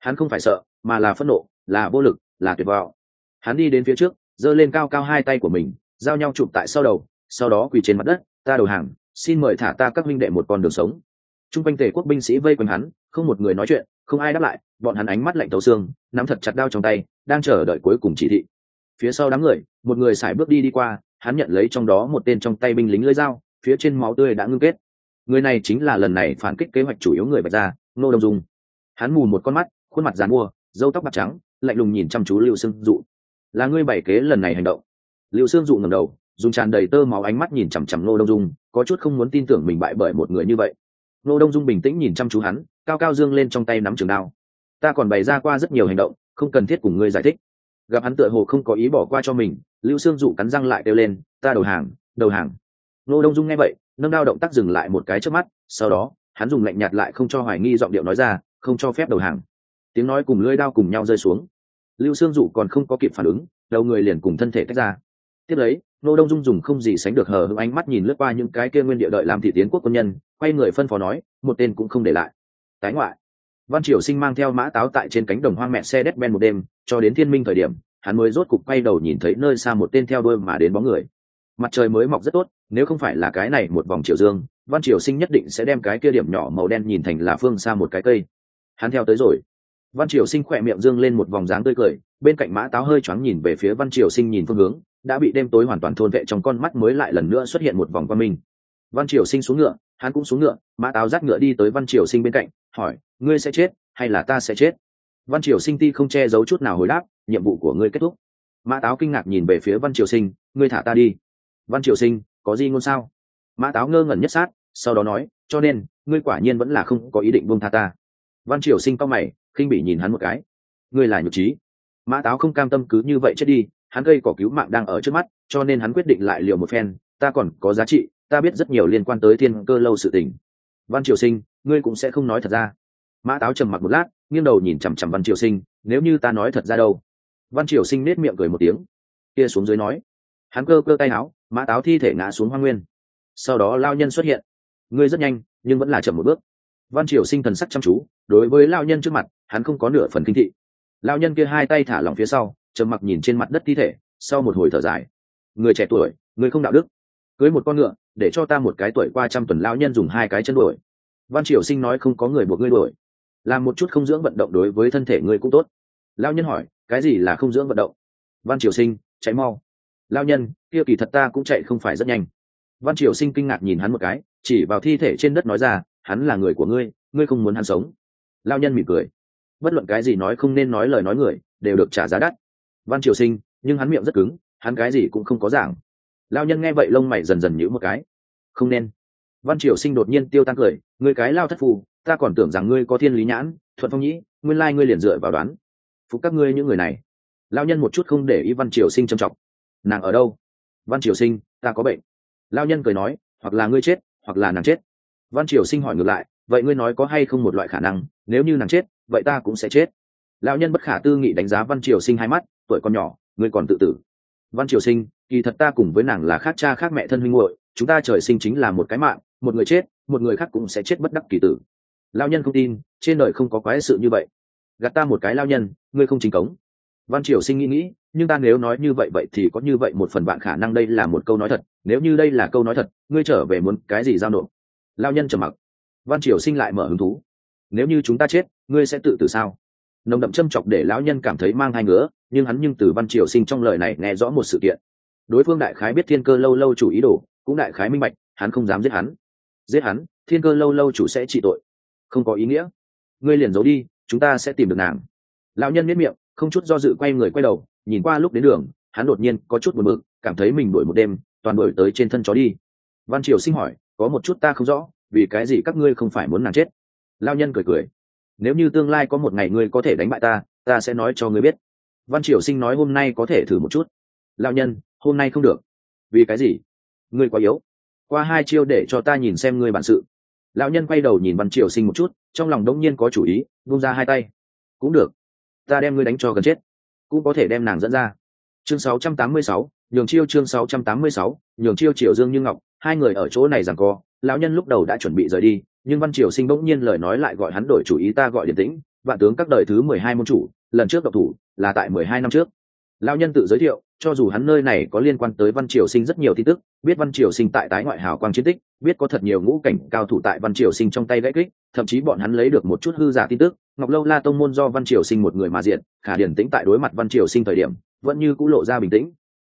Speaker 1: hắn không phải sợ mà là phẫn nộ là vô lực là tuyệt vọng. Hắn đi đến phía trước giơ lên cao cao hai tay của mình giao nhau chụp tại sau đầu sau đó quỳ trên mặt đất ta đầu hàng xin mời thả ta các huynh đệ một con đường sống. T r u n g quanh tề quốc binh sĩ vây quanh hắn không một người nói chuyện không ai đáp lại bọn hắn ánh mắt lạnh tấu xương nắm thật chặt đao trong tay đang chờ đợi cuối cùng chỉ thị. Phía sau đám người một người sải bước đi đi qua hắn nhận lấy trong đó một tên trong tay binh lính lưỡi dao phía trên máu tươi đã ngưng kết. Người này chính là lần này phản kích kế hoạch chủ yếu người bạch ra, nô đông dung. Hắn mù một con mắt khuôn mặt dàn mua dâu tóc bạc trắng, lạnh lùng nhìn chăm chú lưu sương dụ. Là ngươi bày kế lần này hành động? Lưu sương dụ ngầm đầu, dùng tràn đầy tơ máu ánh mắt nhìn chằm chằm nô đông dung, có chút không muốn tin tưởng mình bại bởi một người như vậy. Nô đông dung bình tĩnh nhìn chăm chú hắn, cao cao dương lên trong tay nắm trường đao. Ta còn bày ra qua rất nhiều hành động, không cần thiết cùng ngươi giải thích. Gặp hắn tựa hồ không có ý bỏ qua cho mình, lưu sương dụ cắn răng lại kêu lên, ta đầu hàng đầu hàng. Nô đông dung nghe vậy, nâng đao động tác dừng lại một cái trước mắt, sau đó, hắn dùng lạnh nhạt lại không cho hoài nghi giọng điệu nói ra, không cho phép đầu hàng tiếng nói cùng lưỡi đao cùng nhau rơi xuống. Lưu sương dụ còn không có kịp phản ứng, đầu người liền cùng thân thể tách ra. Tiếp lấy, nô đông dung dùng không gì sánh được hờ hững ánh mắt nhìn lướt qua những cái kia nguyên địa đợi làm thị tiến quốc quân nhân, quay người phân phó nói, một tên cũng không để lại. Tái ngoại. Văn triều sinh mang theo mã táo tại trên cánh đồng hoang mẹ xe đét ben một đêm, cho đến thiên minh thời điểm, hắn mới rốt cục quay đầu nhìn thấy nơi xa một tên theo đôi mà đến bóng người. Mặt trời mới mọc rất tốt, nếu không phải là cái này một vòng triều dương, văn triều sinh nhất định sẽ đem cái kia điểm nhỏ màu đen nhìn thành là phương xa một cái cây. Hắn theo tới rồi văn triều sinh khỏe miệng dương lên một vòng dáng tươi cười, bên cạnh mã táo hơi choáng nhìn về phía văn triều sinh nhìn phương hướng, đã bị đêm tối hoàn toàn thôn vệ trong con mắt mới lại lần nữa xuất hiện một vòng qua mình văn triều sinh xuống ngựa, hắn cũng xuống ngựa, mã táo dắt ngựa đi tới văn triều sinh bên cạnh, hỏi, ngươi sẽ chết hay là ta sẽ chết? Văn triều sinh ti không che giấu chút nào hồi đáp, nhiệm vụ của ngươi kết thúc. Mã táo kinh ngạc nhìn về phía văn triều sinh, ngươi thả ta đi. Văn triều sinh, có gì ngôn sao? Mã táo ngơ ngẩn nhất sát, sau đó nói, cho nên, ngươi quả nhiên vẫn là không có ý định buông tha ta. Văn triều sinh cao mày khinh bị nhìn hắn một cái. Ngươi là nhục trí. Mã táo không cam tâm cứ như vậy chết đi, hắn gây cỏ cứu mạng đang ở trước mắt, cho nên hắn quyết định lại liều một phen, ta còn có giá trị, ta biết rất nhiều liên quan tới thiên cơ lâu sự tình. Văn triều sinh, ngươi cũng sẽ không nói thật ra. Mã táo trầm mặc một lát, nghiêng đầu nhìn chằm chằm văn triều sinh, nếu như ta nói thật ra đâu? Văn triều sinh nết miệng cười một tiếng, kia xuống dưới nói. Hắn cơ cơ tay áo, mã táo thi thể ngã xuống hoa nguyên. Sau đó lao nhân xuất hiện. Ngươi rất nhanh, nhưng vẫn là chậm một bước. Văn triều sinh thần sắc chăm chú, đối với lao nhân trước mặt hắn không có nửa phần kinh thị. Lao nhân kia hai tay thả lỏng phía sau, trầm mặc nhìn trên mặt đất thi thể, sau một hồi thở dài. Người trẻ tuổi, người không đạo đức. Cưới một con ngựa, để cho ta một cái tuổi qua trăm tuần lao nhân dùng hai cái chân đuổi. Văn triều sinh nói không có người buộc ngươi đuổi. Làm một chút không dưỡng vận động đối với thân thể ngươi cũng tốt. Lao nhân hỏi, cái gì là không dưỡng vận động? Văn triều sinh, chạy mau. Lao nhân, kia kỳ thật ta cũng chạy không phải rất nhanh. Văn triều sinh kinh ngạc nhìn hắn một cái, chỉ vào thi thể trên đất nói ra, hắn là người của ngươi ngươi không muốn hắn sống. Lao nhân mỉm cười bất luận cái gì nói không nên nói lời nói người, đều được trả giá đắt. Văn triều sinh, nhưng hắn miệng rất cứng, hắn cái gì cũng không có giảng. Lao nhân nghe vậy lông mày dần dần nhữ một cái. Không nên. Văn triều sinh đột nhiên tiêu tan cười, ngươi cái lao thất phù ta còn tưởng rằng ngươi có thiên lý nhãn, thuận phong nhĩ, nguyên lai ngươi liền dựa vào đoán. Phục các ngươi những người này. Lao nhân một chút không để ý văn triều sinh trầm trọng. Nàng ở đâu? Văn triều sinh, ta có bệnh. Lao nhân cười nói, hoặc là ngươi chết, hoặc là nàng chết. Văn triều sinh hỏi ngược lại, vậy ngươi nói có hay không một loại khả năng, nếu như nàng chết vậy ta cũng sẽ chết. Lão nhân bất khả tư nghị đánh giá văn triều sinh hai mắt, tuổi còn nhỏ, ngươi còn tự tử. Văn triều sinh, kỳ thật ta cùng với nàng là khác cha khác mẹ thân huynh hội chúng ta trời sinh chính là một cái mạng, một người chết, một người khác cũng sẽ chết bất đắc kỳ tử. Lao nhân không tin, trên đời không có quái sự như vậy. Gạt ta một cái lao nhân, ngươi không chính cống. Văn triều sinh nghĩ nghĩ, nhưng ta nếu nói như vậy vậy thì có như vậy một phần bạn khả năng đây là một câu nói thật, nếu như đây là câu nói thật, ngươi trở về muốn cái gì giao nộp? Lao nhân trầm mặc. Văn triều sinh lại mở hứng thú nếu như chúng ta chết, ngươi sẽ tự tử sao? Nồng đậm châm chọc để lão nhân cảm thấy mang hai ngứa, nhưng hắn nhưng từ văn triều sinh trong lời này nghe rõ một sự kiện. Đối phương đại khái biết thiên cơ lâu lâu chủ ý đồ, cũng đại khái minh bạch, hắn không dám giết hắn. Giết hắn, thiên cơ lâu lâu chủ sẽ trị tội. Không có ý nghĩa. Ngươi liền giấu đi, chúng ta sẽ tìm được nàng. Lão nhân miết miệng, không chút do dự quay người quay đầu, nhìn qua lúc đến đường, hắn đột nhiên có chút buồn bực, cảm thấy mình đuổi một đêm, toàn đuổi tới trên thân chó đi. Văn triều sinh hỏi, có một chút ta không rõ, vì cái gì các ngươi không phải muốn nàng chết? Lao nhân cười cười. Nếu như tương lai có một ngày ngươi có thể đánh bại ta ta sẽ nói cho ngươi biết. Văn triều sinh nói hôm nay có thể thử một chút. Lao nhân hôm nay không được. Vì cái gì? Ngươi quá yếu. Qua hai chiêu để cho ta nhìn xem ngươi bản sự. Lão nhân quay đầu nhìn văn triều sinh một chút trong lòng đống nhiên có chủ ý bung ra hai tay. Cũng được. Ta đem ngươi đánh cho gần chết. Cũng có thể đem nàng dẫn ra. Chương 686, nhường chiêu chương 686, nhường chiêu triệu dương như ngọc hai người ở chỗ này rằng co, lão nhân lúc đầu đã chuẩn bị rời đi, nhưng văn triều sinh bỗng nhiên lời nói lại gọi hắn đổi chủ ý ta gọi điển tĩnh, vạn tướng các đời thứ mười hai môn chủ, lần trước độc thủ là tại mười hai năm trước. Lão nhân tự giới thiệu, cho dù hắn nơi này có liên quan tới văn triều sinh rất nhiều tin tức, biết văn triều sinh tại tái ngoại hào quang chiến tích, biết có thật nhiều ngũ cảnh cao thủ tại văn triều sinh trong tay gãy kích, thậm chí bọn hắn lấy được một chút hư giả tin tức, ngọc lâu la tông môn do văn triều sinh một người mà diện, khả điển tĩnh tại đối mặt văn triều sinh thời điểm, vẫn như cũ lộ ra bình tĩnh.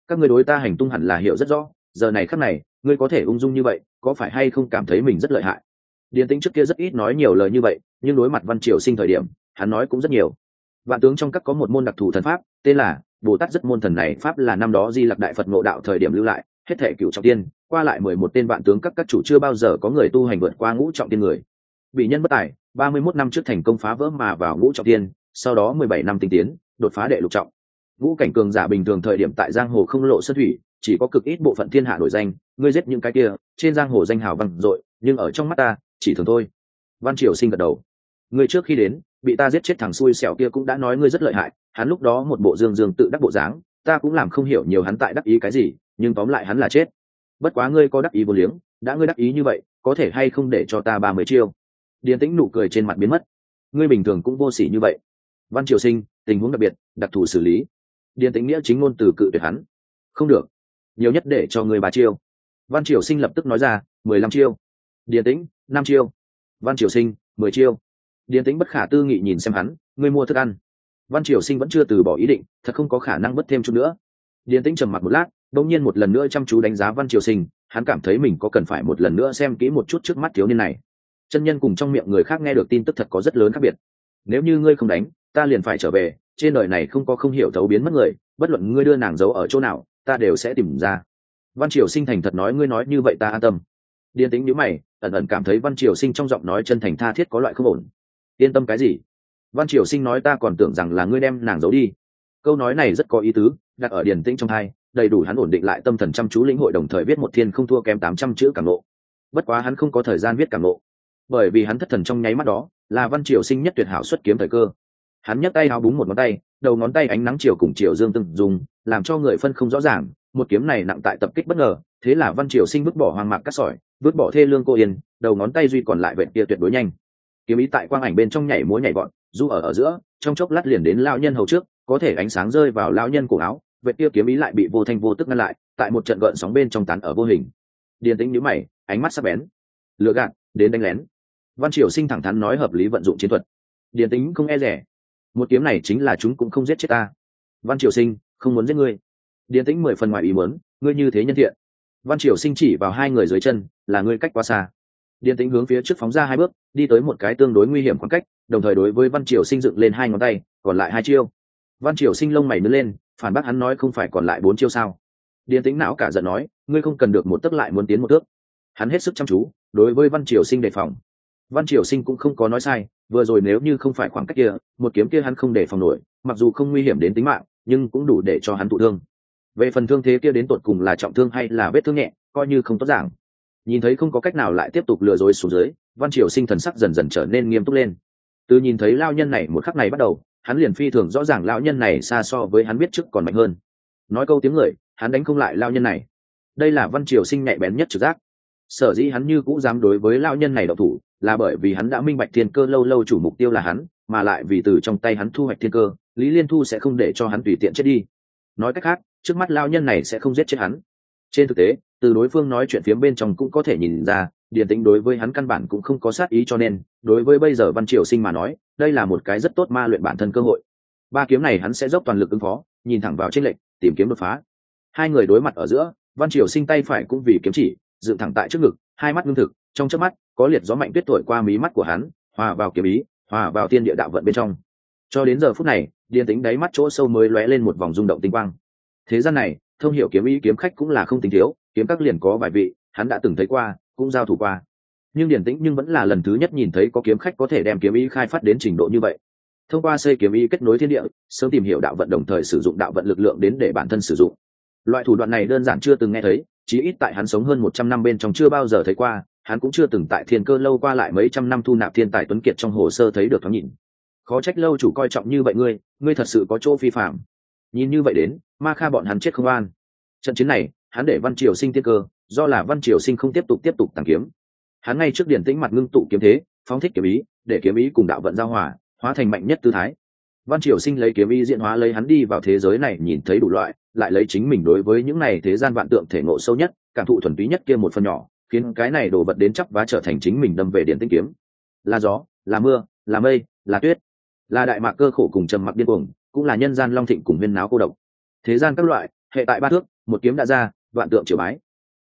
Speaker 1: Các người đối ta hành tung hẳn là hiểu rất rõ giờ này khắc này, ngươi có thể ung dung như vậy, có phải hay không cảm thấy mình rất lợi hại? Điền tĩnh trước kia rất ít nói nhiều lời như vậy, nhưng đối mặt văn triều sinh thời điểm, hắn nói cũng rất nhiều. Vạn tướng trong các có một môn đặc thù thần pháp, tên là bồ tát rất môn thần này, pháp là năm đó di lặc đại phật ngộ đạo thời điểm lưu lại, hết thể cựu trọng tiên, qua lại mười một tên vạn tướng các các chủ chưa bao giờ có người tu hành vượt qua ngũ trọng tiên người. Bị nhân bất tài, ba mươi mốt năm trước thành công phá vỡ mà vào ngũ trọng tiên, sau đó mười bảy năm tinh tiến, đột phá đệ lục trọng. Ngũ cảnh cường giả bình thường thời điểm tại giang hồ không lộ xuất thủy chỉ có cực ít bộ phận thiên hạ nổi danh, ngươi giết những cái kia, trên giang hồ danh hào vang dội, nhưng ở trong mắt ta, chỉ thường thôi. Văn triều sinh gật đầu. Ngươi trước khi đến, bị ta giết chết thằng xui xẻo kia cũng đã nói ngươi rất lợi hại, hắn lúc đó một bộ dương dương tự đắc bộ dáng, ta cũng làm không hiểu nhiều hắn tại đắc ý cái gì, nhưng tóm lại hắn là chết. Bất quá ngươi có đắc ý vô liếng, đã ngươi đắc ý như vậy, có thể hay không để cho ta ba mươi chiêu? Điền tĩnh nụ cười trên mặt biến mất. Ngươi bình thường cũng vô s ỉ như vậy. Văn triều sinh, tình huống đặc biệt, đặc thù xử lý. Điền tĩnh nghĩa chính ngôn từ cự tuyệt hắn. Không được nhiều nhất để cho người bà chiêu. Văn triều sinh lập tức nói ra, mười lăm chiêu. Điền tĩnh, năm chiêu. Văn triều sinh, mười chiêu. Điền tĩnh bất khả tư nghị nhìn xem hắn, ngươi mua thức ăn. Văn triều sinh vẫn chưa từ bỏ ý định, thật không có khả năng mất thêm chút nữa. Điền tĩnh trầm mặc một lát đông nhiên một lần nữa chăm chú đánh giá văn triều sinh, hắn cảm thấy mình có cần phải một lần nữa xem kỹ một chút trước mắt thiếu niên này. Chân nhân cùng trong miệng người khác nghe được tin tức thật có rất lớn khác biệt. Nếu như ngươi không đánh, ta liền phải trở về, trên đời này không có không hiểu thấu biến mất người, bất luận ngươi đưa nàng giấu ở chỗ nào ta đều sẽ tìm ra. Văn triều sinh thành thật nói, ngươi nói như vậy ta an tâm. Điền tính nhữ mày, ẩn ẩn cảm thấy văn triều sinh trong giọng nói chân thành tha thiết có loại không ổn. Yên tâm cái gì? Văn triều sinh nói, ta còn tưởng rằng là ngươi đem nàng giấu đi. Câu nói này rất có ý tứ, đặt ở điền tĩnh trong hai, đầy đủ hắn ổn định lại tâm thần chăm chú lĩnh hội đồng thời viết một thiên không thua kém tám trăm chữ cảm nộ bất quá hắn không có thời gian viết cảm nộ bởi vì hắn thất thần trong nháy mắt đó, là văn triều sinh nhất tuyệt hảo xuất kiếm thời cơ hắn nhấc tay háo búng một ngón tay, đầu ngón tay ánh nắng chiều cùng chiều dương từng dùng, làm cho người phân không rõ ràng, một kiếm này nặng tại tập kích bất ngờ, thế là văn triều sinh vứt bỏ hoang mạc cắt sỏi, vứt bỏ thê lương cô yên, đầu ngón tay duy còn lại vẹn kia tuyệt đối nhanh. Kiếm ý tại quang ảnh bên trong nhảy múa nhảy gọn du ở ở giữa, trong chốc lát liền đến lao nhân hầu trước, có thể ánh sáng rơi vào lao nhân cổ áo vẹn kia kiếm ý lại bị vô thanh vô tức ngăn lại, tại một trận gợn sóng bên trong tán ở vô hình. Điền tĩnh nhíu mày, ánh mắt sắc bén. Lừa gạt, đến đánh lén. Văn triều sinh thẳng thắn nói hợp lý vận dụng chiến thuật. Điền tính không e rẻ một kiếm này chính là chúng cũng không giết chết ta. Văn triều sinh, không muốn giết ngươi. Điền tĩnh mười phần ngoài ý muốn, ngươi như thế nhân thiện. Văn triều sinh chỉ vào hai người dưới chân, là ngươi cách quá xa. Điền tĩnh hướng phía trước phóng ra hai bước, đi tới một cái tương đối nguy hiểm khoảng cách, đồng thời đối với văn triều sinh dựng lên hai ngón tay, còn lại hai chiêu. Văn triều sinh lông mày nứt lên, phản bác hắn nói không phải còn lại bốn chiêu sao. Điền tĩnh não cả giận nói, ngươi không cần được một tấc lại muốn tiến một tước. Hắn hết sức chăm chú, đối với văn triều sinh đề phòng. Văn triều sinh cũng không có nói sai vừa rồi nếu như không phải khoảng cách kia, một kiếm kia hắn không để phòng nổi, mặc dù không nguy hiểm đến tính mạng, nhưng cũng đủ để cho hắn thụ thương. Về phần thương thế kia đến tột cùng là trọng thương hay là vết thương nhẹ, coi như không tốt giảng nhìn thấy không có cách nào lại tiếp tục lừa dối xuống dưới, văn triều sinh thần sắc dần dần trở nên nghiêm túc lên. Từ nhìn thấy lao nhân này một khắc này bắt đầu, hắn liền phi thường rõ ràng lao nhân này xa so với hắn biết trước còn mạnh hơn. Nói câu tiếng người, hắn đánh không lại lao nhân này. Đây là văn triều sinh nhạy bén nhất trực giác. Sở dĩ hắn như cũng dám đối với lao nhân này độc thủ là bởi vì hắn đã minh bạch thiên cơ lâu lâu chủ mục tiêu là hắn, mà lại vì từ trong tay hắn thu hoạch thiên cơ, lý liên thu sẽ không để cho hắn tùy tiện chết đi. Nói cách khác, trước mắt lao nhân này sẽ không giết chết hắn. Trên thực tế, từ đối phương nói chuyện phía bên trong cũng có thể nhìn ra, điển tính đối với hắn căn bản cũng không có sát ý cho nên, đối với bây giờ văn triều sinh mà nói, đây là một cái rất tốt ma luyện bản thân cơ hội. Ba kiếm này hắn sẽ dốc toàn lực ứng phó, nhìn thẳng vào trên lệnh, tìm kiếm đột phá. Hai người đối mặt ở giữa, văn triều sinh tay phải cũng vì kiếm chỉ, dựng thẳng tại trước ngực, hai mắt ngưng thực, trong chớp mắt có liệt gió mạnh tuyết thổi qua mí mắt của hắn, hòa vào kiếm ý, hòa vào tiên địa đạo vận bên trong. Cho đến giờ phút này điền tính đáy mắt chỗ sâu mới lóe lên một vòng rung động tinh quang. Thế gian này, thông hiểu kiếm ý kiếm khách cũng là không tính thiếu, kiếm các liền có vài vị, hắn đã từng thấy qua, cũng giao thủ qua. Nhưng điển tĩnh nhưng vẫn là lần thứ nhất nhìn thấy có kiếm khách có thể đem kiếm ý khai phát đến trình độ như vậy. Thông qua xây kiếm ý kết nối thiên địa, sớm tìm hiểu đạo vận đồng thời sử dụng đạo vận lực lượng đến để bản thân sử dụng. Loại thủ đoạn này đơn giản chưa từng nghe thấy, chí ít tại hắn sống hơn một trăm năm bên trong chưa bao giờ thấy qua hắn cũng chưa từng tại thiên cơ lâu qua lại mấy trăm năm thu nạp thiên tài tuấn kiệt trong hồ sơ thấy được thoáng nhìn. Khó trách lâu chủ coi trọng như vậy ngươi ngươi thật sự có chỗ phi phạm. Nhìn như vậy đến, ma kha bọn hắn chết không an. Trận chiến này, hắn để văn triều sinh tiên cơ, do là văn triều sinh không tiếp tục tiếp tục tàng kiếm. Hắn ngay trước điển tĩnh mặt ngưng tụ kiếm thế, phóng thích kiếm ý, để kiếm ý cùng đạo vận giao hòa, hóa thành mạnh nhất tư thái. Văn triều sinh lấy kiếm ý diễn hóa lấy hắn đi vào thế giới này nhìn thấy đủ loại, lại lấy chính mình đối với những này thế gian vạn tượng thể ngộ sâu nhất, cảm thụ thuần túy nhất kia một phần nhỏ khiến cái này đổ vật đến chắp và trở thành chính mình đâm về điện tinh kiếm. Là gió, là mưa, là mây, là tuyết. Là đại mạc cơ khổ cùng trầm mặc điên cuồng, cũng là nhân gian long thịnh cùng huyên náo cô độc. Thế gian các loại, hệ tại ba thước, một kiếm đã ra, vạn tượng triều bái.